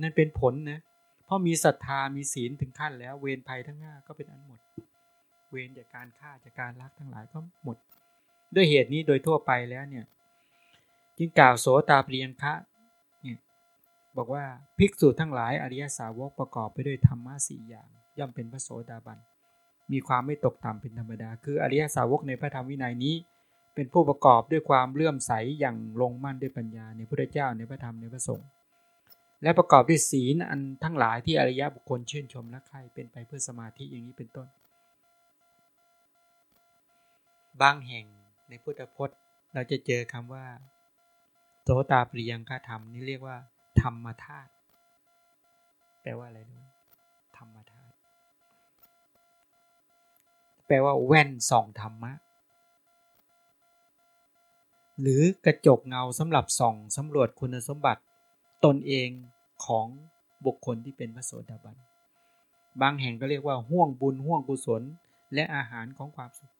นั่นเป็นผลนะเพราะมีศรัทธามีศีลถึงขั้นแล้ว เวรภัยทั้งห้าก็เป็นอันหมด เวรจากการฆ่าจากการลักทั้งหลายก็หมด ด้วยเหตุนี้โดยทั่วไปแล้วเนี่ยจึงกล่าวโสตาเปลียงคะเนี่ยบอกว่าภิกษุทั้งหลายอริยสาวกประกอบไปด้วยธรรมะสี่อย่าง ย่อมเป็นพระโสดาบัน มีความไม่ตกต่ำเป็นธรรมดา คืออริยสาวกในพระธรรมวินัยนี้ เป็นผู้ประกอบด้วยความเลื่อมใสอย่างลงมั่นด้วยปัญญาในพระเจ้าในพระธรรมในพระสงฆ์และประกอบด้วยศีลอันทั้งหลายที่อริยบุคคลชื่นชมและใครเป็นไปเพื่อสมาธิอย่างนี้เป็นต้น บางแห่งในพุทธพจน์เราจะเจอคำว่า โสตาปริยังฆาธรรมนี่เรียกว่า ธรรมธาตุแปลว่าอะไรรู้ ลว่าแว่นส่องธรรมะ หรือกระจกเงาสำหรับส่องสำรวจคุณสมบัติตนเองของบุคคลที่เป็นพระโสดาบัน บางแห่งก็เรียกว่าห่วงบุญห่วงกุศลและอาหารของความสุข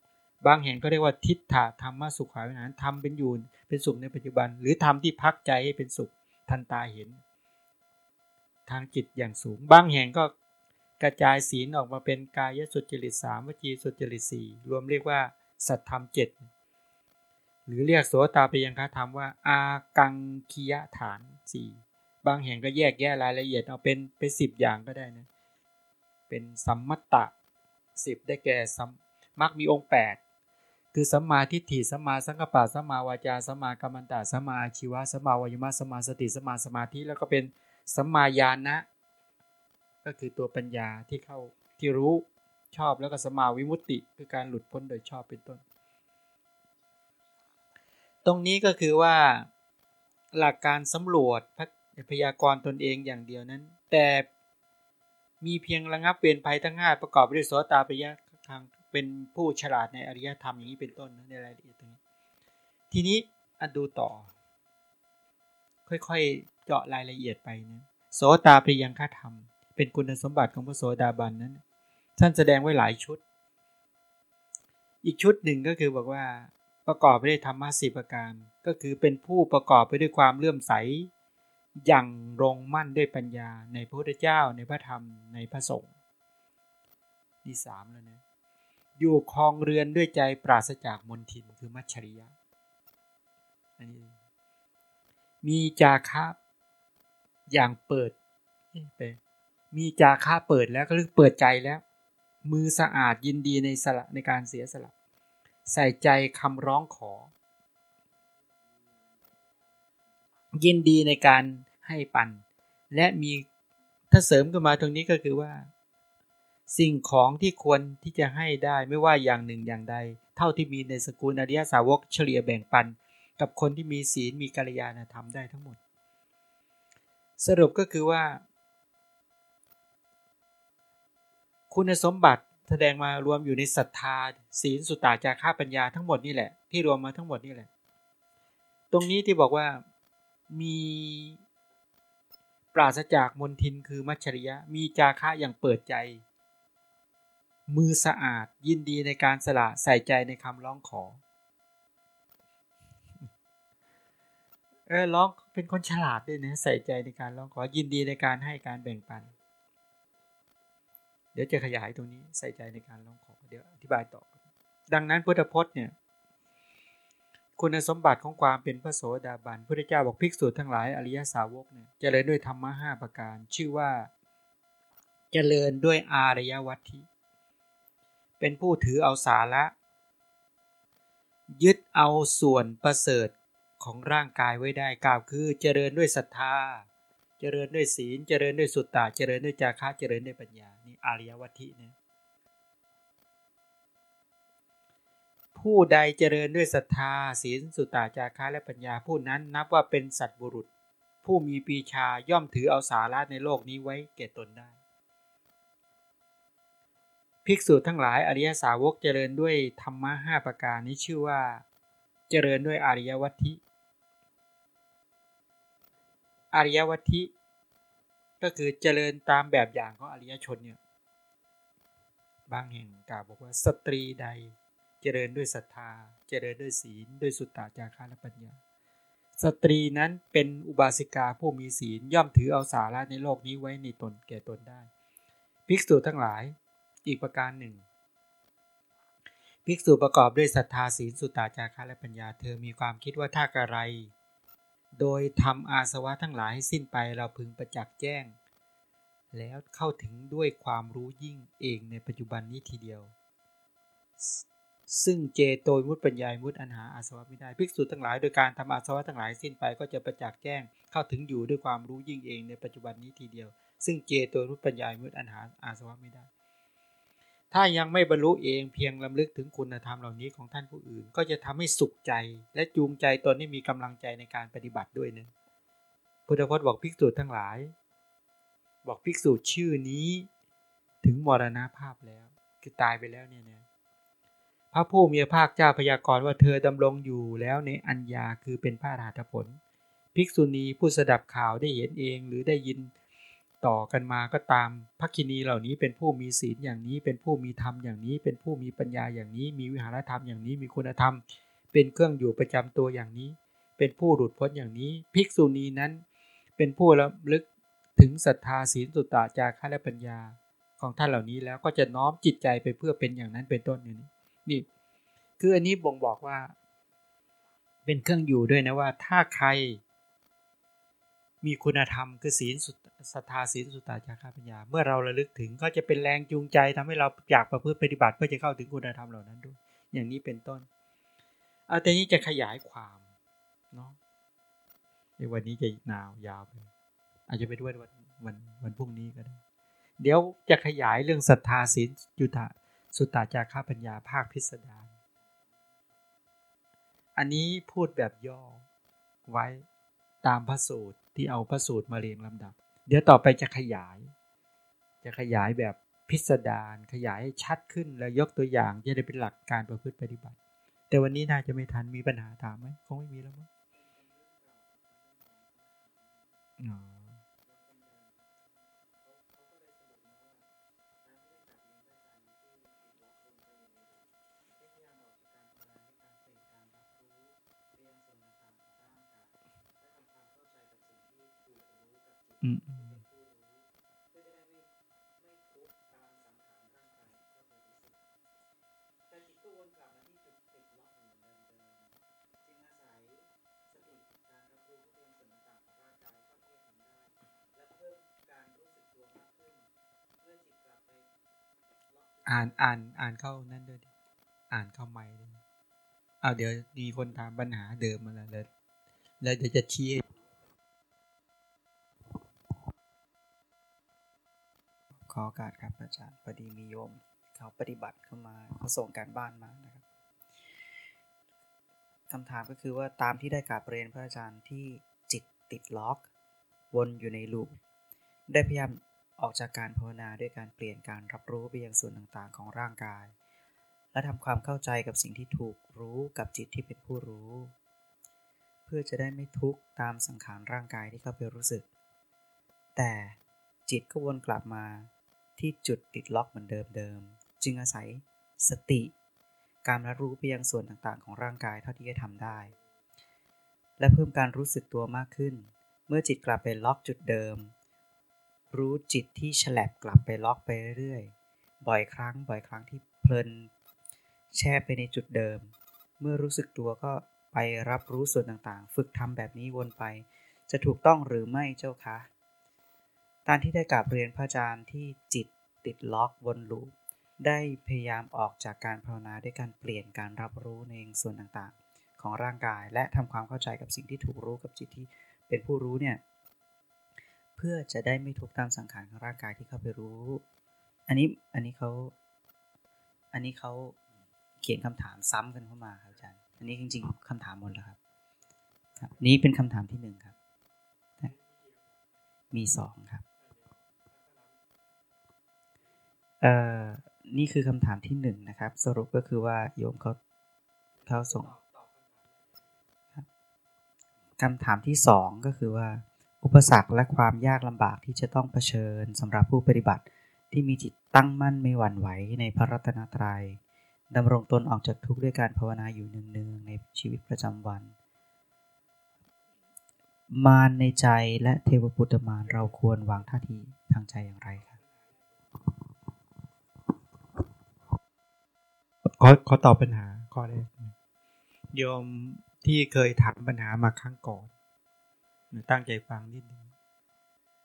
บางแห่งก็เรียกว่าทิฏฐาธรรมสุขาวิหารทำเป็นอยู่เป็นสุขในปัจจุบัน หรือทำที่พักใจให้เป็นสุขทันตาเห็น ทางจิตอย่างสูง บางแห่งก็ กระจายศีลออกมาเป็นกายสุจริตสามวจีสุจริตสี่รวมเรียกว่า สัตธรรมเจ็ดหรือเรียกโสตาไปยังคธรรมว่า อากังคียฐานสี่บางแห่งก็แยกแยะรายละเอียดเอาเป็นเป็นสิบอย่างก็ได้นะเป็นสัมมัตตะสิบได้แก่สัมมักมีองค์แปดคือสัมมาทิฏฐิสัมมาสังกัปปะสัมมาวาจาสัมมากัมมันตะสัมมาชีวะสัมมาวายมะสัมมาสติสัมมาสมาธิแล้วก็เป็นสัมมาญาณนะ ก็คือตัวปัญญาที่เข้าที่รู้ชอบแล้วก็สมาวิมุตติ คือการหลุดพ้นโดยชอบเป็นต้น ตรงนี้ก็คือว่าหลักการสำรวจพยากรตนเองอย่างเดียวนั้น แต่มีเพียงระงับเปลี่ยนภัยทั้งห้าประกอบด้วยโสตาปิยะทางเป็นผู้ฉลาดในอริยธรรมอย่างนี้เป็นต้นในรายละเอียดตรงนี้ ทีนี้อดูต่อ ค่อยๆเจาะรายละเอียดไปนะโสตาปิยังฆธรรม เป็นคุณสมบัติของพระโสดาบันนั้น ท่านแสดงไว้หลายชุด อีกชุดหนึ่งก็คือบอกว่าประกอบไปด้วยธรรมะสี่ประการ ก็คือเป็นผู้ประกอบไปด้วยความเลื่อมใสอย่างรงมั่นด้วยปัญญาในพระพุทธเจ้าในพระธรรมในพระสงฆ์นี่สามแล้วนะอยู่คลองเรือนด้วยใจปราศจากมนทินคือมัชริยะอันนี้มีจาคะอย่างเปิดไป มีจาค่าเปิดแล้วก็เรียกเปิดใจแล้ว มือสะอาดยินดีในสละในการเสียสละ ใส่ใจคำร้องขอ ยินดีในการให้ปัน และมีถ้าเสริมขึ้นมาตรงนี้ก็คือว่า สิ่งของที่ควรที่จะให้ได้ไม่ว่าอย่างหนึ่งอย่างใด เท่าที่มีในสกุลอริยสาวกเฉลี่ยแบ่งปัน กับคนที่มีศีลมีกัลยาณธรรมได้ทั้งหมด สรุปก็คือว่า คุณสมบัติแสดงมารวมอยู่ในศรัทธา ศีลสุตตาจาค่าปัญญาทั้งหมดนี่แหละ ที่รวมมาทั้งหมดนี่แหละ ตรงนี้ที่บอกว่ามีปราศจากมนทินคือมัชริยะ มีจาค่าอย่างเปิดใจ มือสะอาดยินดีในการสละใส่ใจในคำร้องขอ เออร้องเป็นคนฉลาดด้วยนะใส่ใจในการร้องขอยินดีในการให้การแบ่งปัน เดี๋ยวจะขยายตรงนี้ใส่ใจในการร้องขอเดี๋ยวอธิบายต่อ ดังนั้นพุทธพจน์เนี่ยคุณสมบัติของความเป็นพระโสดาบันพระเจ้าบอกภิกษุทั้งหลายอริยสาวกเนี่ยจเจริญด้วยธรรมะห้าประการ ชื่อว่าจเจริญด้วยอารยวัตถิเป็นผู้ถือเอาสาระ ยึดเอาส่วนประเสริฐของร่างกายไว้ได้กล่าวคือเจริญด้วยศรัทธา เจริญด้วยศีล เจริญด้วยสุตตาเจริญด้วยจาคะ เจริญด้วยปัญญา นี่อริยวัตถินีผู้ใดเจริญด้วยศรัทธา ศีล สุตตาจาระและปัญญา ผู้นั้นนับว่าเป็นสัตบุรุษ ผู้มีปีชาย่อมถือเอาสาระในโลกนี้ไว้แก่ตนได้ ภิกษุทั้งหลายอริยสาวกเจริญด้วยธรรมะห้าประการนี้ชื่อว่า เจริญด้วยอริยวัตถิ อริยวัตถิก็คือเจริญตามแบบอย่างของอริยชนเนี่ยบางแห่งกล่าวบอกว่าสตรีใดเจริญด้วยศรัทธา เจริญด้วยศีล ด้วยสุตตาจาระและปัญญา สตรีนั้นเป็นอุบาสิกาผู้มีศีลย่อมถือเอาสาระในโลกนี้ไว้ในตนแก่ตนได้ ภิกษุทั้งหลายอีกประการหนึ่ง ภิกษุประกอบด้วยศรัทธาศีลสุตตาจาระและปัญญา เธอมีความคิดว่าถ้ากระไร โดยทำอาสวะทั้งหลายให้สิ้นไปเราพึงประจักษ์แจ้ง แล้วเข้าถึงด้วยความรู้ยิ่งเองในปัจจุบันนี้ทีเดียว ซึ่งเจโตยมุตปัญญามุตอันหาอาสวะไม่ได้ภิกษุทั้งหลายโดยการทำอาสวะทั้งหลายสิ้นไปก็จะประจักษ์แจ้ง เข้าถึงอยู่ด้วยความรู้ยิ่งเองในปัจจุบันนี้ทีเดียว ซึ่งเจโตยมุตปัญญามุตอันหาอาสวะไม่ได้ ถ้ายังไม่บรรลุเองเพียงลำลึกถึงคุณธรรมเหล่านี้ของท่านผู้อื่น ก็จะทำให้สุขใจ และจูงใจตนให้มีกำลังใจในการปฏิบัติด้วยนะพุทธพจน์บอกภิกษุทั้งหลาย บอกภิกษุชื่อนี้ ถึงมรณาภาพแล้ว คือตายไปแล้วเนี่ยนะพระผู้มีพระภาคเจ้าพยากรณ์ว่าเธอดำรงอยู่แล้วในอัญญาคือเป็นพระราชผล ภิกษุณีผู้สดับข่าวได้เห็นเองหรือได้ยิน ต่อกันมาก็ตามพระคินีเหล่านี้เป็นผู้มีศีลอย่างนี้ เป็นผู้มีธรรมอย่างนี้ เป็นผู้มีปัญญาอย่างนี้ มีวิหารธรรมอย่างนี้ มีคุณธรรม เป็นเครื่องอยู่ประจำตัวอย่างนี้ เป็นผู้หลุดพ้นอย่างนี้ ภิกษุณีนั้น เป็นผู้ระลึกถึงศรัทธาศีลสุตตาจาระและปัญญาของท่านเหล่านี้แล้วก็จะน้อมจิตใจไปเพื่อเป็นอย่างนั้นเป็นต้นอย่างนี้นี่ คืออันนี้บ่งบอกว่า เป็นเครื่องอยู่ด้วยนะว่า ถ้าใคร มีคุณธรรมคือศีลสุศรัทธาศีลสุตตาจาระปัญญา เมื่อเราระลึกถึงก็จะเป็นแรงจูงใจทำให้เราอยากประพฤติปฏิบัติเพื่อจะเข้าถึงคุณธรรมเหล่านั้นด้วย อย่างนี้เป็นต้นเอาแต่นี้จะขยายความเนาะในวันนี้จะนาวยาวไปอาจจะไปด้วยวันวันวันพรุ่งนี้ก็ได้ เดี๋ยวจะขยายเรื่องศรัทธาศีลจุตาสุตตาจาระปัญญาภาคพิสดารอันนี้พูดแบบย่อไว้ตามพระสูตร ที่เอาพระสูตรมาเรียงลำดับ เดี๋ยวต่อไปจะขยาย จะขยายแบบพิสดารขยายให้ชัดขึ้นแล้วยกตัวอย่างจะได้เป็นหลักการประพฤติปฏิบัติ แต่วันนี้น่าจะไม่ทันมีปัญหาถามไหมคงไม่มีแล้วมั้ง อืมอ่านอ่านอ่านเข้านั่นด้วย อ่านเข้าใหม่ด้วยเอาเดี๋ยวมีคนถามปัญหาเดิมมาแล้วแล้วเดี๋ยวจะชี้ อกาสครับอาจารย์พอดีมีโยมเขาปฏิบัติเข้ามาเขาส่งการบ้านมานะครับคำถามก็คือว่าตามที่ได้กราบเรียนพระอาจารย์ที่จิตติดล็อก วนอยู่ในลูปได้พยายามออกจากการภาวนาด้วยการเปลี่ยนการรับรู้ไปยังส่วนต่างๆ ของร่างกาย และทำความเข้าใจกับสิ่งที่ถูกรู้กับจิตที่เป็นผู้รู้ เพื่อจะได้ไม่ทุกข์ตามสังขารร่างกายที่เข้าไปรู้สึก แต่จิตก็วนกลับมา ที่จุดติดล็อกเหมือนเดิมๆจึงอาศัยสติ การรับรู้ไปยังส่วนต่างๆ ของร่างกายเท่าที่จะทำได้ และเพิ่มการรู้สึกตัวมากขึ้น เมื่อจิตกลับไปล็อกจุดเดิม รู้จิตที่ฉลับกลับไปล็อกไปเรื่อยๆ บ่อยครั้ง บ่อยครั้งที่เพลิน แช่ไปในจุดเดิม เมื่อรู้สึกตัวก็ไปรับรู้ส่วนต่างๆ ฝึกทำแบบนี้วนไป จะถูกต้องหรือไม่เจ้าคะ การที่ได้กราบเรียนพระอาจารย์ที่จิตติดล็อกวนลูปได้พยายามออกจากการภาวนาด้วยการเปลี่ยนการรับรู้ในส่วนต่างๆ ของร่างกาย และทำความเข้าใจกับสิ่งที่ถูกรู้กับจิตที่เป็นผู้รู้เนี่ยเพื่อจะได้ไม่ทุกข์ตามสังขารของร่างกายที่เข้าไปรู้ อันนี้อันนี้เขาอันนี้เขาเขียนคำถามซ้ำกันเข้ามาครับอาจารย์ อันนี้จริง ๆคำถามหมดแล้วครับครับ นี้เป็นคำถามที่หนึ่งครับ มีสองครับ นี่คือคำถามที่หนึ่งนะครับ สรุปก็คือว่าโยมเขาเขาส่งคำถามที่สองก็คือว่า อุปสรรคและความยากลำบากที่จะต้องเผชิญสำหรับผู้ปฏิบัติที่มีจิตตั้งมั่นไม่หวั่นไหวในพระรัตนตรยัยดำรงตนออกจากทุกข์ด้วยการภาวนาอยู่เนืองๆในชีวิตประจำวัน มารในใจและเทวปุตตมารเราควรวางท่าทีทางใจอย่างไรครับ ขอขอตอบปัญหาข้อแรกโยมที่เคยถามปัญหามาครั้งก่อนตั้งใจฟังนิดนึง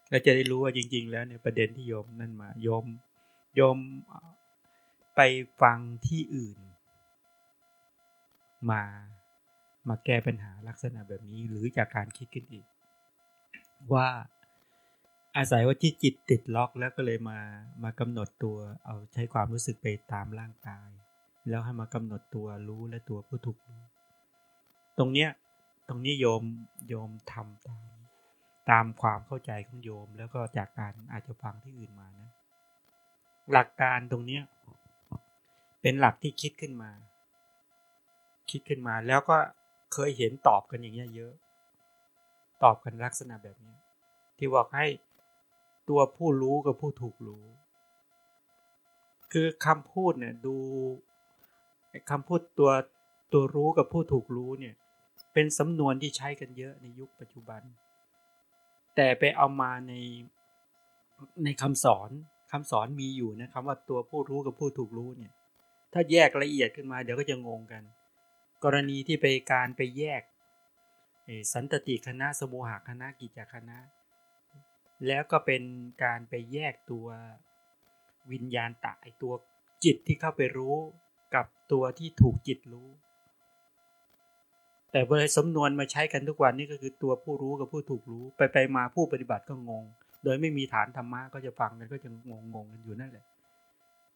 แล้วจะได้รู้ว่าจริง ๆ แล้วเนี่ยประเด็นที่โยมนั่นมาโยมโยมไปฟังที่อื่น มามาแก้ปัญหาลักษณะแบบนี้หรือจากการคิดขึ้นอีก ว่าอาศัยว่าที่จิตติดล็อกแล้วก็เลยมา มากำหนดตัวเอาใช้ความรู้สึกไปตามร่างกาย แล้วให้มากำหนดตัวรู้และตัวผู้ถูกรู้ตรงเนี้ยตรงนี้โยมโยมทำตามตามความเข้าใจของโยม แล้วก็จากการอาจจะฟังที่อื่นมานะหลักการตรงเนี้ยเป็นหลักที่คิดขึ้นมา คิดขึ้นมาแล้วก็เคยเห็นตอบกันอย่างเงี้ยเยอะ ตอบกันลักษณะแบบนี้ ที่บอกให้ตัวผู้รู้กับผู้ถูกรู้ คือคำพูดเนี่ยดู คำพูดตัวตัวรู้กับผู้ถูกรู้เนี่ยเป็นสำนวนที่ใช้กันเยอะในยุคปัจจุบัน แต่ไปเอามาในในคำสอนคำสอนมีอยู่นะคำว่าตัวผู้รู้กับผู้ถูกรู้เนี่ยถ้าแยกละเอียดขึ้นมาเดี๋ยวก็จะงงกัน กรณีที่ไปการไปแยกสันตติคณะสมุหคณะกิจคณะ แล้วก็เป็นการไปแยกตัววิญญาณตายตัวจิตที่เข้าไปรู้ กับตัวที่ถูกจิตรู้ แต่เวลาสำนวนมาใช้กันทุกวันนี่ก็คือตัวผู้รู้กับผู้ถูกรู้ ไปไปมาผู้ปฏิบัติก็งง โดยไม่มีฐานธรรมะก็จะฟังกันก็จะงงงงกันอยู่นั่นแหละ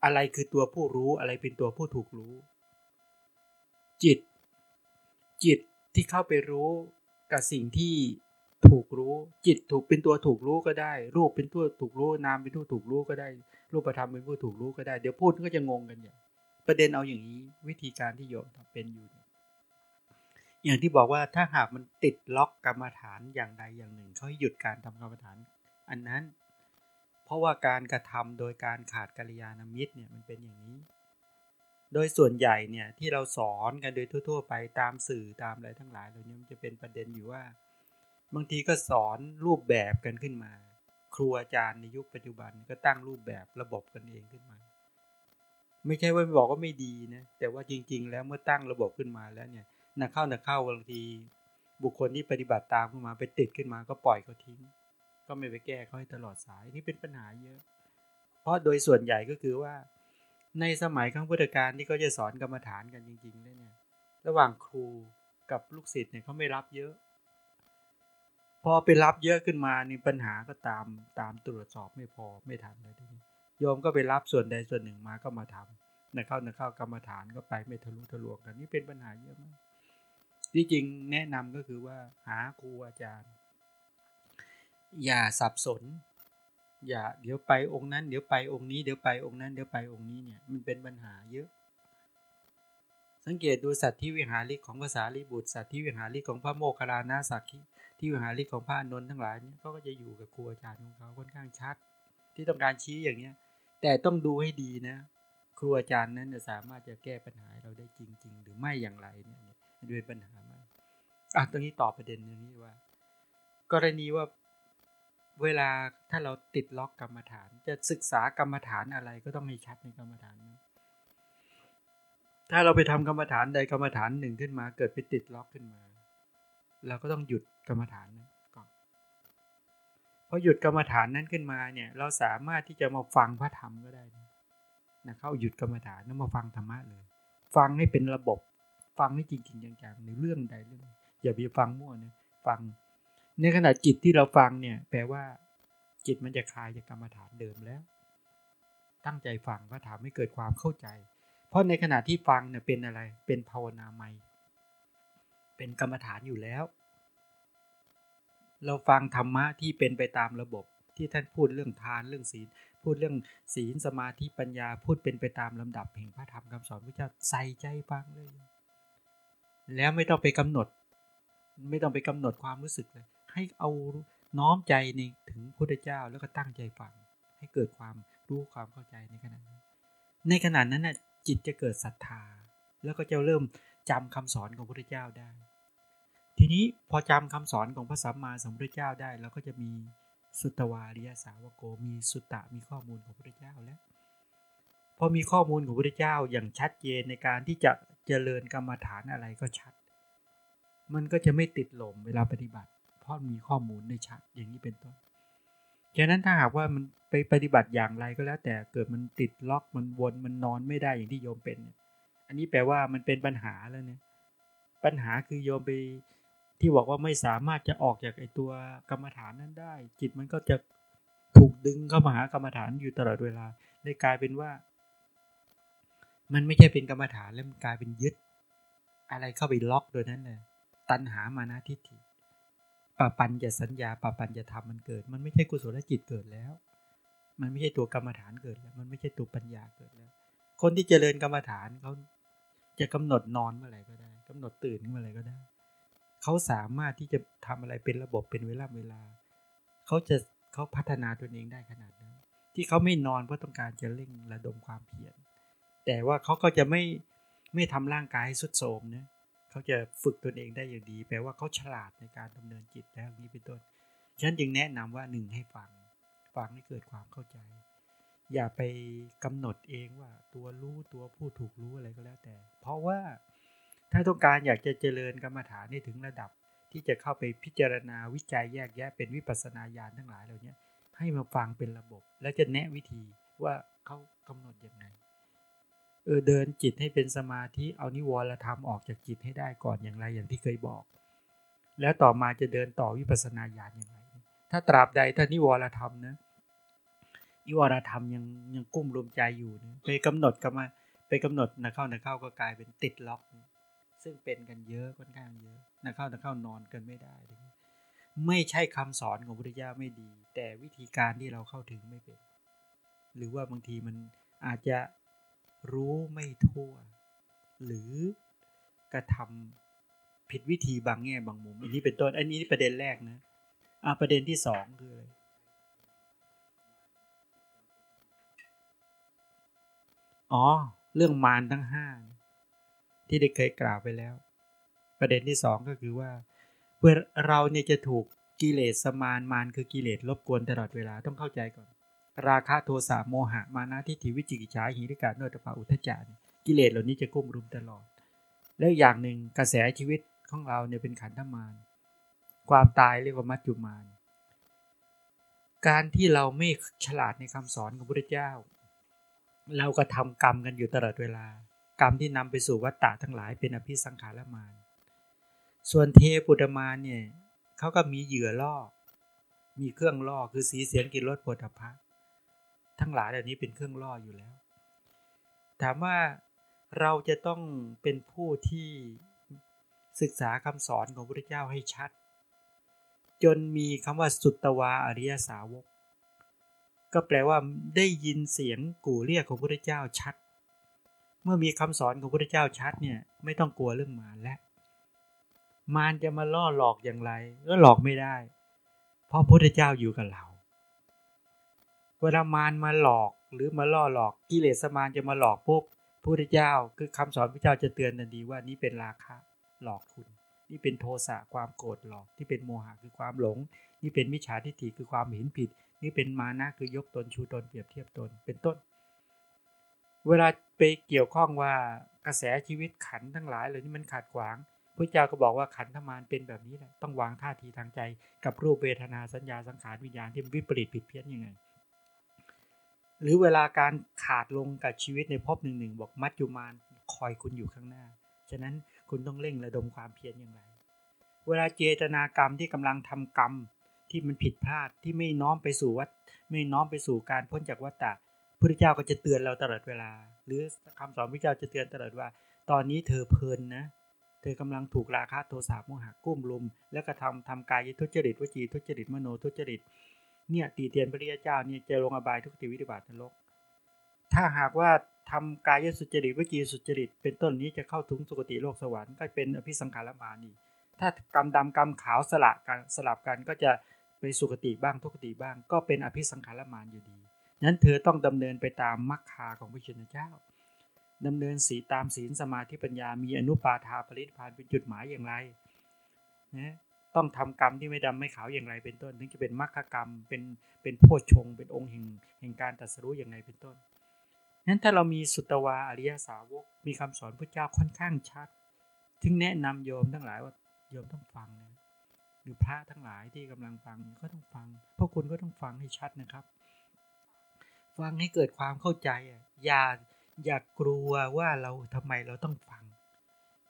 อะไรคือตัวผู้รู้อะไรเป็นตัวผู้ถูกรู้ จิต จิตที่เข้าไปรู้กับสิ่งที่ถูกรู้ จิตถูกเป็นตัวถูกรู้ก็ได้ รูปเป็นตัวถูกรู้นามเป็นตัวถูกรู้ก็ได้ รูปธรรมเป็นผู้ถูกรู้ก็ได้ เดี๋ยวพูดก็จะงงกันอย่าง ประเด็นเอาอย่างนี้วิธีการที่โยมเป็นอยู่ อย่างที่บอกว่าถ้าหากมันติดล็อกกรรมฐานอย่างใดอย่างหนึ่งเขาให้หยุดการทำกรรมฐาน อันนั้น เพราะว่าการกระทำโดยการขาดกัลยาณมิตรเนี่ยมันเป็นอย่างนี้ โดยส่วนใหญ่เนี่ยที่เราสอนกันโดยทั่ว ๆ ไปตามสื่อตามอะไรทั้งหลายเหล่านี้มันจะเป็นประเด็นอยู่ว่า บางทีก็สอนรูปแบบกันขึ้นมา ครูอาจารย์ในยุคปัจจุบันก็ตั้งรูปแบบระบบกันเองขึ้นมา ไม่ใช่ว่าบอกว่าไม่ดีนะแต่ว่าจริง ๆ แล้วเมื่อตั้งระบบขึ้นมาแล้วเนี่ยนักเข้านักเข้าบางที บุคคลที่ปฏิบัติตามขึ้นมาไปติดขึ้นมาก็ปล่อยเขาทิ้ง ก็ไม่ไปแก้เขาให้ตลอดสายนี่เป็นปัญหาเยอะ เพราะโดยส่วนใหญ่ก็คือว่า ในสมัยข้างพุทธกาลที่เขาจะสอนกรรมฐานกันจริงๆเนี่ยระหว่างครูกับลูกศิษย์เนี่ยเขาไม่รับเยอะ พอไปรับเยอะขึ้นมานี่ปัญหาก็ตามตามตรวจสอบไม่พอไม่ทันเลยทีนี้ โยมก็ไปรับส่วนใดส่วนหนึ่งมาก็มาทำนักเข้านักเข้ากรรมฐานก็ไปไม่ทะลุทะลวงกันนี่เป็นปัญหาเยอะมากที่จริงแนะนำก็คือว่าหาครูอาจารย์ อย่าสับสน อย่าเดี๋ยวไปองค์นั้น เดี๋ยวไปองค์นี้เดี๋ยวไปองค์นั้นเดี๋ยวไปองค์นี้เนี่ยมันเป็นปัญหาเยอะ สังเกตดูสัตว์ที่วิหาริกของภาษาลิบุตรสัตว์ที่วิหาริกของพระโมคคัลลานะสักที่วิหาริกของพระนนท์ทั้งหลายเนี่ยก็จะอยู่กับครูอาจารย์ของเขาค่อนข้างชัด ที่ต้องการชี้อย่างเนี้ย แต่ต้องดูให้ดีนะ ครูอาจารย์นั้นจะสามารถจะแก้ปัญหาเราได้จริง ๆ หรือไม่อย่างไรเนี่ยด้วยปัญหามาอะตรงนี้ตอบประเด็นตรงนี้ว่า กรณีว่าเวลาถ้าเราติดล็อกกรรมฐาน จะศึกษากรรมฐานอะไรก็ต้องให้ชัดในกรรมฐานนั้นถ้าเราไปทำกรรมฐานใดกรรมฐานหนึ่งขึ้นมา เกิดไปติดล็อกขึ้นมา เราก็ต้องหยุดกรรมฐานนั้น พอหยุดกรรมฐานนั้นขึ้นมาเนี่ย เราสามารถที่จะมาฟังพระธรรมก็ได้นะเข้าหยุดกรรมฐานแล้วมาฟังธรรมะเลย ฟังให้เป็นระบบ ฟังให้จริงๆจังๆในเรื่องใดเรื่องอย่าไปฟังมั่วนะฟัง ในขณะจิตที่เราฟังเนี่ย แปลว่า จิตมันจะคลายจากกรรมฐานเดิมแล้ว ตั้งใจฟังพระธรรมให้เกิดความเข้าใจ เพราะในขณะที่ฟังเนี่ยเป็นอะไรเป็นภาวนาใหม่เป็นกรรมฐานอยู่แล้ว เราฟังธรรมะที่เป็นไปตามระบบ ที่ท่านพูดเรื่องทานเรื่องศีล พูดเรื่องศีลสมาธิปัญญาพูดเป็นไปตามลำดับแห่งพระธรรมคำสอนพระเจ้าใส่ใจฟังเลย แล้วไม่ต้องไปกำหนด ไม่ต้องไปกำหนดความรู้สึกเลย ให้เอาน้อมใจในถึงพุทธเจ้าแล้วก็ตั้งใจฟัง ให้เกิดความรู้ความเข้าใจในขณะนั้นในขณะนั้นน่ะจิตจะเกิดศรัทธา แล้วก็จะเริ่มจำคำสอนของพระพุทธเจ้าได้ ทีนี้พอจำคำสอนของพระสัมมาสัมพุทธเจ้าได้เราก็จะมีสุตวาริยสาวโกมีสุตตะมีข้อมูลของพระพุทธเจ้าแล้วพอมีข้อมูลของพระพุทธเจ้าอย่างชัดเจนในการที่จะเจริญกรรมฐานอะไรก็ชัด มันก็จะไม่ติดหลมเวลาปฏิบัติ เพราะมีข้อมูลได้ชัดอย่างนี้เป็นต้นฉะนั้นถ้าหากว่ามันไปปฏิบัติอย่างไรก็แล้ว แต่เกิดมันติดล็อกมันวนมันนอนไม่ได้อย่างที่โยมเป็น อันนี้แปลว่ามันเป็นปัญหาแล้วเนี่ยปัญหาคือโยมไป ที่บอกว่าไม่สามารถจะออกจากไอตัวกรรมฐานนั้นได้ จิตมันก็จะถูกดึงเข้ามาหากรรมฐานอยู่ตลอดเวลาเลยกลายเป็นว่า มันไม่ใช่เป็นกรรมฐานแล้วมันกลายเป็นยึด อะไรเข้าไปล็อกโดยนั้นเลยตัณหามานะทิฏฐิปปัญจะสัญญาปปัญจะธรรมมันเกิด มันไม่ใช่กุศลจิตเกิดแล้ว มันไม่ใช่ตัวกรรมฐานเกิดแล้ว มันไม่ใช่ตัวปัญญาเกิดแล้ว คนที่เจริญกรรมฐานเขาจะกำหนดนอนเมื่อไหร่ก็ได้กำหนดตื่นเมื่อไหร่ก็ได้ เขาสามารถที่จะทำอะไรเป็นระบบเป็นเวลาเวลา เขาจะเขาพัฒนาตัวเองได้ขนาดนั้น ที่เขาไม่นอนเพราะต้องการจะเร่งระดมความเพียรแต่ว่าเขาก็จะไม่ไม่ทำร่างกายให้สุดโทมนะเขาจะฝึกตนเองได้อย่างดี แปลว่าเขาฉลาดในการดำเนินจิตแล้วนี้เป็นต้นฉันจึงแนะนำว่าหนึ่งให้ฟังฟังให้เกิดความเข้าใจ อย่าไปกำหนดเองว่าตัวรู้ตัวผู้ถูกรู้อะไรก็แล้วแต่ เพราะว่า ถ้าต้องการอยากจะเจริญกรรมฐานให้ถึงระดับ ที่จะเข้าไปพิจารณาวิจัยแยกแยะเป็นวิปัสนาญาณทั้งหลายเหล่านี้ให้มาฟังเป็นระบบ แล้วจะแนะวิธีว่าเขากำหนดยังไงเออเดินจิตให้เป็นสมาธิเอานิวรธรรมออกจากจิตให้ได้ก่อนอย่างไรอย่างที่เคยบอก แล้วต่อมาจะเดินต่อวิปัสนาญาณอย่างไร ถ้าตราบใดถ้านิวรธรรมนะนิวรธรรมยังยังกุ้มรวมใจอยู่นะไปกำหนดก็มาไปกำหนดนะเข้านะเข้าก็กลายเป็นติดล็อกนะ ซึ่งเป็นกันเยอะค่อนข้างเยอะนะเข้านะเข้านอนกันไม่ได้ ไม่ใช่คำสอนของพุทธเจ้าไม่ดี แต่วิธีการที่เราเข้าถึงไม่เป็น หรือว่าบางทีมันอาจจะรู้ไม่ทั่ว หรือกระทำผิดวิธีบางแง่บางมุม อันนี้เป็นต้น อันนี้ประเด็นแรกนะอ่าประเด็นที่สองคืออะไรอ๋อ เรื่องมารทั้งห้า ที่ได้เคยกล่าวไปแล้ว ประเด็นที่สองก็คือว่าเมื่อเราเนี่ยจะถูกกิเลสสมานมานคือกิเลสรบกวนตลอดเวลาต้องเข้าใจก่อน ราคะโทสะโมหะมานะทิฏฐิวิจิกิจฉาหิริกาโนตปาอุทจารกิเลสเหล่านี้จะกุ้มรุมตลอด แล้วอย่างหนึ่งกระแสชีวิตของเราเนี่ยเป็นขันธมารความตายเรียกว่ามัจจุมารการที่เราไม่ฉลาดในคำสอนของพระพุทธเจ้า เราก็ทำกรรมกันอยู่ตลอดเวลา กรรมที่นำไปสู่วัฏฏะทั้งหลายเป็นอภิสังขารมานส่วนเทปุตมานเนี่ยเขาก็มีเหยื่อล่อ มีเครื่องล่อคือสีเสียงกินรสผลพะทั้งหลายเหล่านี้เป็นเครื่องล่ออยู่แล้ว ถามว่าเราจะต้องเป็นผู้ที่ศึกษาคำสอนของพระพุทธเจ้าให้ชัด จนมีคำว่าสุตตวาอริยสาวก ก็แปลว่าได้ยินเสียงกู่เรียกของพระพุทธเจ้าชัด เมื่อมีคำสอนของพระเจ้าชัดเนี่ย ไม่ต้องกลัวเรื่องมารแล้วมารจะมาล่อหลอกอย่างไรก็หลอกไม่ได้ เพราะพระพุทธเจ้าอยู่กับเราเวลามารมาหลอกหรือมาล่อหลอกกิเลสมารจะมาหลอกปุ๊บพระพุทธเจ้าคือคำสอนพระเจ้าจะเตือนทันทีว่านี่เป็นราคะหลอกคุณ นี่เป็นโทสะความโกรธหลอกที่เป็นโมหะคือความหลง นี่เป็นมิจฉาทิฏฐิคือความเห็นผิด นี่เป็นมานะคือยกตนชูตนเปรียบเทียบตนเป็นต้น เวลาไปเกี่ยวข้องว่ากระแสชีวิตขันทั้งหลายเหล่านี้มันขาดขวางพระเจ้าก็บอกว่าขันธมารเป็นแบบนี้แหละต้องวางท่าทีทางใจกับรูปเวทนาสัญญาสังขารวิญญาณที่วิปริตผิดเพี้ยนยังไง หรือเวลาการขาดลงกับชีวิตในภพหนึ่งหนึ่งบอกมัจจุมานคอยคุณอยู่ข้างหน้า ฉะนั้นคุณต้องเร่งระดมความเพียรอย่างไร เวลาเจตนากรรมที่กำลังทำกรรมที่มันผิดพลาดที่ไม่น้อมไปสู่วัดไม่น้อมไปสู่การพ้นจากวัฏฏะ พุทธเจ้าก็จะเตือนเราตลอดเวลา หรือคำสอนพระเจ้าจะเตือนตลอดว่า ตอนนี้เธอเพลินนะ เธอกำลังถูกราคะโทสะโมหะกุ้มลุม แล้วก็ทำทำกายทุจริตวจีทุจริตมโนทุจริตเนี่ยตีเตียนพระริยเจ้าเนี่ยจะลงอบายทุกติวิธิบาตนรก ถ้าหากว่าทำกายสุจริตวจีสุจริต เป็นต้นนี้จะเข้าถึงสุคติโลกสวรรค์ก็เป็นอภิสังขารมานีถ้ากรรมดำกรรมขาวสลับกันสลับกันก็จะไปสุคติบ้างทุกติบ้าง ก็เป็นอภิสังขารมานอยู่ดี นั้นเธอต้องดำเนินไปตามมรรคาของพระชินเจ้าดำเนินสีตามศีลสมาธิปัญญา มีอนุปาทาปริพานเป็นจุดหมายอย่างไรนะต้องทำกรรมที่ไม่ดำไม่ขาวอย่างไรเป็นต้น ถึงจะเป็นมรรคกรรมเป็นเป็นโพชงเป็นองค์แห่งแห่งการตรัสรู้อย่างไรเป็นต้นนั้นถ้าเรามีสุตวาอริยสาวก มีคำสอนพระเจ้าค่อนข้างชัด ถึงแนะนำโยมทั้งหลายว่าโยมต้องฟังนะหรือพระทั้งหลายที่กำลังฟังก็ต้องฟังพวกคุณก็ต้องฟังให้ชัดนะครับ ฟังให้เกิดความเข้าใจอะอย่าอย่ากลัวว่าเราทำไมเราต้องฟัง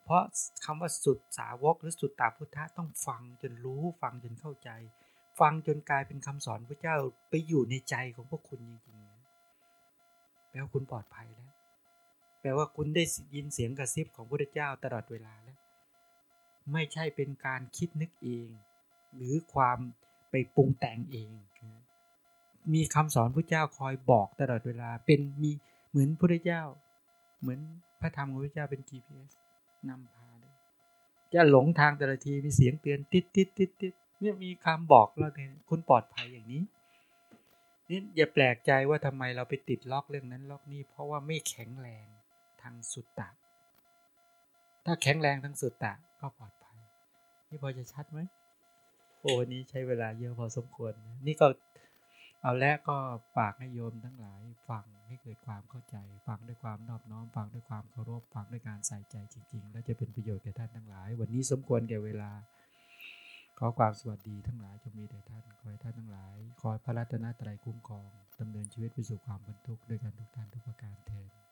เพราะคำว่าสุดสาวกหรือสุดตาพุทธะต้องฟังจนรู้ฟังจนเข้าใจ ฟังจนกลายเป็นคำสอนพระเจ้าไปอยู่ในใจของพวกคุณจริงๆแปลว่าคุณปลอดภัยแล้ว แปลว่าคุณได้ยินเสียงกระซิบของพระเจ้าตลอดเวลาแล้ว ไม่ใช่เป็นการคิดนึกเอง หรือความไปปรุงแต่งเอง มีคำสอนพระเจ้าคอยบอกตลอดเวลา เป็นมีเหมือนพระเจ้า เหมือนพระธรรมของพระเจ้าเป็น GPS นำพาเลยจะหลงทางแต่ละทีมีเสียงเตือนติดติดติดติดเนี่ยมีคำบอกเราเนี่ยคุณปลอดภัยอย่างนี้นี่อย่าแปลกใจว่าทำไมเราไปติดล็อกเรื่องนั้นล็อกนี้ เพราะว่าไม่แข็งแรงทางสุดตะถ้าแข็งแรงทางสุดตะก็ปลอดภัย นี่พอจะชัดไหมโอ้นี้ใช้เวลาเยอะพอสมควร นี่ก็ เอาแล้วก็ฝากให้โยมทั้งหลายฟังให้เกิดความเข้าใจ ฟังด้วยความนอบน้อม ฟังด้วยความเคารพ ฟังด้วยการใส่ใจจริง ๆ แล้วจะเป็นประโยชน์แก่ท่านทั้งหลาย วันนี้สมควรแก่เวลา ขอความสวัสดีทั้งหลายจงมีแด่ท่านขอให้ท่านทั้งหลาย ขอพระรัตนตรัยคุ้มครองดำเนินชีวิตไปสู่ความบรรทุกด้วยกันทุกท่านทุกประการเทอ